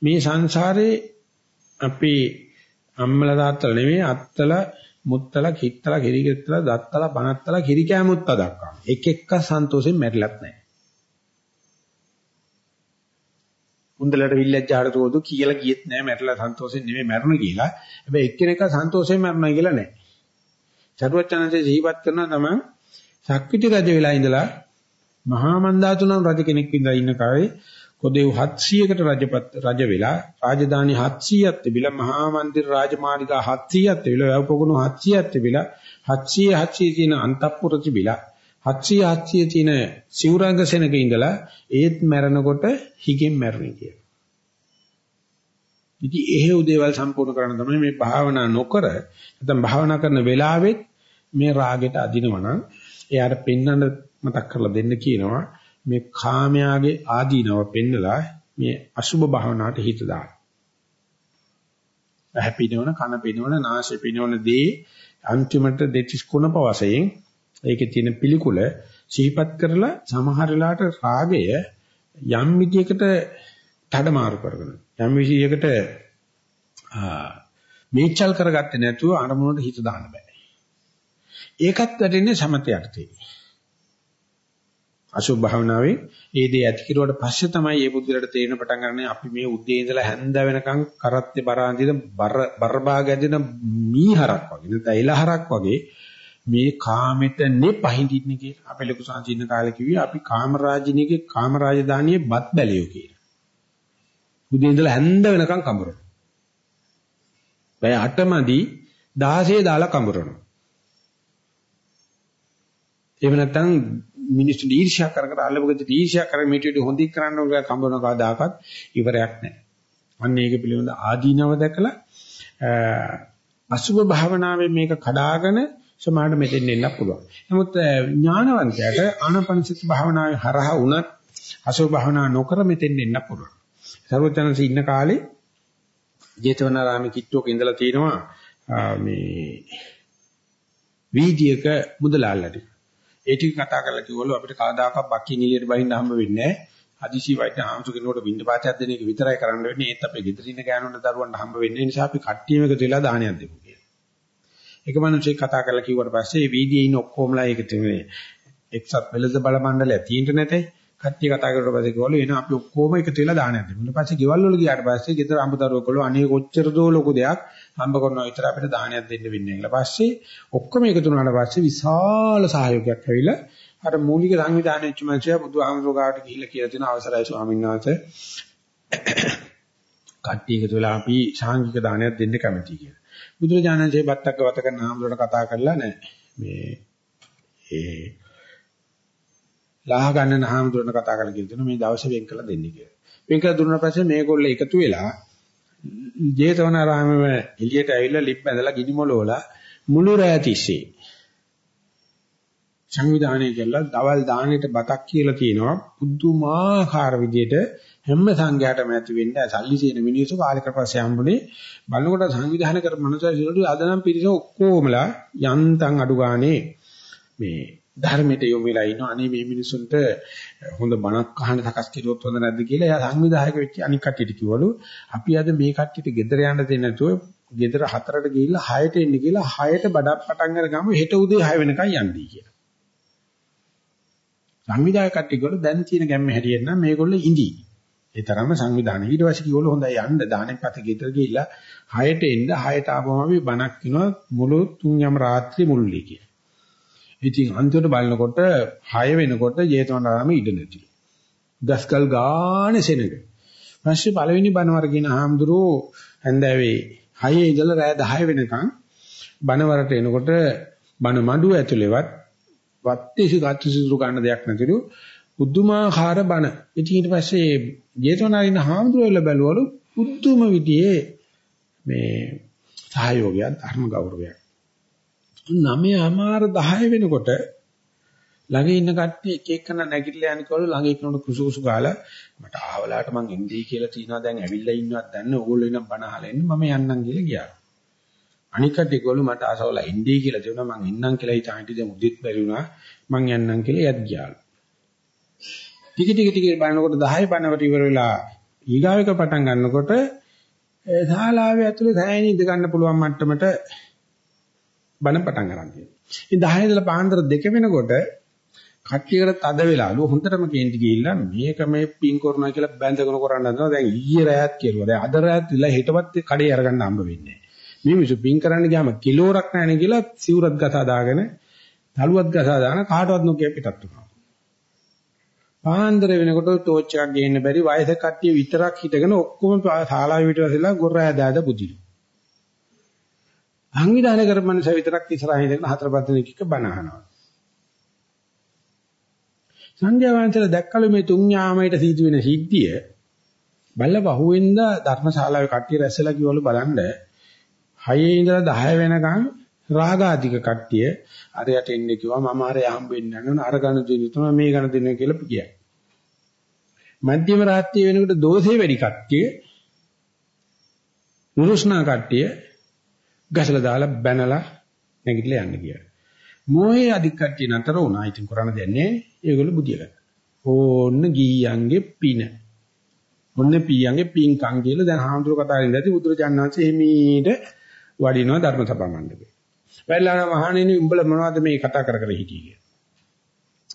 මේ සංසාරේ අපේ අම්මලා තාත්තලා නෙමෙයි අත්තලා මුත්තලා කිත්තලා කිරිගෙත්තලා දත්තලා පනත්තලා කිරි කෑමුත්තා දක්වා එක එක සන්තෝෂෙන් මැරිලත් නැහැ. උන්දලට විල්ලැජ්ජාට තෝදු කියලා ගියෙත් නෑ මැරලා සන්තෝෂෙන් නෙමෙයි මැරුණ කියලා. හැබැයි එක්කෙනෙක් සන්තෝෂයෙන් මැරුණා කියලා නෑ. චරවචනන්සේ ජීවත් කරන තමයි සක්විති රජ වෙලා ඉඳලා මහා මන්දාතුනම් රජ කෙනෙක් විඳලා ඉන්න කාලේ කොදේව් 700කට රජපත් රජ වෙලා රාජධානි 700ක් තිබිලා මහා මන්දිර රාජමාලිගා 700ක් තිබිලා වැවපොකුණු 700ක් තිබිලා 700 700 තියෙන අන්තපුර තිබිලා 700 700 තියෙන සිවුරංග සෙනග ඉඳලා ඒත් මැරෙනකොට හිගෙන් මැරුණේ කියලා. ඉතින් එහෙව් දේවල් සම්පූර්ණ කරන්න තමයි මේ භාවනා නොකර නැත්නම් භාවනා කරන වෙලාවෙත් මේ රාගෙට අදිනවනම් එයාට පෙන්වන්න මතක් කරලා දෙන්න කියනවා මේ කාමයාගේ ආදීනව පෙන්නලා මේ අසුබ භාවනාවට හිත දාන්න. හැපිනවන කන පිනවන නාසය පිනවන දේ අන්තිමට දෙතිස් කුණප වශයෙන් ඒකේ තියෙන පිළිකුල සිහිපත් කරලා සමහර වෙලාවට රාගය යම් විදියකට මාරු කරගෙන යම් විදියකට මේචල් කරගත්තේ නැතුව අරමුණට හිත දාන්න බෑ. ඒකත් වැටෙන්නේ සමතයට අසුභ භාවනාවේ ඒ දේ ඇති කිරුවට පස්සේ තමයි මේ බුද්ධිලට තේරෙන පටන් ගන්න අපි මේ උදේ ඉඳලා හැන්ද වෙනකන් කරත්තේ බරාඳින බර බරභාග ඇදින මීහරක් වගේ නැත්නම් එලහරක් වගේ මේ කාමෙට නෙපහින්දින්නේ කියලා. අපේ ලොකු සංචින්න කාලේ කිව්වේ අපි කාමරාජිනියගේ කාමරාජධානියේ බත් බැලියෝ කියලා. උදේ ඉඳලා හැන්ද වෙනකන් කඹරනවා. බය 8මදි 16 දාලා කඹරනවා. එහෙම නැත්නම් මිනිස්සු ඊර්ෂ්‍යා කර කර අල්ලපගෙද ඊර්ෂ්‍යා කර මේටි හොඳින් කරන්න ඕන කඹරන කවදාකවත් ඉවරයක් නැහැ. අන්න ඒක පිළිබඳ ආදීනව දැකලා අසුභ භාවනාවේ මේක කඩාගෙන සමාහට මෙතෙන් එන්න පුළුවන්. නමුත් ඥානවන්තයාට ආනාපානසති භාවනාවේ හරහා වුණත් අසුභ භාවනා නොකර මෙතෙන් එන්න පුළුවන්. සර්වඥාන්සේ ඉන්න කාලේ ජේතවනාරාමේ කිට්ටුවක ඉඳලා තිනවා මේ වීදියේක මුදලාල්ලට. ඒ ටික කතා කරලා කිව්වලු අපිට කවදාකවත් බක්කින් එළියට බහින්න හම්බ වෙන්නේ නැහැ. හදිසි වයින් ආමතු කෙනෙකුට බින්ද පාතයක් දෙන එක විතරයි කරන්න වෙන්නේ. ඒත් අපේ ගෙදර ඉන්න ගෑනුන්ට දරුවන්ට හම්බ වෙන්නේ නිසා අපි කට්ටියම එකතු වෙලා දානයක් දෙමු. එක මිනිහෙක් කතා කරලා කිව්වට පස්සේ මේ වීදියේ ඉන්න ඔක්කොමලා ඒක තමයි එක්සත් වෙලද බල මණ්ඩලය තියෙන්න නැතේ. කට්ටිය කතා කරලා පස්සේ කිව්වලු එන අපි ඔක්කොම එකතු වෙලා දානයක් දෙමු. ඊට පස්සේ ගෙවල් වල ගියාට පස්සේ ගෙදර අඹදරුවෝ කළා අනේ කොච්චර දෝ ලොකු දෙයක් හම්බ කරනවා විතර අපිට දානයක් දෙන්න වෙන්නේ කියලා. පස්සේ ඔක්කොම එකතු වුණාට පස්සේ විශාල සහයෝගයක් ඇවිල්ලා අර මූලික සංවිධානයේ වෙච්ච මනුස්සයා බුදුහාමුදුරුවෝ ගාවට ගිහිල්ලා කියලා තියෙන අවසරයි ස්වාමීන් වහන්සේ. [COUGHS] කට්ටිය එකතු වෙලා අපි සාංගික දානයක් දෙන්න කැමතියි කියලා. බුදුරජාණන්සේ බත්තක්ක වත කරන ආම්ලුවට කතා කරලා නැහැ. මේ ඒ ලාහ ගන්න ආම්ලුවට කතා කරලා කියලා මේ දවසේ වෙන් කළ දෙන්න කියලා. වෙන් කළ දුන්නා පස්සේ මේගොල්ලෝ එකතු වෙලා ජේතවනාරාමයේ එළියට ඇවිල්ලා ලිප් ඇඳලා ගිනි මොලවලා මුළු රැය තිස්සේ සංවිධානය කළා දවල් දානෙට බතක් කියලා කියනවා පුදුමාකාර විදියට හැම සංඝයාටම ඇති වෙන්නේ සල්ලි තියෙන මිනිස්සු කාලයකට පස්සේ හම්බුනේ බලනකොට සංවිධානය කරපු මනුස්සයෝ අද නම් පිරිස ඔක්කොමලා යන්තම් අඩු ගානේ මේ ධර්මයට යොමු වෙලා ඉනවා අනේ මේ මිනිසුන්ට හොඳ බණක් අහන්න සකස් කෙරුවොත් හොඳ නැද්ද කියලා එයා සංවිධායක වෙච්ච අනික් කට්ටියට කිව්වලු අපි අද මේ කට්ටියට ගෙදර යන්න දෙන්නේ නැතුව ගෙදර හතරට ගිහිල්ලා හයට එන්න කියලා හයට බඩක් පටන් අරගමු හෙට උදේ 6 වෙනකන් යන්නයි කියලා. සංවිධායක කට්ටිය කිව්වලු දැන් තියෙන ගැම්ම හැටියට නම් මේගොල්ලෝ ඉඳි. ඒ තරම්ම සංවිධානය. ඊට පස්සේ කිව්වලු හොඳයි යන්න දානෙන් පස්සේ ගෙදර ගිහිල්ලා හයට එන්න හයට ආවම අපි බණක් කියනවා මුළු තුන් යම රාත්‍රී මුළුල්ලේ කියලා. ඉතින් අන්තිමට බලනකොට 6 වෙනකොට ජේතවනාරාමේ ඉඩ නැතිලු. දස්කල් ගානේ සෙනග. පස්සේ පළවෙනි බණවර කියන හාමුදුරුවෝ හන්දෑවේ 6 ඉඳලා රෑ 10 වෙනකන් බණවරට එනකොට බණ මඩුව ඇතුලේවත් වත්තේසි ගත්තුසිරු ගන්න දෙයක් නැතිලු පුදුමාකාර බණ. ඉතින් ඊට පස්සේ ජේතවනාරින් හාමුදුරුවෝ බැලුවලු පුදුම විදිහේ මේ සහයෝගයක් ධර්ම ගෞරවයක්. 9:00මාර 10 වෙනකොට ළඟ ඉන්න කට්ටිය එක එකන නැගිටලා යනකොට ළඟ ඉන්නකොට කුසු කුසු ගාලා මට ආවලාට මං එන්නේ කියලා තියනවා දැන් ඇවිල්ලා ඉන්නවත් දැන්න ඕගොල්ලෝ එනම් බණ අහලා එන්න මම යන්නම් කියලා ගියා. අනික කට්ටිය ගොල්ලෝ මට ආසවලා එන්නේ කියලා තියුණා මං එන්නම් කියලා හිතාන හිටියේ මුදිත් බැරි වුණා මං යන්නම් කියලා යත් ගියාලු. ටික ටික ටික බලනකොට 10 බණවට ඉවර වෙලා ඊගාවෙක පටන් ගන්නකොට ඒ ශාලාවේ ඇතුලේ සෑහෙන ඉඳ ගන්න පුළුවන් මට්ටමට බණ පටන් ගන්න තියෙනවා. ඉතින් 10 ඉඳලා පාන්දර 2 වෙනකොට කට්ටියකට තද වෙලාලු හොඳටම කේන්ති ගිහිල්ලා මේක මේ පින් කරනවා කියලා බැඳගෙන කරන්න හදනවා. දැන් ඊයේ රැයත් කියනවා. දැන් අද රැයත් ඉල්ල හිටවත් කඩේ අරගන්න හම්බ වෙන්නේ නැහැ. මේ මිනිස්සු පින් කරන්න ගියාම කිලෝරක් නැහැ කියලා සිවුරත් ගසා දාගෙන තලුවත් ගසා දාන කාටවත් නොකිය පිටත් වුණා. පාන්දර වෙනකොට ටෝච් එකක් ගේන්න බැරි වයසක කට්ටිය විතරක් හිටගෙන ඔක්කොම ශාලාවේ පිටවසලා ගොර්රෑ දාද බුදිලු. සංවිධානය කරපමණ විතරක් ඉස්සරහින් ඉඳගෙන හතර පහ දෙනෙක් එක්ක බණ අහනවා. සංඝයා වහන්සේලා දැක්කලු මේ තුන් යාමයට සිදු වෙන සිද්ධිය බල්ල පහුවෙන්ද ධර්මශාලාවේ කට්ටිය රැස්සලා කිව්වලු බලන්න 6 ඉඳලා 10 වෙනකන් රාගාධික කට්ටිය අරයට එන්නේ කිව්වා මම අර හම්බෙන්න යනවා අර ගණ දෙන්න තමයි මේ ගණ දෙන්න කියලා කියයි. මධ්‍යම රාත්‍රිය වෙනකොට දෝෂේ වැඩි කට්ටිය නුරුස්නා කට්ටිය ගසලා දාලා බැනලා නැගිටලා යන්න ගියා. මොහේ අධික කට්ටිය නතර වුණා. ඉතින් කරන්න දෙන්නේ ඒගොල්ලෝ බුදිය ගත්තා. ඕන්න ගීයන්ගේ පින. ඔන්න පීයන්ගේ පින්කම් කියලා දැන් හාමුදුර කතා කරන්නේ නැති බුදුරජාණන් වහන්සේ එමීට වඩිනවා ධර්ම සභා මණ්ඩපේ. වැල්ලාන මහණෙනි උඹලා මොනවද මේ කතා කර කර හිටියේ කියලා.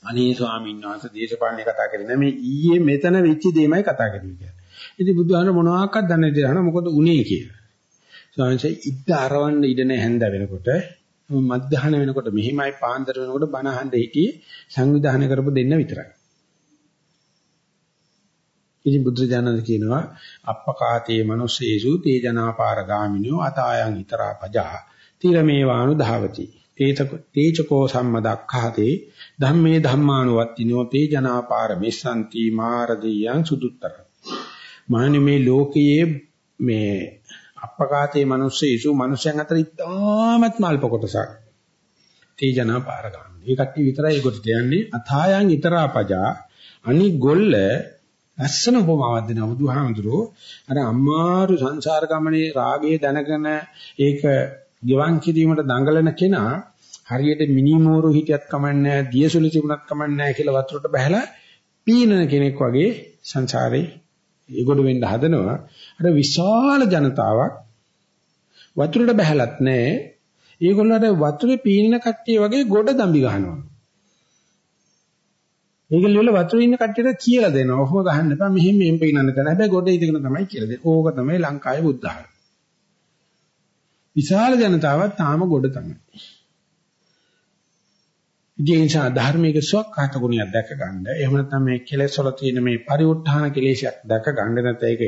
අනේ ස්වාමීන් වහන්සේ දේශපාලනේ කතා කරේ නෑ මේ ඊයේ මෙතන වෙච්ච දෙයමයි කතා කරන්නේ කියලා. ඉතින් බුදුහාම මොනවාක්වත් දන්නේ නැහැ මොකද උනේ කියලා. ස්වාමීන් වහන්සේ ඉද්ද අරවන්න ඉඩ නැහැ හැන්ද වෙනකොට මධ්‍යහන වෙනකොට මෙහිමයි පාන්දර වෙනකොට බණ අහන්න හිටියේ සංවිධානය කරපු දෙන්න විතරයි. ඉතින් බුදුරජාණන් කියනවා අප්පකාතේ මනුස්සේසු තේ ජනාපාර ගාමිනියෝ අතායන් ිතරා පජා තිරමේවානු ධාවති. තේචකෝ සම්මදක්ඛාතේ ධම්මේ ධම්මානුවත්තිනෝ තේ ජනාපාර මිස්සන්ති මාරදීයන් සුදුත්තර. මානි මේ ලෝකයේ මේ අප්පකාතේ මිනිස්සෙයිසු මිනිස්යන් අතර ඉතාමත් මල්ප කොටසක්. තේජනා පාරගාමී. ඒ කට්ටිය විතරයි ඒකට යන්නේ අථායන් ඊතරා පජා අනි ගොල්ල ලස්සන උපමාවක් දෙනවා බුදුහාමුදුරෝ අර අම්මාරු සංසාර ගමනේ රාගයේ දැනගෙන ඒක ගිවන් කිරීමට දඟලන කෙනා හරියට මිනිමෝරු හිටියත් කමන්නේ දියසුලි තිබුණත් කමන්නේ කියලා වතුරට බහැලා පීනන කෙනෙක් වගේ සංසාරේ ඒගොඩ වෙන්න හදනවා. අර විශාල ජනතාවක් වතුරට බහැලත් නැහැ. ඒගොල්ලන්ට වතුරේ පීනන කට්ටිය වගේ ගොඩ දම්බි ගහනවා. ඒකල වල වතුර ඉන්න කට්ටියට කියලා දෙනවා. ඔහොම ගහන්න එපා. මෙහෙම මෙහෙම පේනන්න කරන. හැබැයි ගොඩ ඉඳගෙන තමයි කියලා දෙන්නේ. ඕක තමයි ලංකාවේ බුද්ධ ආගම. විශාල ජනතාවක් තාම ගොඩ තමයි. ජීන්සා ධර්මයේ සුවක්කාත ගුණයක් දැක ගන්න. එහෙම නැත්නම් මේ කෙලෙස්වල තියෙන මේ පරිඋත්ථාන කෙලෙසයක් දැක ගන්න නැත්නම් ඒක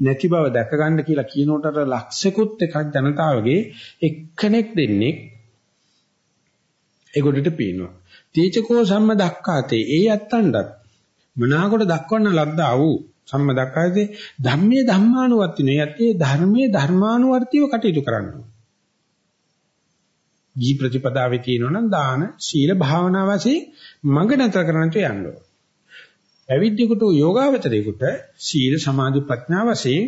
නැති බව දැක ගන්න කියලා කියනෝටට ලක්ෂිකුත් එකක් ජනතාවගේ එක්කෙනෙක් දෙන්නේ ඒ ගොඩට පීනවා. තීචකෝ සම්ම දක්කාතේ ඒ යත්තන්ටත් මනාකොට දක්වන්න ලද්දා වූ සම්ම දක්කාතේ ධම්මේ ධම්මානුවර්තිනේ යත්තේ ධර්මයේ ධර්මානුවර්තිව කටයුතු කරනවා. ජී ප්‍රතිපදාවේ තියෙනවා නම් දාන සීල භාවනා වශයෙන් මඟ නැතර කරන්නට යන්න ඕන. පැවිද්දෙකුට යෝගාවචරයෙකුට සීල සමාධි ප්‍රඥා වශයෙන්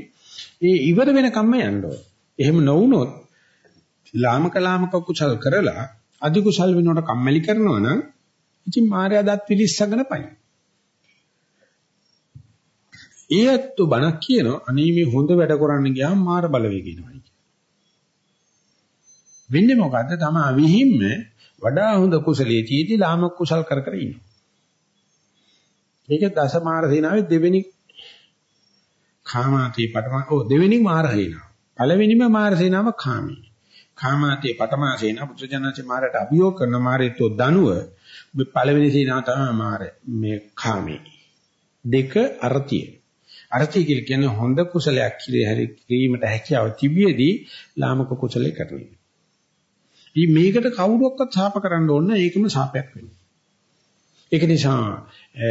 ඒ ඉවර වෙනකම්ම යන්න ඕන. එහෙම නොවුනොත් ලාමක ලාමක කුසල් කරලා අධි කුසල් වෙනකොට කම්මැලි කරනවා නම් ඉතින් මායя දත් පිලිස්සගෙන පයින්. ඒත් බණක් කියනවා අනේ මේ හොඳ වැඩ කරන්න ගියාම මාර බලවේග එනවා. වෙන්නේ මොකද්ද? තමයි විහිම්ම වඩා හොඳ කුසලයේ තීටි ලාමක කුසල් කර කර ඉන්නවා. ඒක දසමාර සේනාවේ දෙවෙනි කාමාතේ පටම ඔව් දෙවෙනි මාර සේනාව. පළවෙනිම මාර සේනාව කාමී. කාමාතේ පටම සේනාව පුත්‍රජනචේ මාරට අභියෝග කරන මාරේතෝ දනුව පළවෙනි සේනාව තමයි මාර මේ කාමී. දෙක අර්ථිය. අර්ථය කියලා කියන්නේ හොඳ කුසලයක් කිරීමට හැකියාව තිබියදී ලාමක කුසලයේ කරන්නේ. ඉතින් මේකට කවුරුවක්වත් ශාප කරන්න ඕන ඒකම ශාපයක් වෙනවා. ඒක නිසා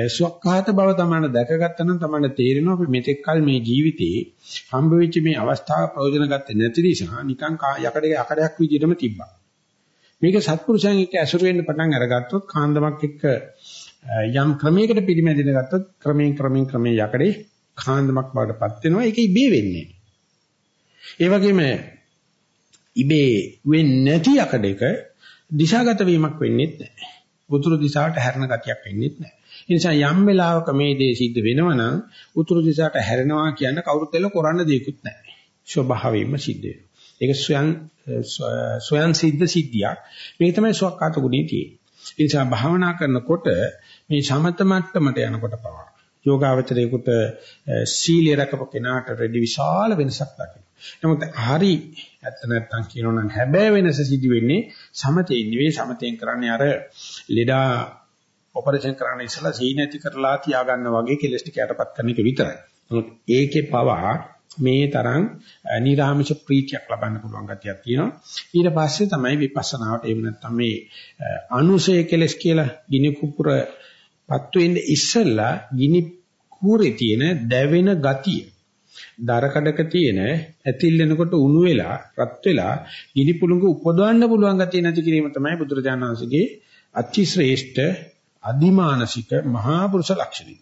සුවක්ඛාත බව තමයි දැකගත්තා නම් තමයි තේරෙනවා අපි මෙතෙක් කල මේ ජීවිතේ හම්බ වෙච්ච මේ අවස්ථාව ප්‍රයෝජන ගත්තේ නැති නිසා නිකන් යකඩේ යකඩයක් විදිහටම තිබ්බා. මේක සත්පුරුෂයන් එක්ක ඇසුරු වෙන්න පටන් අරගත්තොත් කාන්දමක් එක්ක යම් ක්‍රමයකට පිළිමැදින ගත්තොත් ක්‍රමයෙන් ක්‍රමයෙන් ක්‍රමයෙන් යකඩේ කාන්දමක් බවටපත් වෙනවා. ඒක ඉබේ වෙන්නේ. ඒ වගේම ඉබේ වෙන්නේ නැති යකඩයක දිශාගත වීමක් වෙන්නේ නැහැ. උතුරු දිශාවට හැරෙන ගතියක් වෙන්නේ නැහැ. ඒ නිසා යම් වෙලාවක මේ දේ සිද්ධ වෙනවනම් උතුරු දිශාවට හැරෙනවා කියන කවුරුත් එල්ල කරන්න දෙයක්වත් නැහැ. ස්වභාවයෙන්ම සිද්ධ වෙනවා. ඒක ස්වයන් ස්වයන් සිද්ධ සිද්ධියක්. මේක තමයි සුවකාත ගුණේ තියෙන්නේ. ඒ නිසා භාවනා කරනකොට මේ සමත මට්ටමට යනකොට පවා යෝගාවචරයේකට සීලය රැකපු කෙනාට රෙඩි විශාල වෙනසක් දකිනවා. නමුත් හරි ඇත්ත නැත්තම් කියනොනම් හැබැයි වෙනස සිදු වෙන්නේ සමතේ නෙවෙයි සමතෙන් කරන්නේ අර ලෙඩා ඔපරේෂන් කරන්න ඉස්සලා සීන ඇති කරලා තියාගන්න වගේ කෙලස් ටික යටපත් කරන එක විතරයි. නමුත් ඒකේ පවා මේ තරම් නිරාමිෂ ප්‍රීතියක් ලබන්න පුළුවන් ගතියක් තියෙනවා. ඊට පස්සේ තමයි විපස්සනාවට එහෙම නැත්නම් මේ අනුසය කෙලස් කියලා ගිනි කුපුර පත්තු වෙන්නේ ඉස්සලා ගිනි කූරේ තියෙන දැවෙන ගතිය දරකඩක තියෙන ඇතිල්ලෙනකොට උණු වෙලා රත් වෙලා ගිනි පුළඟ උපදවන්න පුළුවන් ගතිය නැති කිරීම තමයි බුදුරජාණන් වහන්සේගේ අති ශ්‍රේෂ්ඨ අදිමානසික මහා පුරුෂ ලක්ෂණය.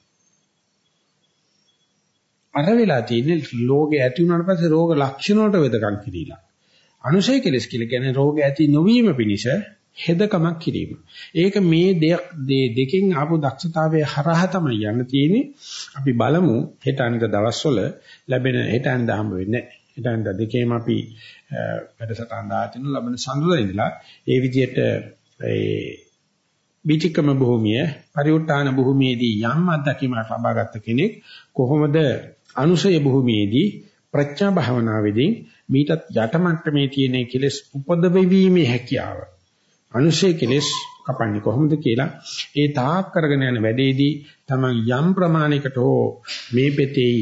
අර වෙලා තියෙන්නේ ලෝකේ ඇති වුණාට පස්සේ රෝග ලක්ෂණ වලට වෙදකම් කිරීලා. අනුසය කෙලස් කියලා කියන්නේ රෝග ඇති නොවීම පිණිස හෙදකමක් කිරීම. ඒක මේ දෙකෙන් ආපු දක්ෂතාවයේ හරහා තමයි යන්න තියෙන්නේ. අපි බලමු හෙට අනිත් දවස්වල ලැබෙන හෙට අනිත් හම්බ වෙන්නේ නැහැ. හෙට අනිත් දෙකේම අපි වැඩසටහන් දාතින ලබන සඳුදා ඉඳලා ඒ විදිහට ඒ බීතිකම භූමිය පරිඋත්තාන භූමියේදී යම් අත්දැකීමක් ලබාගත් කෙනෙක් කොහොමද අනුසය භූමියේදී ප්‍රඥා භාවනාවේදී මීටත් යට මට්ටමේ තියෙන කෙලෙස් උපදවෙවීමේ හැකියාව අනුශේ කෙලෙස් කපන්නේ කොහොමද කියලා ඒ තාක් කරගෙන යන වැඩේදී තමයි යම් ප්‍රමාණයකට හෝ මේ පෙතේ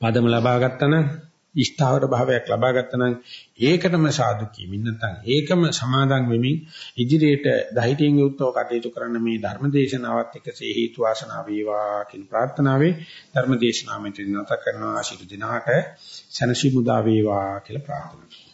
පදම ලබා ගත්තා නම් ඉෂ්ඨාවර භාවයක් ලබා ගත්තා නම් ඒකටම සාදු කියමින් නැත්නම් ඒකම සමාදන් වෙමින් ඉදිරියට ධෛර්යයෙන් යුක්තව කටයුතු කරන්න මේ ධර්මදේශනාවත් එක්කසේ හේතු වාසනා වේවා කියන ප්‍රාර්ථනාවේ ධර්මදේශනාවෙන් නැත කරනවා. ආශිර්වාද දිනාට සනසි මුදා වේවා කියලා ප්‍රාර්ථනා